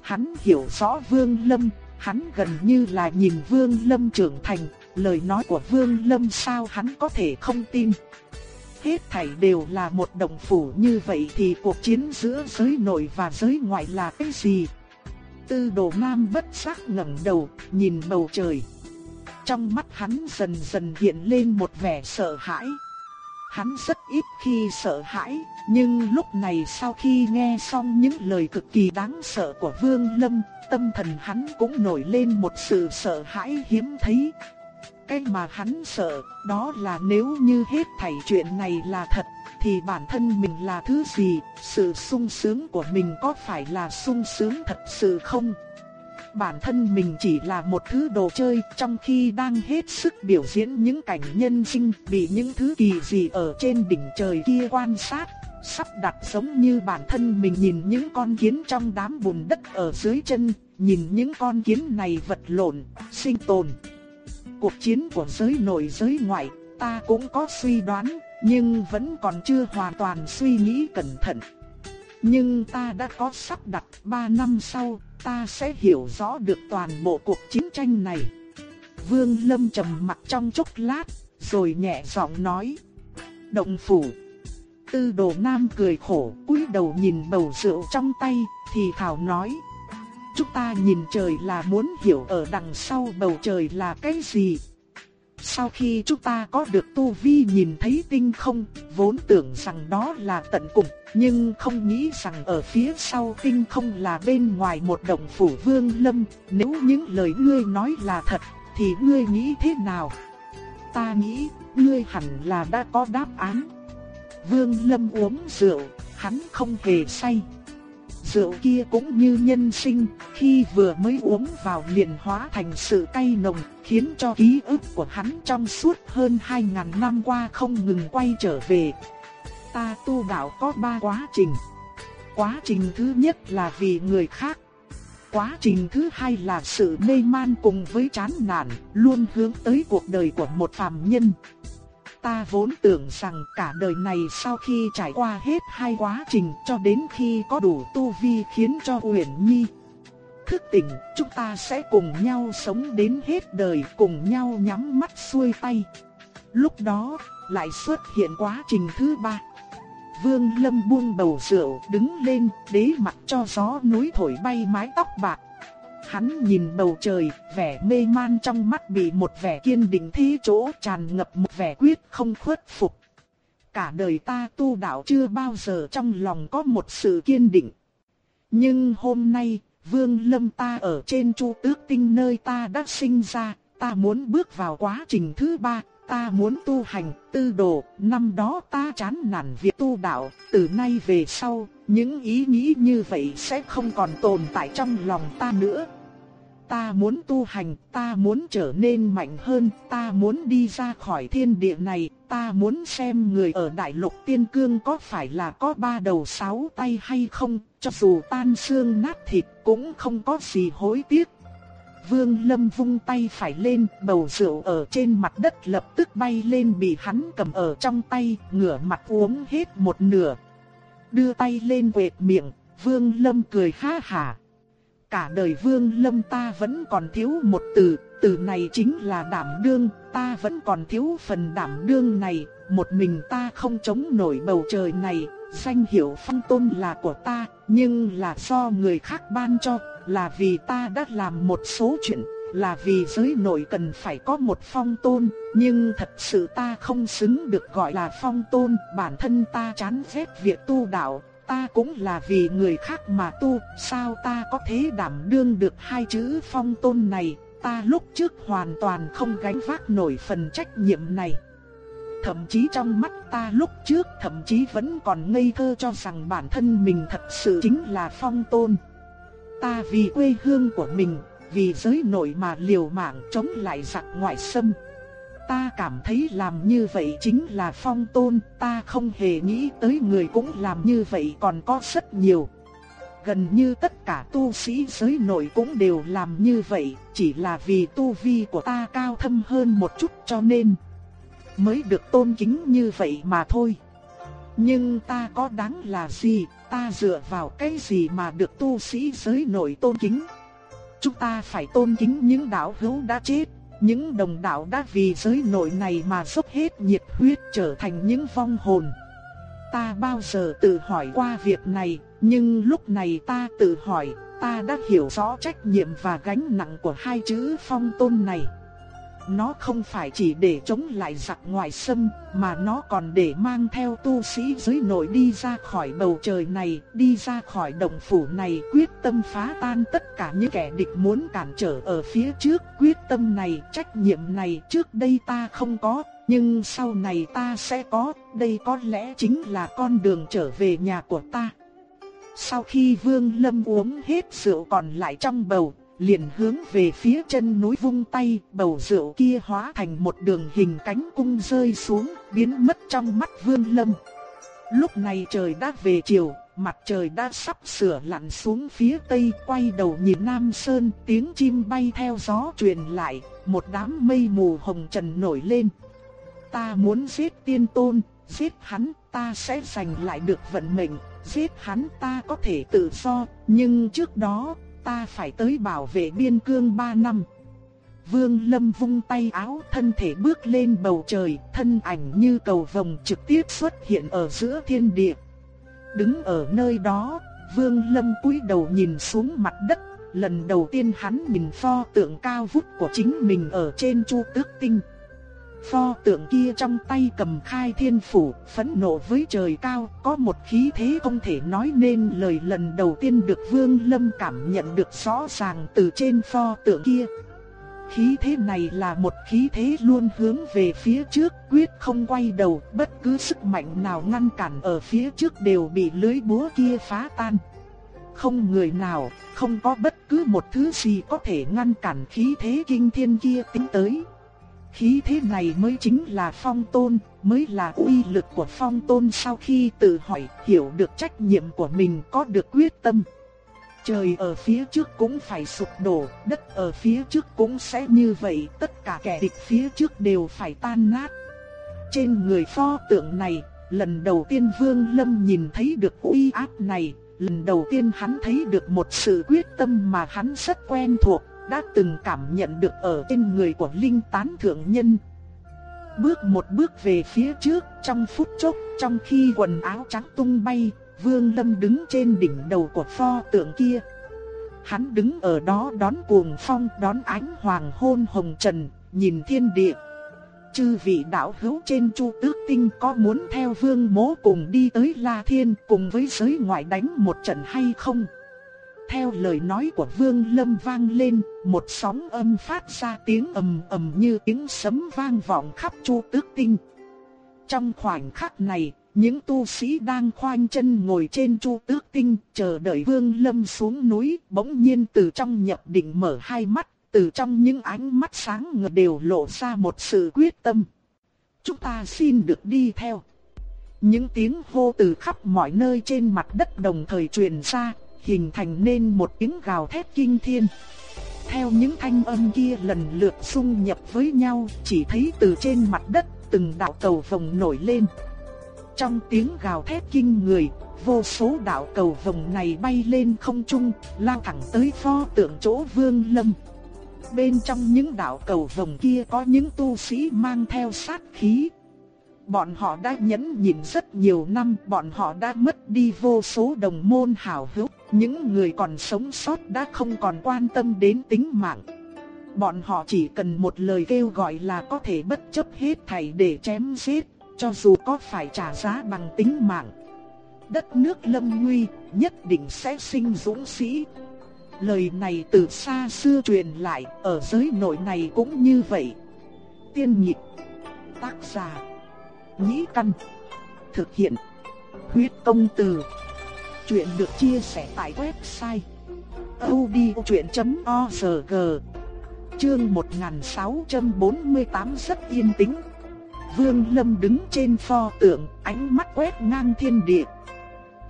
Hắn hiểu rõ Vương Lâm, hắn gần như là nhìn Vương Lâm trưởng thành, lời nói của Vương Lâm sao hắn có thể không tin. Hết thảy đều là một đồng phủ như vậy thì cuộc chiến giữa giới nội và giới ngoại là cái gì? Tư đồ nam bất giác ngẩng đầu, nhìn bầu trời. Trong mắt hắn dần dần hiện lên một vẻ sợ hãi. Hắn rất ít khi sợ hãi, nhưng lúc này sau khi nghe xong những lời cực kỳ đáng sợ của Vương Lâm, tâm thần hắn cũng nổi lên một sự sợ hãi hiếm thấy. Cái mà hắn sợ, đó là nếu như hết thảy chuyện này là thật, thì bản thân mình là thứ gì, sự sung sướng của mình có phải là sung sướng thật sự không? Bản thân mình chỉ là một thứ đồ chơi trong khi đang hết sức biểu diễn những cảnh nhân sinh bị những thứ kỳ dị ở trên đỉnh trời kia quan sát, sắp đặt giống như bản thân mình nhìn những con kiến trong đám bùn đất ở dưới chân, nhìn những con kiến này vật lộn, sinh tồn. Cuộc chiến của giới nội giới ngoại, ta cũng có suy đoán, nhưng vẫn còn chưa hoàn toàn suy nghĩ cẩn thận. Nhưng ta đã có sắp đặt 3 năm sau, ta sẽ hiểu rõ được toàn bộ cuộc chiến tranh này. Vương Lâm trầm mặt trong chốc lát, rồi nhẹ giọng nói. Động phủ. Tư đồ nam cười khổ, cúi đầu nhìn bầu rượu trong tay, thì thảo nói. Chúng ta nhìn trời là muốn hiểu ở đằng sau bầu trời là cái gì. Sau khi chúng ta có được tu vi nhìn thấy tinh không, vốn tưởng rằng đó là tận cùng, nhưng không nghĩ rằng ở phía sau tinh không là bên ngoài một động phủ vương lâm, nếu những lời ngươi nói là thật, thì ngươi nghĩ thế nào? Ta nghĩ, ngươi hẳn là đã có đáp án. Vương lâm uống rượu, hắn không hề say. Rượu kia cũng như nhân sinh, khi vừa mới uống vào liền hóa thành sự cay nồng, khiến cho ký ức của hắn trong suốt hơn 2.000 năm qua không ngừng quay trở về. Ta tu đạo có ba quá trình. Quá trình thứ nhất là vì người khác. Quá trình thứ hai là sự mê man cùng với chán nản, luôn hướng tới cuộc đời của một phàm nhân. Ta vốn tưởng rằng cả đời này sau khi trải qua hết hai quá trình cho đến khi có đủ tu vi khiến cho Uyển Nhi thức tỉnh, chúng ta sẽ cùng nhau sống đến hết đời, cùng nhau nhắm mắt xuôi tay. Lúc đó, lại xuất hiện quá trình thứ ba. Vương Lâm buông bầu rượu, đứng lên, đế mặt cho gió núi thổi bay mái tóc bạc. Hắn nhìn bầu trời, vẻ mê man trong mắt bị một vẻ kiên định thế chỗ tràn ngập một vẻ quyết không khuất phục. Cả đời ta tu đạo chưa bao giờ trong lòng có một sự kiên định. Nhưng hôm nay, Vương Lâm ta ở trên Chu Tước Tinh nơi ta đã sinh ra, ta muốn bước vào quá trình thứ ba, ta muốn tu hành, tư đồ, năm đó ta chán nản việc tu đạo, từ nay về sau, những ý nghĩ như vậy sẽ không còn tồn tại trong lòng ta nữa. Ta muốn tu hành, ta muốn trở nên mạnh hơn, ta muốn đi ra khỏi thiên địa này, ta muốn xem người ở đại lục tiên cương có phải là có ba đầu sáu tay hay không, cho dù tan xương nát thịt cũng không có gì hối tiếc. Vương Lâm vung tay phải lên, bầu rượu ở trên mặt đất lập tức bay lên bị hắn cầm ở trong tay, ngửa mặt uống hết một nửa. Đưa tay lên quệt miệng, Vương Lâm cười ha hà cả đời Vương Lâm ta vẫn còn thiếu một từ, từ này chính là đảm đương, ta vẫn còn thiếu phần đảm đương này, một mình ta không chống nổi bầu trời này, danh hiệu phong tôn là của ta, nhưng là do người khác ban cho, là vì ta đã làm một số chuyện, là vì giới nội cần phải có một phong tôn, nhưng thật sự ta không xứng được gọi là phong tôn, bản thân ta chán ghét việc tu đạo, ta cũng là vì người khác mà tu, sao ta có thể đảm đương được hai chữ phong tôn này, ta lúc trước hoàn toàn không gánh vác nổi phần trách nhiệm này. Thậm chí trong mắt ta lúc trước thậm chí vẫn còn ngây thơ cho rằng bản thân mình thật sự chính là phong tôn. Ta vì quê hương của mình, vì giới nội mà liều mạng chống lại giặc ngoại xâm. Ta cảm thấy làm như vậy chính là phong tôn, ta không hề nghĩ tới người cũng làm như vậy còn có rất nhiều. Gần như tất cả tu sĩ giới nội cũng đều làm như vậy, chỉ là vì tu vi của ta cao thâm hơn một chút cho nên mới được tôn kính như vậy mà thôi. Nhưng ta có đáng là gì, ta dựa vào cái gì mà được tu sĩ giới nội tôn kính? Chúng ta phải tôn kính những đạo hữu đã chết, những đồng đạo đã vì giới nội này mà dốc hết nhiệt huyết trở thành những vong hồn. Ta bao giờ tự hỏi qua việc này, nhưng lúc này ta tự hỏi, ta đã hiểu rõ trách nhiệm và gánh nặng của hai chữ phong tôn này. Nó không phải chỉ để chống lại giặc ngoại xâm, mà nó còn để mang theo tu sĩ dưới nội đi ra khỏi bầu trời này, đi ra khỏi động phủ này, quyết tâm phá tan tất cả những kẻ địch muốn cản trở ở phía trước. Quyết tâm này, trách nhiệm này trước đây ta không có, nhưng sau này ta sẽ có, đây có lẽ chính là con đường trở về nhà của ta. Sau khi Vương Lâm uống hết rượu còn lại trong bầu, liền hướng về phía chân núi vung tay, bầu rượu kia hóa thành một đường hình cánh cung rơi xuống, biến mất trong mắt Vương Lâm. Lúc này trời đã về chiều, mặt trời đã sắp sửa lặn xuống phía tây, quay đầu nhìn Nam Sơn, tiếng chim bay theo gió truyền lại, một đám mây mù hồng trần nổi lên. Ta muốn giết tiên tôn, giết hắn, ta sẽ giành lại được vận mệnh, giết hắn ta có thể tự do, nhưng trước đó, ta phải tới bảo vệ biên cương 3 năm. Vương Lâm vung tay áo thân thể bước lên bầu trời, thân ảnh như cầu vồng trực tiếp xuất hiện ở giữa thiên địa. Đứng ở nơi đó, Vương Lâm cúi đầu nhìn xuống mặt đất, lần đầu tiên hắn nhìn pho tượng cao vút của chính mình ở trên chu tước tinh. Pho tượng kia trong tay cầm khai thiên phủ, phẫn nộ với trời cao, có một khí thế không thể nói nên lời lần đầu tiên được Vương Lâm cảm nhận được rõ ràng từ trên pho tượng kia. Khí thế này là một khí thế luôn hướng về phía trước, quyết không quay đầu, bất cứ sức mạnh nào ngăn cản ở phía trước đều bị lưới búa kia phá tan. Không người nào, không có bất cứ một thứ gì có thể ngăn cản khí thế kinh thiên kia tính tới. Khí thế này mới chính là phong tôn, mới là uy lực của phong tôn sau khi tự hỏi, hiểu được trách nhiệm của mình có được quyết tâm. Trời ở phía trước cũng phải sụp đổ, đất ở phía trước cũng sẽ như vậy, tất cả kẻ địch phía trước đều phải tan nát. Trên người pho tượng này, lần đầu tiên Vương Lâm nhìn thấy được uy áp này, lần đầu tiên hắn thấy được một sự quyết tâm mà hắn rất quen thuộc đã từng cảm nhận được ở trên người của linh tán thượng nhân. Bước một bước về phía trước, trong phút chốc, trong khi quần áo trắng tung bay, Vương Lâm đứng trên đỉnh đầu của pho tượng kia. Hắn đứng ở đó đón cuồng phong, đón ánh hoàng hôn hồng trần, nhìn thiên địa. Chư vị đạo hữu trên Chu Tước Tinh có muốn theo Vương Mỗ cùng đi tới La Thiên cùng với giới ngoại đánh một trận hay không? Theo lời nói của Vương Lâm vang lên, một sóng âm phát ra tiếng ầm ầm như tiếng sấm vang vọng khắp Chu Tước Tinh. Trong khoảnh khắc này, những tu sĩ đang khoanh chân ngồi trên Chu Tước Tinh, chờ đợi Vương Lâm xuống núi, bỗng nhiên từ trong nhập định mở hai mắt, từ trong những ánh mắt sáng ngời đều lộ ra một sự quyết tâm. Chúng ta xin được đi theo. Những tiếng hô từ khắp mọi nơi trên mặt đất đồng thời truyền ra, hình thành nên một tiếng gào thét kinh thiên. Theo những thanh âm kia lần lượt xung nhập với nhau, chỉ thấy từ trên mặt đất từng đạo cầu vồng nổi lên. Trong tiếng gào thét kinh người, vô số đạo cầu vồng này bay lên không trung, lao thẳng tới pho tượng chỗ Vương Lâm. Bên trong những đạo cầu vồng kia có những tu sĩ mang theo sát khí. Bọn họ đã nhẫn nhịn rất nhiều năm, bọn họ đã mất đi vô số đồng môn hảo hữu, những người còn sống sót đã không còn quan tâm đến tính mạng. Bọn họ chỉ cần một lời kêu gọi là có thể bất chấp hết thảy để chém giết, cho dù có phải trả giá bằng tính mạng. Đất nước lâm nguy, nhất định sẽ sinh dũng sĩ. Lời này từ xa xưa truyền lại, ở giới nội này cũng như vậy. Tiên nhịp, tác giả, nhĩ căn, thực hiện, huyết công từ. Chuyện được chia sẻ tại website odchuyện.org Chương 1648 rất yên tĩnh. Vương Lâm đứng trên pho tượng, ánh mắt quét ngang thiên địa.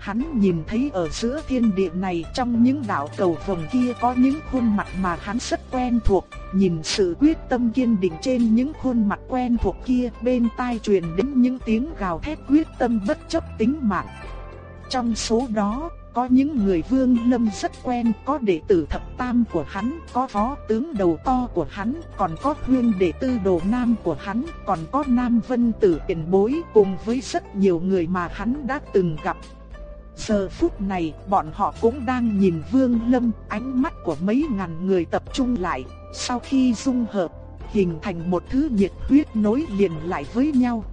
Hắn nhìn thấy ở giữa thiên địa này trong những đạo cầu vồng kia có những khuôn mặt mà hắn rất quen thuộc, nhìn sự quyết tâm kiên định trên những khuôn mặt quen thuộc kia, bên tai truyền đến những tiếng gào thét quyết tâm bất chấp tính mạng. Trong số đó, có những người vương lâm rất quen, có đệ tử thập tam của hắn, có phó tướng đầu to của hắn, còn có huyên đệ tư đồ nam của hắn, còn có nam vân tử tiền bối cùng với rất nhiều người mà hắn đã từng gặp. Giờ phút này, bọn họ cũng đang nhìn vương lâm, ánh mắt của mấy ngàn người tập trung lại, sau khi dung hợp, hình thành một thứ nhiệt huyết nối liền lại với nhau.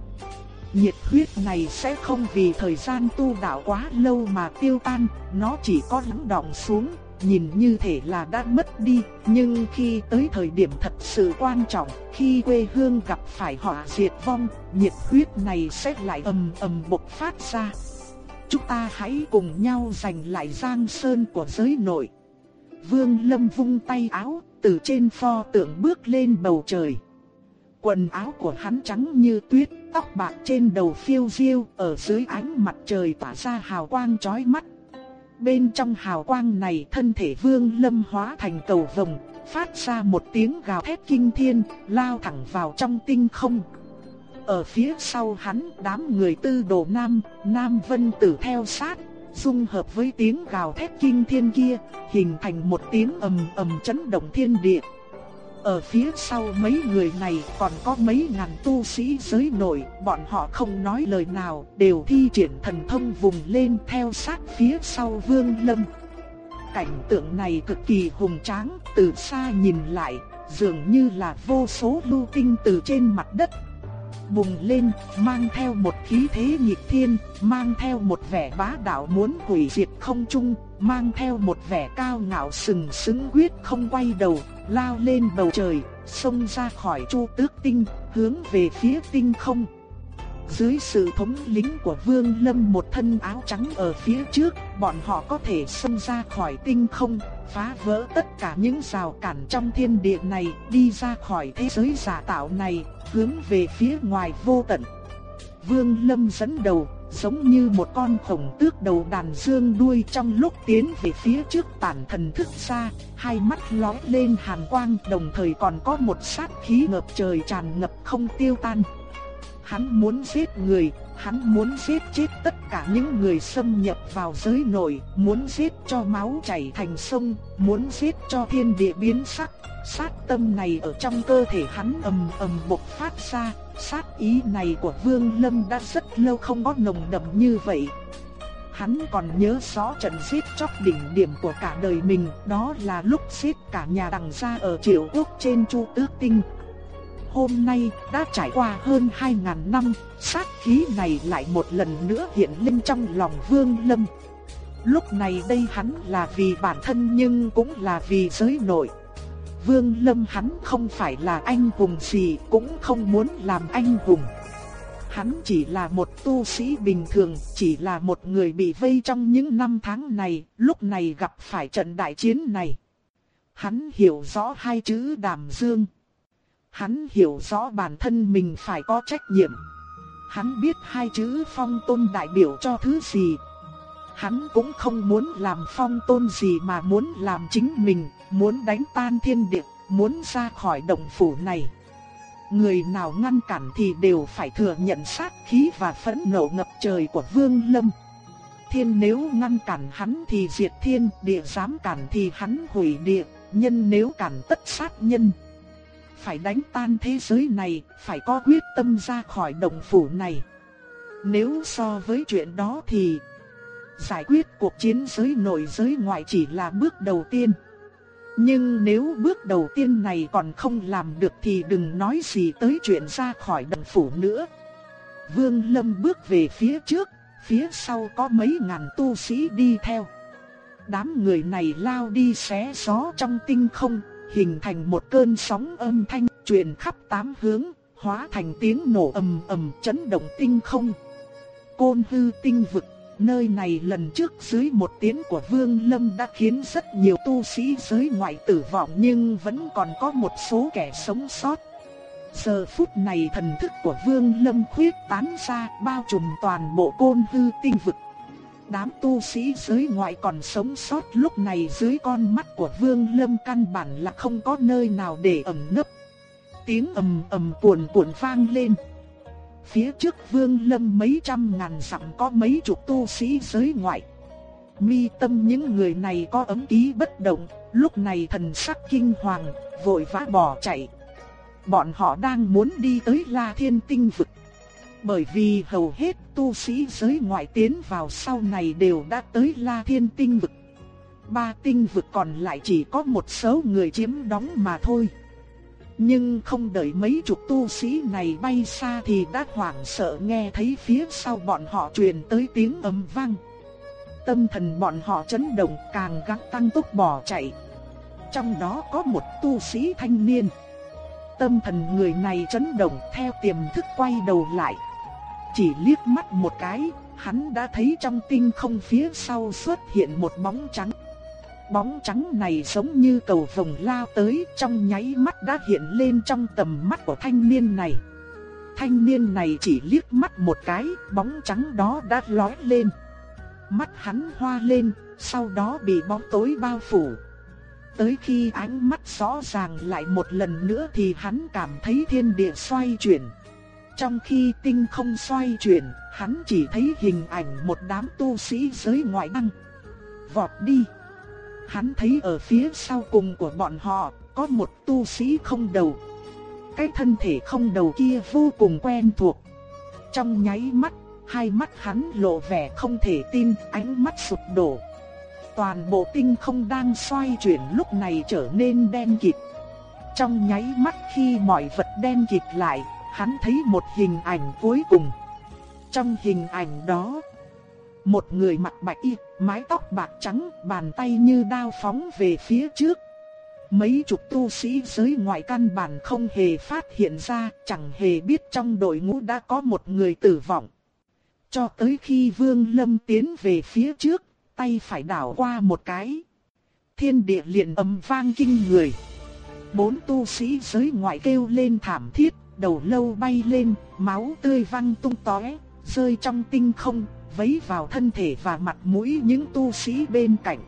Nhiệt huyết này sẽ không vì thời gian tu đạo quá lâu mà tiêu tan, nó chỉ có lắng đọng xuống, nhìn như thể là đã mất đi, nhưng khi tới thời điểm thật sự quan trọng, khi quê hương gặp phải họa diệt vong, nhiệt huyết này sẽ lại ầm ầm bộc phát ra. Chúng ta hãy cùng nhau giành lại giang sơn của giới nội. Vương Lâm vung tay áo, từ trên pho tượng bước lên bầu trời. Quần áo của hắn trắng như tuyết, tóc bạc trên đầu phiêu diêu, ở dưới ánh mặt trời tỏa ra hào quang chói mắt. Bên trong hào quang này thân thể vương lâm hóa thành cầu vồng, phát ra một tiếng gào thét kinh thiên, lao thẳng vào trong tinh không. Ở phía sau hắn đám người tư đồ nam, nam vân tử theo sát, dung hợp với tiếng gào thét kinh thiên kia, hình thành một tiếng ầm ầm chấn động thiên địa. Ở phía sau mấy người này còn có mấy ngàn tu sĩ giới nổi, bọn họ không nói lời nào, đều thi triển thần thông vùng lên theo sát phía sau Vương Lâm. Cảnh tượng này cực kỳ hùng tráng, từ xa nhìn lại, dường như là vô số lưu tinh từ trên mặt đất bùng lên, mang theo một khí thế nghịch thiên, mang theo một vẻ bá đạo muốn hủy diệt không trung, mang theo một vẻ cao ngạo sừng sững quyết không quay đầu, lao lên bầu trời, xông ra khỏi chu tước tinh, hướng về phía tinh không. Dưới sự thống lĩnh của Vương Lâm một thân áo trắng ở phía trước, bọn họ có thể xông ra khỏi tinh không, phá vỡ tất cả những rào cản trong thiên địa này, đi ra khỏi thế giới giả tạo này, hướng về phía ngoài vô tận. Vương Lâm dẫn đầu, giống như một con khổng tước đầu đàn dương đuôi trong lúc tiến về phía trước tản thần thức xa, hai mắt lóe lên hàn quang đồng thời còn có một sát khí ngập trời tràn ngập không tiêu tan. Hắn muốn giết người, hắn muốn giết chết tất cả những người xâm nhập vào giới nội, muốn giết cho máu chảy thành sông, muốn giết cho thiên địa biến sắc. Sát tâm này ở trong cơ thể hắn ầm ầm bộc phát ra, sát ý này của Vương Lâm đã rất lâu không có nồng đậm như vậy. Hắn còn nhớ rõ trận giết chóc đỉnh điểm của cả đời mình, đó là lúc giết cả nhà đằng gia ở Triệu Quốc trên Chu Tước Tinh hôm nay đã trải qua hơn 2.000 năm, sát khí này lại một lần nữa hiện lên trong lòng Vương Lâm. Lúc này đây hắn là vì bản thân nhưng cũng là vì giới nội. Vương Lâm hắn không phải là anh hùng gì cũng không muốn làm anh hùng. Hắn chỉ là một tu sĩ bình thường, chỉ là một người bị vây trong những năm tháng này, lúc này gặp phải trận đại chiến này. Hắn hiểu rõ hai chữ đàm dương. Hắn hiểu rõ bản thân mình phải có trách nhiệm. Hắn biết hai chữ phong tôn đại biểu cho thứ gì. Hắn cũng không muốn làm phong tôn gì mà muốn làm chính mình, muốn đánh tan thiên địa, muốn ra khỏi động phủ này. Người nào ngăn cản thì đều phải thừa nhận sát khí và phẫn nộ ngập trời của Vương Lâm. thiên nếu ngăn cản hắn thì diệt thiên, địa dám cản thì hắn hủy địa, nhân nếu cản tất sát nhân. Phải đánh tan thế giới này, phải có quyết tâm ra khỏi động phủ này. Nếu so với chuyện đó thì giải quyết cuộc chiến giới nội giới ngoại chỉ là bước đầu tiên. Nhưng nếu bước đầu tiên này còn không làm được thì đừng nói gì tới chuyện ra khỏi động phủ nữa. Vương Lâm bước về phía trước, phía sau có mấy ngàn tu sĩ đi theo. Đám người này lao đi xé gió trong tinh không, hình thành một cơn sóng âm thanh truyền khắp tám hướng, hóa thành tiếng nổ ầm ầm chấn động tinh không. Côn hư tinh vực, nơi này lần trước dưới một tiếng của Vương Lâm đã khiến rất nhiều tu sĩ giới ngoại tử vong nhưng vẫn còn có một số kẻ sống sót. Giờ phút này thần thức của Vương Lâm khuyết tán ra bao trùm toàn bộ côn hư tinh vực. Đám tu sĩ giới ngoại còn sống sót lúc này dưới con mắt của Vương Lâm căn bản là không có nơi nào để ẩn nấp. Tiếng ầm ầm cuồn cuộn vang lên. Phía trước Vương Lâm mấy trăm ngàn dặm có mấy chục tu sĩ giới ngoại. Mi tâm những người này có ấm ký bất động, lúc này thần sắc kinh hoàng, vội vã bỏ chạy bọn họ đang muốn đi tới La Thiên Tinh Vực. Bởi vì hầu hết tu sĩ giới ngoại tiến vào sau này đều đã tới La Thiên Tinh Vực. Ba tinh vực còn lại chỉ có một số người chiếm đóng mà thôi. Nhưng không đợi mấy chục tu sĩ này bay xa thì đã hoảng sợ nghe thấy phía sau bọn họ truyền tới tiếng ầm vang. Tâm thần bọn họ chấn động càng gắng tăng tốc bỏ chạy. Trong đó có một tu sĩ thanh niên. Tâm thần người này chấn động theo tiềm thức quay đầu lại. Chỉ liếc mắt một cái, hắn đã thấy trong tinh không phía sau xuất hiện một bóng trắng. Bóng trắng này giống như cầu vồng lao tới trong nháy mắt đã hiện lên trong tầm mắt của thanh niên này. Thanh niên này chỉ liếc mắt một cái, bóng trắng đó đã lói lên. Mắt hắn hoa lên, sau đó bị bóng tối bao phủ, Tới khi ánh mắt rõ ràng lại một lần nữa thì hắn cảm thấy thiên địa xoay chuyển. Trong khi tinh không xoay chuyển, hắn chỉ thấy hình ảnh một đám tu sĩ giới ngoại băng. Vọt đi. Hắn thấy ở phía sau cùng của bọn họ có một tu sĩ không đầu. Cái thân thể không đầu kia vô cùng quen thuộc. Trong nháy mắt, hai mắt hắn lộ vẻ không thể tin, ánh mắt sụp đổ toàn bộ tinh không đang xoay chuyển lúc này trở nên đen kịt. Trong nháy mắt khi mọi vật đen kịt lại, hắn thấy một hình ảnh cuối cùng. Trong hình ảnh đó, một người mặc bạch y, mái tóc bạc trắng, bàn tay như đao phóng về phía trước. Mấy chục tu sĩ giới ngoại căn bản không hề phát hiện ra, chẳng hề biết trong đội ngũ đã có một người tử vong. Cho tới khi Vương Lâm tiến về phía trước, tay phải đảo qua một cái. Thiên địa liền ầm vang kinh người. Bốn tu sĩ giới ngoại kêu lên thảm thiết, đầu lâu bay lên, máu tươi văng tung tóe, rơi trong tinh không, vấy vào thân thể và mặt mũi những tu sĩ bên cạnh.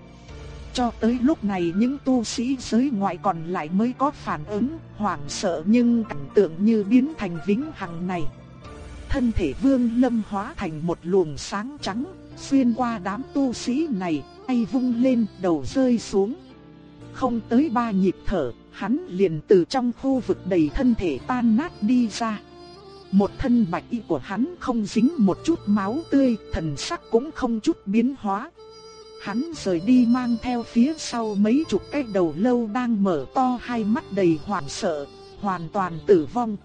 Cho tới lúc này những tu sĩ giới ngoại còn lại mới có phản ứng, hoảng sợ nhưng cảnh tượng như biến thành vĩnh hằng này. Thân thể vương lâm hóa thành một luồng sáng trắng, xuyên qua đám tu sĩ này, tay vung lên đầu rơi xuống. Không tới ba nhịp thở, hắn liền từ trong khu vực đầy thân thể tan nát đi ra. Một thân bạch y của hắn không dính một chút máu tươi, thần sắc cũng không chút biến hóa. Hắn rời đi mang theo phía sau mấy chục cái đầu lâu đang mở to hai mắt đầy hoảng sợ, hoàn toàn tử vong.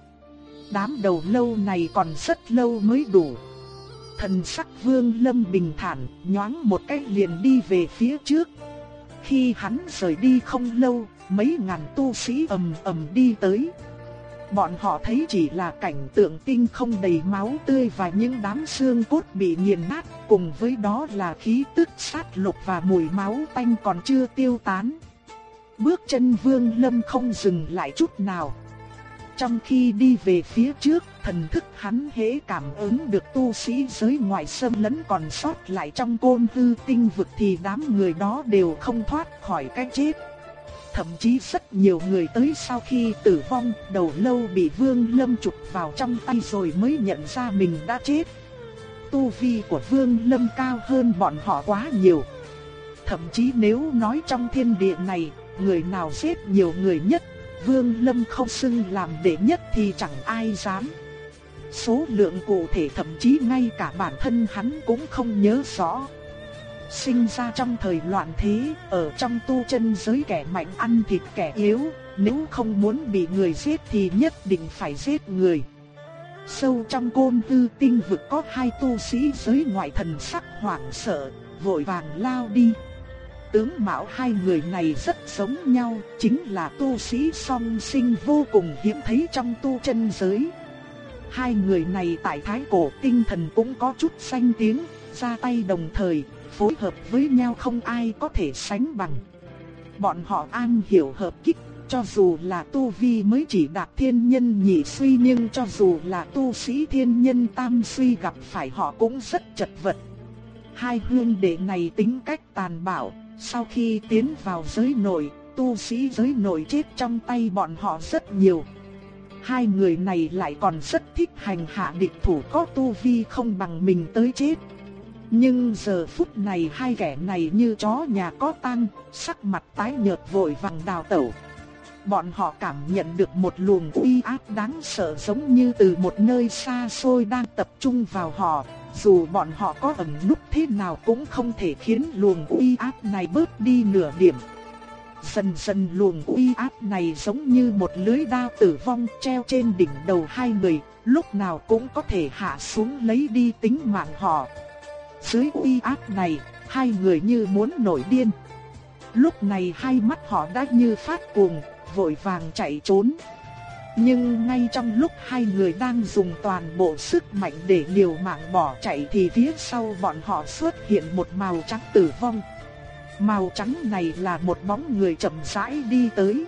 Đám đầu lâu này còn rất lâu mới đủ, Thần sắc vương lâm bình thản, nhoáng một cái liền đi về phía trước. Khi hắn rời đi không lâu, mấy ngàn tu sĩ ầm ầm đi tới. Bọn họ thấy chỉ là cảnh tượng tinh không đầy máu tươi và những đám xương cốt bị nghiền nát, cùng với đó là khí tức sát lục và mùi máu tanh còn chưa tiêu tán. Bước chân Vương Lâm không dừng lại chút nào. Trong khi đi về phía trước, thần thức hắn hễ cảm ứng được tu sĩ giới ngoại xâm lấn còn sót lại trong côn hư tinh vực thì đám người đó đều không thoát khỏi cái chết. Thậm chí rất nhiều người tới sau khi tử vong, đầu lâu bị Vương Lâm chụp vào trong tay rồi mới nhận ra mình đã chết. tu vi của Vương Lâm cao hơn bọn họ quá nhiều. Thậm chí nếu nói trong thiên địa này, người nào giết nhiều người nhất, Vương Lâm không xưng làm đệ nhất thì chẳng ai dám. Số lượng cụ thể thậm chí ngay cả bản thân hắn cũng không nhớ rõ. Sinh ra trong thời loạn thế, ở trong tu chân giới kẻ mạnh ăn thịt kẻ yếu, nếu không muốn bị người giết thì nhất định phải giết người. Sâu trong côn tư tinh vực có hai tu sĩ giới ngoại thần sắc hoảng sợ, vội vàng lao đi. Tướng mạo hai người này rất giống nhau, chính là tu sĩ song sinh vô cùng hiếm thấy trong tu chân giới. Hai người này tại thái cổ tinh thần cũng có chút danh tiếng, ra tay đồng thời, phối hợp với nhau không ai có thể sánh bằng. Bọn họ an hiểu hợp kích, cho dù là tu vi mới chỉ đạt thiên nhân nhị suy nhưng cho dù là tu sĩ thiên nhân tam suy gặp phải họ cũng rất chật vật. Hai hương đệ này tính cách tàn bạo, sau khi tiến vào giới nội, tu sĩ giới nội chết trong tay bọn họ rất nhiều. Hai người này lại còn rất thích hành hạ địch thủ có tu vi không bằng mình tới chết. Nhưng giờ phút này hai kẻ này như chó nhà có tang, sắc mặt tái nhợt vội vàng đào tẩu. Bọn họ cảm nhận được một luồng uy áp đáng sợ giống như từ một nơi xa xôi đang tập trung vào họ, dù bọn họ có ẩn núp thế nào cũng không thể khiến luồng uy áp này bớt đi nửa điểm. Dần dần luồng uy áp này giống như một lưới đao tử vong treo trên đỉnh đầu hai người, lúc nào cũng có thể hạ xuống lấy đi tính mạng họ. Dưới uy áp này, hai người như muốn nổi điên. Lúc này hai mắt họ đã như phát cuồng, vội vàng chạy trốn. Nhưng ngay trong lúc hai người đang dùng toàn bộ sức mạnh để liều mạng bỏ chạy thì phía sau bọn họ xuất hiện một màu trắng tử vong. Màu trắng này là một bóng người chậm rãi đi tới.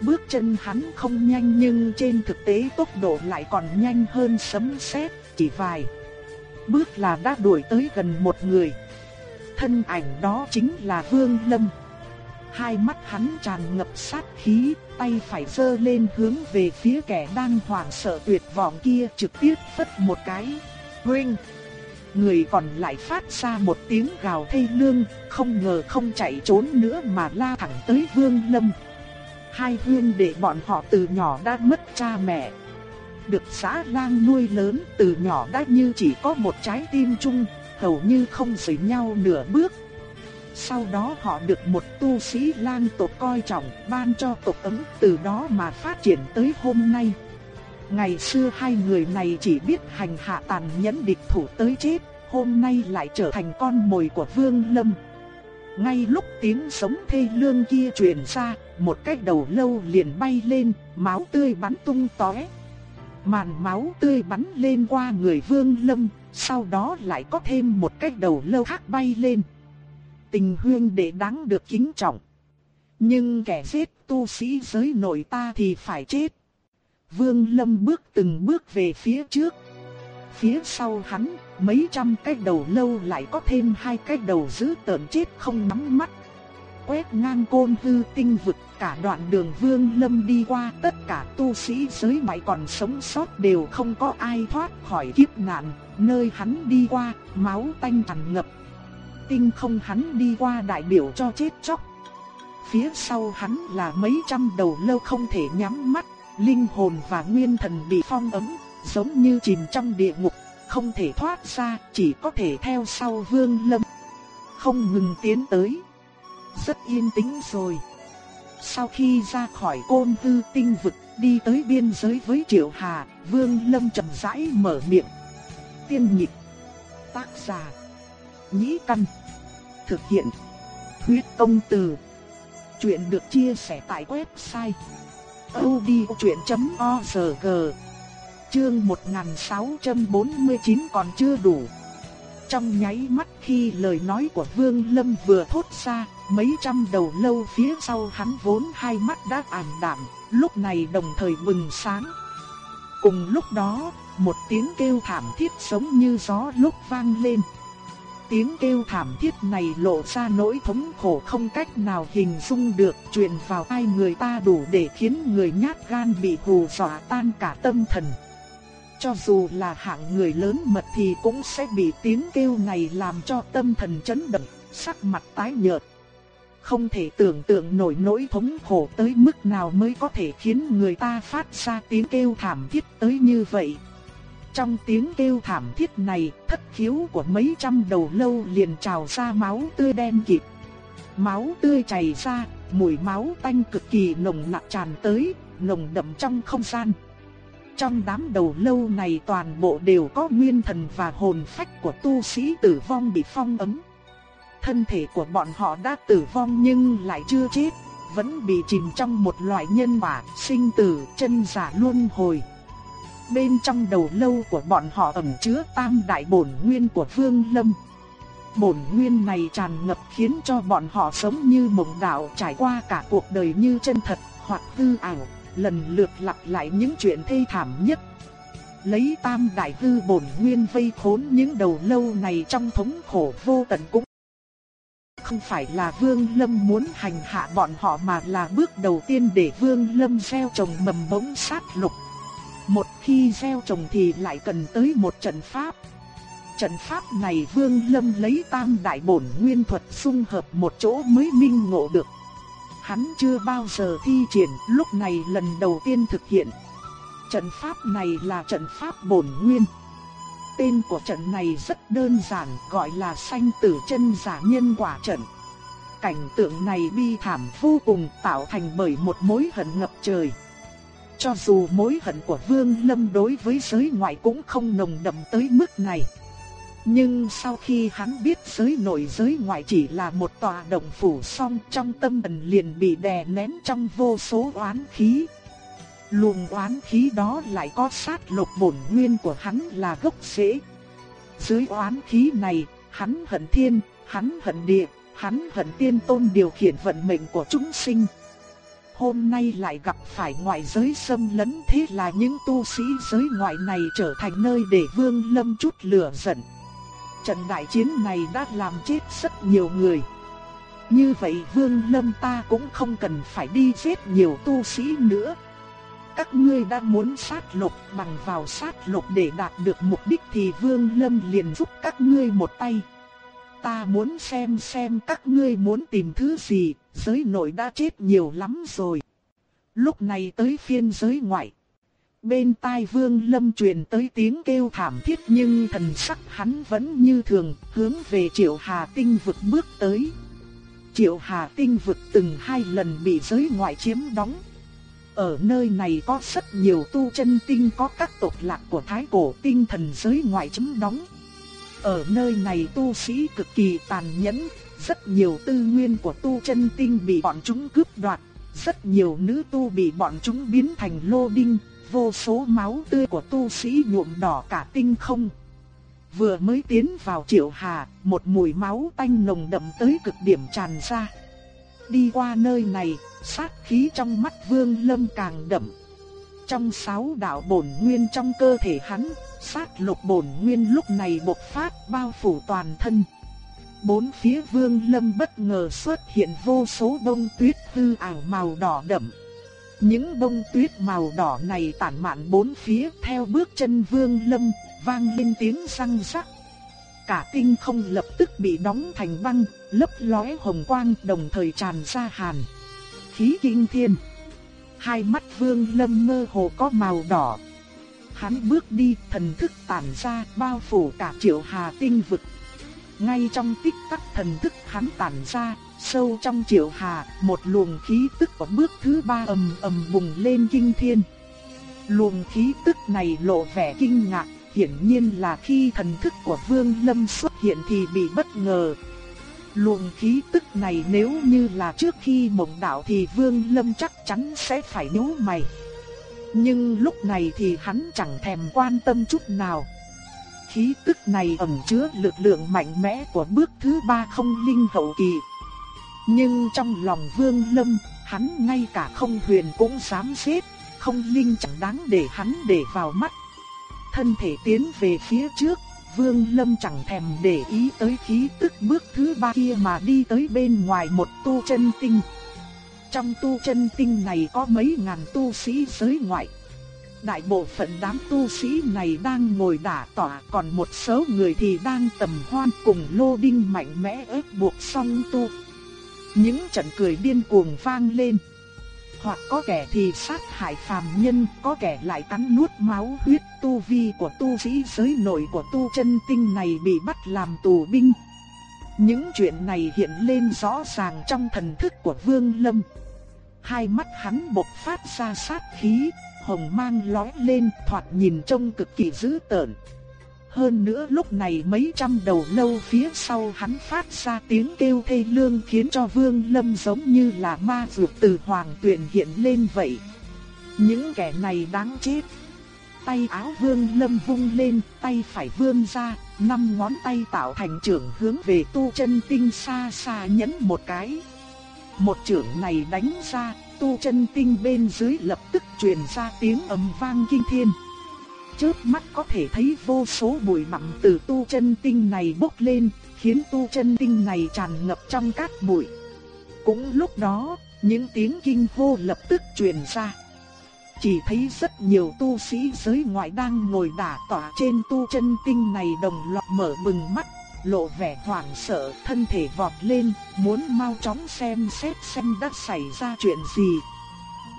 Bước chân hắn không nhanh nhưng trên thực tế tốc độ lại còn nhanh hơn sấm sét, chỉ vài bước là đã đuổi tới gần một người. Thân ảnh đó chính là Vương Lâm. Hai mắt hắn tràn ngập sát khí, tay phải giơ lên hướng về phía kẻ đang hoảng sợ tuyệt vọng kia trực tiếp phất một cái. Huynh! Người còn lại phát ra một tiếng gào thê lương, không ngờ không chạy trốn nữa mà la thẳng tới Vương Lâm. Hai huynh để bọn họ từ nhỏ đã mất cha mẹ. Được xã lang nuôi lớn từ nhỏ đã như chỉ có một trái tim chung, hầu như không rời nhau nửa bước, sau đó họ được một tu sĩ lang tộc coi trọng, ban cho tộc ấm, từ đó mà phát triển tới hôm nay. Ngày xưa hai người này chỉ biết hành hạ tàn nhẫn địch thủ tới chết, hôm nay lại trở thành con mồi của Vương Lâm. Ngay lúc tiếng sống thê lương kia truyền ra, một cái đầu lâu liền bay lên, máu tươi bắn tung tóe. Màn máu tươi bắn lên qua người Vương Lâm, sau đó lại có thêm một cái đầu lâu khác bay lên tình huyên đệ đáng được kính trọng. Nhưng kẻ giết tu sĩ giới nội ta thì phải chết. Vương Lâm bước từng bước về phía trước. Phía sau hắn, mấy trăm cái đầu lâu lại có thêm hai cái đầu giữ tợn chết không nắm mắt. Quét ngang côn hư tinh vực cả đoạn đường Vương Lâm đi qua tất cả tu sĩ giới mãi còn sống sót đều không có ai thoát khỏi kiếp nạn. Nơi hắn đi qua, máu tanh tràn ngập tinh không hắn đi qua đại biểu cho chết chóc. Phía sau hắn là mấy trăm đầu lâu không thể nhắm mắt, linh hồn và nguyên thần bị phong ấm, giống như chìm trong địa ngục, không thể thoát ra, chỉ có thể theo sau Vương Lâm. Không ngừng tiến tới. Rất yên tĩnh rồi. Sau khi ra khỏi côn tư tinh vực, đi tới biên giới với Triệu Hà, Vương Lâm chậm rãi mở miệng. Tiên nhịp. Tác giả. Nhĩ Căn Thực hiện Huyết công từ Chuyện được chia sẻ tại website odchuyện.org Chương 1649 còn chưa đủ trong nháy mắt khi lời nói của Vương Lâm vừa thốt ra Mấy trăm đầu lâu phía sau hắn vốn hai mắt đã ảm đạm Lúc này đồng thời bừng sáng Cùng lúc đó, một tiếng kêu thảm thiết giống như gió lúc vang lên tiếng kêu thảm thiết này lộ ra nỗi thống khổ không cách nào hình dung được truyền vào tai người ta đủ để khiến người nhát gan bị hù dọa tan cả tâm thần. Cho dù là hạng người lớn mật thì cũng sẽ bị tiếng kêu này làm cho tâm thần chấn động, sắc mặt tái nhợt. Không thể tưởng tượng nổi nỗi thống khổ tới mức nào mới có thể khiến người ta phát ra tiếng kêu thảm thiết tới như vậy. Trong tiếng kêu thảm thiết này, thất khiếu của mấy trăm đầu lâu liền trào ra máu tươi đen kịt. Máu tươi chảy ra, mùi máu tanh cực kỳ nồng nặc tràn tới, nồng đậm trong không gian. Trong đám đầu lâu này toàn bộ đều có nguyên thần và hồn phách của tu sĩ tử vong bị phong ấn. Thân thể của bọn họ đã tử vong nhưng lại chưa chết, vẫn bị chìm trong một loại nhân quả, sinh tử, chân giả luân hồi. Bên trong đầu lâu của bọn họ ẩn chứa tam đại bổn nguyên của Vương Lâm. Bổn nguyên này tràn ngập khiến cho bọn họ sống như mộng đạo trải qua cả cuộc đời như chân thật hoặc hư ảo, lần lượt lặp lại những chuyện thê thảm nhất. Lấy tam đại hư bổn nguyên vây khốn những đầu lâu này trong thống khổ vô tận cũng không phải là Vương Lâm muốn hành hạ bọn họ mà là bước đầu tiên để Vương Lâm gieo trồng mầm bóng sát lục. Một khi gieo trồng thì lại cần tới một trận pháp. Trận pháp này Vương Lâm lấy tam đại bổn nguyên thuật xung hợp một chỗ mới minh ngộ được. Hắn chưa bao giờ thi triển, lúc này lần đầu tiên thực hiện. Trận pháp này là trận pháp bổn nguyên. Tên của trận này rất đơn giản, gọi là sanh tử chân giả nhân quả trận. Cảnh tượng này bi thảm vô cùng tạo thành bởi một mối hận ngập trời. Cho dù mối hận của Vương Lâm đối với giới ngoại cũng không nồng đậm tới mức này. Nhưng sau khi hắn biết giới nội giới ngoại chỉ là một tòa động phủ song trong tâm thần liền bị đè nén trong vô số oán khí. Luồng oán khí đó lại có sát lục bổn nguyên của hắn là gốc rễ. Dưới oán khí này, hắn hận thiên, hắn hận địa, hắn hận tiên tôn điều khiển vận mệnh của chúng sinh. Hôm nay lại gặp phải ngoại giới xâm lấn thế là những tu sĩ giới ngoại này trở thành nơi để vương lâm chút lửa giận. Trận đại chiến này đã làm chết rất nhiều người. Như vậy vương lâm ta cũng không cần phải đi giết nhiều tu sĩ nữa các ngươi đã muốn sát lục bằng vào sát lục để đạt được mục đích thì Vương Lâm liền giúp các ngươi một tay. Ta muốn xem xem các ngươi muốn tìm thứ gì, giới nội đã chết nhiều lắm rồi. Lúc này tới phiên giới ngoại. Bên tai Vương Lâm truyền tới tiếng kêu thảm thiết nhưng thần sắc hắn vẫn như thường, hướng về Triệu Hà Tinh vực bước tới. Triệu Hà Tinh vực từng hai lần bị giới ngoại chiếm đóng, ở nơi này có rất nhiều tu chân tinh có các tộc lạc của thái cổ tinh thần giới ngoại chiếm đóng. Ở nơi này tu sĩ cực kỳ tàn nhẫn, rất nhiều tư nguyên của tu chân tinh bị bọn chúng cướp đoạt, rất nhiều nữ tu bị bọn chúng biến thành lô đinh, vô số máu tươi của tu sĩ nhuộm đỏ cả tinh không. Vừa mới tiến vào triệu hà, một mùi máu tanh nồng đậm tới cực điểm tràn ra. Đi qua nơi này, sát khí trong mắt Vương Lâm càng đậm. Trong sáu đạo bổn nguyên trong cơ thể hắn, sát lục bổn nguyên lúc này bộc phát bao phủ toàn thân. Bốn phía Vương Lâm bất ngờ xuất hiện vô số bông tuyết hư ảo màu đỏ đậm. Những bông tuyết màu đỏ này tản mạn bốn phía theo bước chân Vương Lâm, vang lên tiếng răng rắc. Cả tinh không lập tức bị đóng thành băng, lấp lóe hồng quang đồng thời tràn ra hàn khí kinh thiên. Hai mắt vương lâm mơ hồ có màu đỏ. Hắn bước đi thần thức tản ra bao phủ cả triệu hà tinh vực. Ngay trong tích tắc thần thức hắn tản ra, sâu trong triệu hà, một luồng khí tức của bước thứ ba ầm ầm bùng lên kinh thiên. Luồng khí tức này lộ vẻ kinh ngạc, hiển nhiên là khi thần thức của Vương Lâm xuất hiện thì bị bất ngờ, Luồng khí tức này nếu như là trước khi mộng đạo thì Vương Lâm chắc chắn sẽ phải nhíu mày. Nhưng lúc này thì hắn chẳng thèm quan tâm chút nào. Khí tức này ẩn chứa lực lượng mạnh mẽ của bước thứ ba không linh hậu kỳ. Nhưng trong lòng Vương Lâm, hắn ngay cả không huyền cũng dám xếp, không linh chẳng đáng để hắn để vào mắt. Thân thể tiến về phía trước, Vương Lâm chẳng thèm để ý tới khí tức bước thứ ba kia mà đi tới bên ngoài một tu chân tinh. Trong tu chân tinh này có mấy ngàn tu sĩ giới ngoại. Đại bộ phận đám tu sĩ này đang ngồi đả tỏa, còn một số người thì đang tầm hoan cùng lô đinh mạnh mẽ ép buộc song tu. Những trận cười điên cuồng vang lên. Hoặc có kẻ thì sát hại phàm nhân, có kẻ lại cắn nuốt máu huyết tu vi của tu sĩ giới nội của tu chân tinh này bị bắt làm tù binh. Những chuyện này hiện lên rõ ràng trong thần thức của Vương Lâm. Hai mắt hắn bộc phát ra sát khí, hồng mang lóe lên thoạt nhìn trông cực kỳ dữ tợn. Hơn nữa lúc này mấy trăm đầu lâu phía sau hắn phát ra tiếng kêu thê lương khiến cho Vương Lâm giống như là ma vượt từ hoàng tuyển hiện lên vậy. Những kẻ này đáng chết. Tay áo Vương Lâm vung lên, tay phải vươn ra, năm ngón tay tạo thành trưởng hướng về tu chân tinh xa xa nhấn một cái. Một trưởng này đánh ra, tu chân tinh bên dưới lập tức truyền ra tiếng ầm vang kinh thiên. Chớp mắt có thể thấy vô số bụi mặn từ tu chân tinh này bốc lên, khiến tu chân tinh này tràn ngập trong cát bụi. Cũng lúc đó, những tiếng kinh hô lập tức truyền ra. Chỉ thấy rất nhiều tu sĩ giới ngoại đang ngồi đả tỏa trên tu chân tinh này đồng loạt mở bừng mắt, lộ vẻ hoảng sợ, thân thể vọt lên, muốn mau chóng xem xét xem đã xảy ra chuyện gì.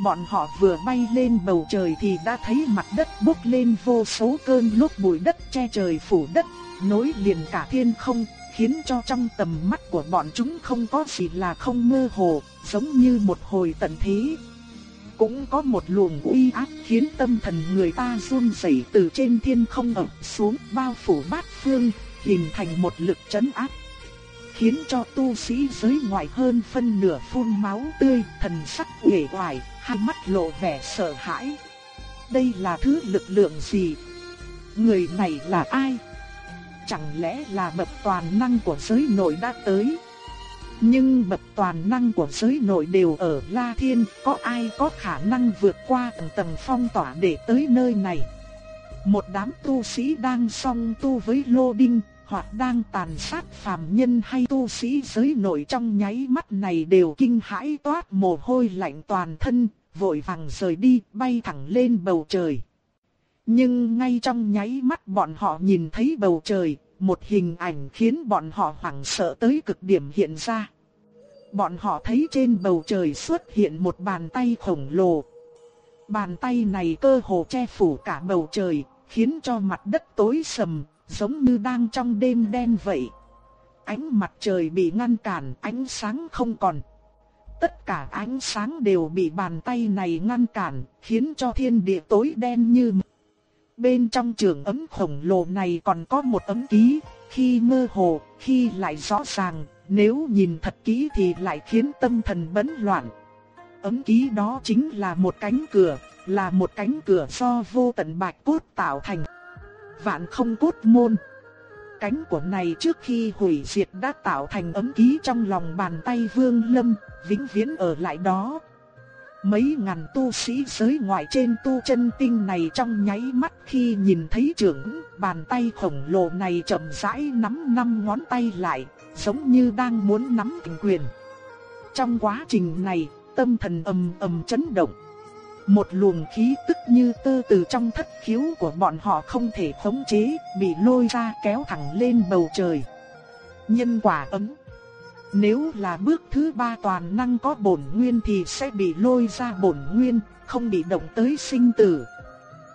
Bọn họ vừa bay lên bầu trời thì đã thấy mặt đất bốc lên vô số cơn lốc bụi đất che trời phủ đất, nối liền cả thiên không, khiến cho trong tầm mắt của bọn chúng không có gì là không mơ hồ, giống như một hồi tận thế. Cũng có một luồng uy áp khiến tâm thần người ta run rẩy từ trên thiên không ập xuống bao phủ bát phương, hình thành một lực chấn áp. Khiến cho tu sĩ giới ngoại hơn phân nửa phun máu tươi, thần sắc uể oải, hai mắt lộ vẻ sợ hãi. Đây là thứ lực lượng gì? Người này là ai? Chẳng lẽ là bậc toàn năng của giới nội đã tới? Nhưng bậc toàn năng của giới nội đều ở La Thiên, có ai có khả năng vượt qua tầng tầng phong tỏa để tới nơi này? Một đám tu sĩ đang song tu với Lô Đinh, hoặc đang tàn sát phàm nhân hay tu sĩ giới nội trong nháy mắt này đều kinh hãi toát mồ hôi lạnh toàn thân, vội vàng rời đi, bay thẳng lên bầu trời. Nhưng ngay trong nháy mắt bọn họ nhìn thấy bầu trời, một hình ảnh khiến bọn họ hoảng sợ tới cực điểm hiện ra. Bọn họ thấy trên bầu trời xuất hiện một bàn tay khổng lồ. Bàn tay này cơ hồ che phủ cả bầu trời, khiến cho mặt đất tối sầm, giống như đang trong đêm đen vậy. Ánh mặt trời bị ngăn cản, ánh sáng không còn. Tất cả ánh sáng đều bị bàn tay này ngăn cản, khiến cho thiên địa tối đen như mực. Bên trong trường ấm khổng lồ này còn có một ấm ký, khi mơ hồ, khi lại rõ ràng, nếu nhìn thật kỹ thì lại khiến tâm thần bấn loạn. Ấm ký đó chính là một cánh cửa, là một cánh cửa do vô tận bạch cốt tạo thành. Vạn không cốt môn. Cánh của này trước khi hủy diệt đã tạo thành ấm ký trong lòng bàn tay Vương Lâm, vĩnh viễn ở lại đó. Mấy ngàn tu sĩ giới ngoại trên tu chân tinh này trong nháy mắt khi nhìn thấy trưởng bàn tay khổng lồ này chậm rãi nắm năm ngón tay lại, giống như đang muốn nắm tình quyền. Trong quá trình này, tâm thần ầm ầm chấn động. Một luồng khí tức như tơ từ trong thất khiếu của bọn họ không thể khống chế, bị lôi ra kéo thẳng lên bầu trời. Nhân quả ấm nếu là bước thứ ba toàn năng có bổn nguyên thì sẽ bị lôi ra bổn nguyên, không bị động tới sinh tử.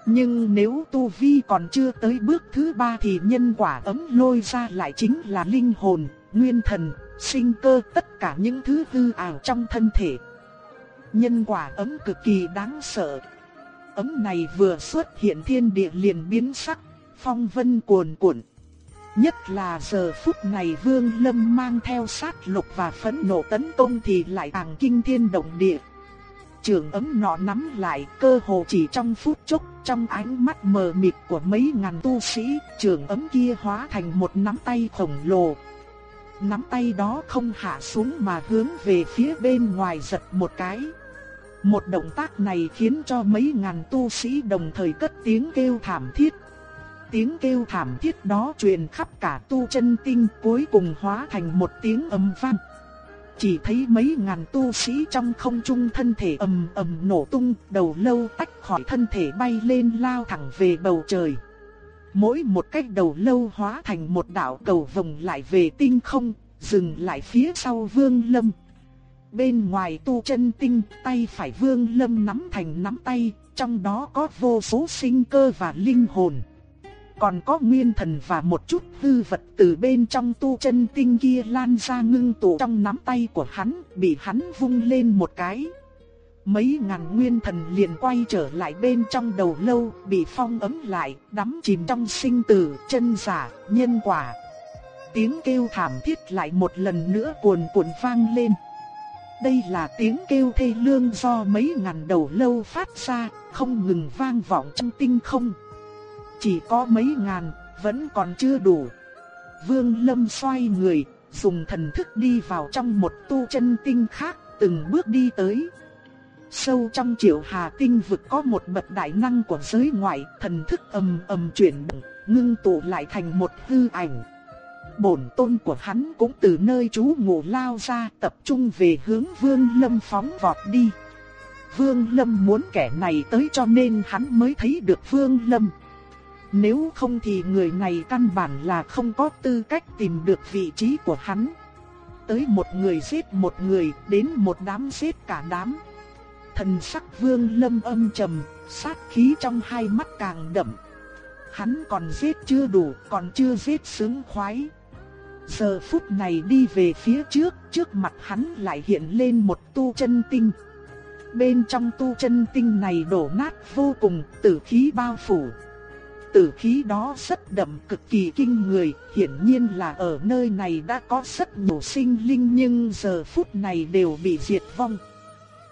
Nhưng nếu tu vi còn chưa tới bước thứ ba thì nhân quả ấm lôi ra lại chính là linh hồn, nguyên thần, sinh cơ tất cả những thứ hư ảo trong thân thể. Nhân quả ấm cực kỳ đáng sợ. Ấm này vừa xuất hiện thiên địa liền biến sắc, phong vân cuồn cuộn. Nhất là giờ phút này Vương Lâm mang theo sát lục và phẫn nộ tấn công thì lại càng kinh thiên động địa. Trường ấm nọ nắm lại cơ hồ chỉ trong phút chốc trong ánh mắt mờ mịt của mấy ngàn tu sĩ, trường ấm kia hóa thành một nắm tay khổng lồ. Nắm tay đó không hạ xuống mà hướng về phía bên ngoài giật một cái. Một động tác này khiến cho mấy ngàn tu sĩ đồng thời cất tiếng kêu thảm thiết tiếng kêu thảm thiết đó truyền khắp cả tu chân tinh cuối cùng hóa thành một tiếng âm vang. chỉ thấy mấy ngàn tu sĩ trong không trung thân thể ầm ầm nổ tung, đầu lâu tách khỏi thân thể bay lên lao thẳng về bầu trời. Mỗi một cái đầu lâu hóa thành một đạo cầu vòng lại về tinh không, dừng lại phía sau Vương Lâm. Bên ngoài tu chân tinh, tay phải Vương Lâm nắm thành nắm tay, trong đó có vô số sinh cơ và linh hồn. Còn có nguyên thần và một chút hư vật từ bên trong tu chân tinh kia lan ra ngưng tụ trong nắm tay của hắn, bị hắn vung lên một cái. Mấy ngàn nguyên thần liền quay trở lại bên trong đầu lâu, bị phong ấm lại, đắm chìm trong sinh tử, chân giả, nhân quả. Tiếng kêu thảm thiết lại một lần nữa cuồn cuộn vang lên. Đây là tiếng kêu thê lương do mấy ngàn đầu lâu phát ra, không ngừng vang vọng trong tinh không. Chỉ có mấy ngàn, vẫn còn chưa đủ. Vương Lâm xoay người, dùng thần thức đi vào trong một tu chân tinh khác, từng bước đi tới. Sâu trong triệu hà tinh vực có một bậc đại năng của giới ngoại, thần thức ầm ầm chuyển động, ngưng tụ lại thành một hư ảnh. Bổn tôn của hắn cũng từ nơi trú ngụ lao ra tập trung về hướng Vương Lâm phóng vọt đi. Vương Lâm muốn kẻ này tới cho nên hắn mới thấy được Vương Lâm. Nếu không thì người này căn bản là không có tư cách tìm được vị trí của hắn. Tới một người giết một người, đến một đám giết cả đám. Thần sắc vương lâm âm trầm, sát khí trong hai mắt càng đậm. Hắn còn giết chưa đủ, còn chưa giết sướng khoái. Giờ phút này đi về phía trước, trước mặt hắn lại hiện lên một tu chân tinh. Bên trong tu chân tinh này đổ nát vô cùng, tử khí bao phủ. Tử khí đó rất đậm cực kỳ kinh người, hiển nhiên là ở nơi này đã có rất nhiều sinh linh nhưng giờ phút này đều bị diệt vong.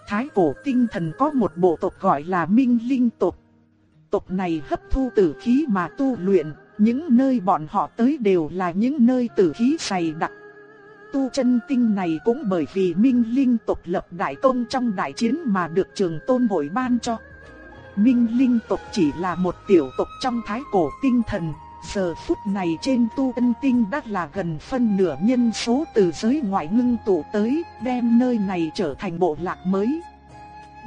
Thái cổ tinh thần có một bộ tộc gọi là Minh Linh tộc. Tộc này hấp thu tử khí mà tu luyện, những nơi bọn họ tới đều là những nơi tử khí dày đặc. Tu chân tinh này cũng bởi vì Minh Linh tộc lập đại công trong đại chiến mà được trường tôn hội ban cho. Minh Linh tộc chỉ là một tiểu tộc trong thái cổ tinh thần, giờ phút này trên tu chân tinh đã là gần phân nửa nhân số từ giới ngoại ngưng tụ tới, đem nơi này trở thành bộ lạc mới.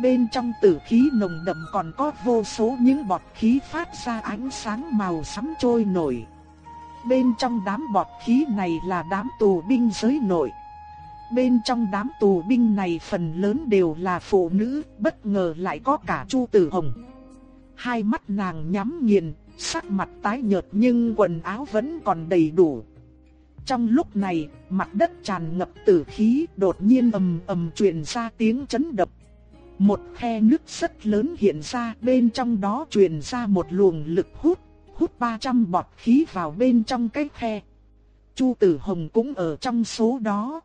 Bên trong tử khí nồng đậm còn có vô số những bọt khí phát ra ánh sáng màu sẫm trôi nổi. Bên trong đám bọt khí này là đám tù binh giới nội. Bên trong đám tù binh này phần lớn đều là phụ nữ, bất ngờ lại có cả Chu Tử Hồng. Hai mắt nàng nhắm nghiền, sắc mặt tái nhợt nhưng quần áo vẫn còn đầy đủ. Trong lúc này, mặt đất tràn ngập tử khí, đột nhiên ầm ầm truyền ra tiếng chấn động một khe nước rất lớn hiện ra, bên trong đó truyền ra một luồng lực hút, hút 300 bọt khí vào bên trong cái khe. Chu Tử Hồng cũng ở trong số đó,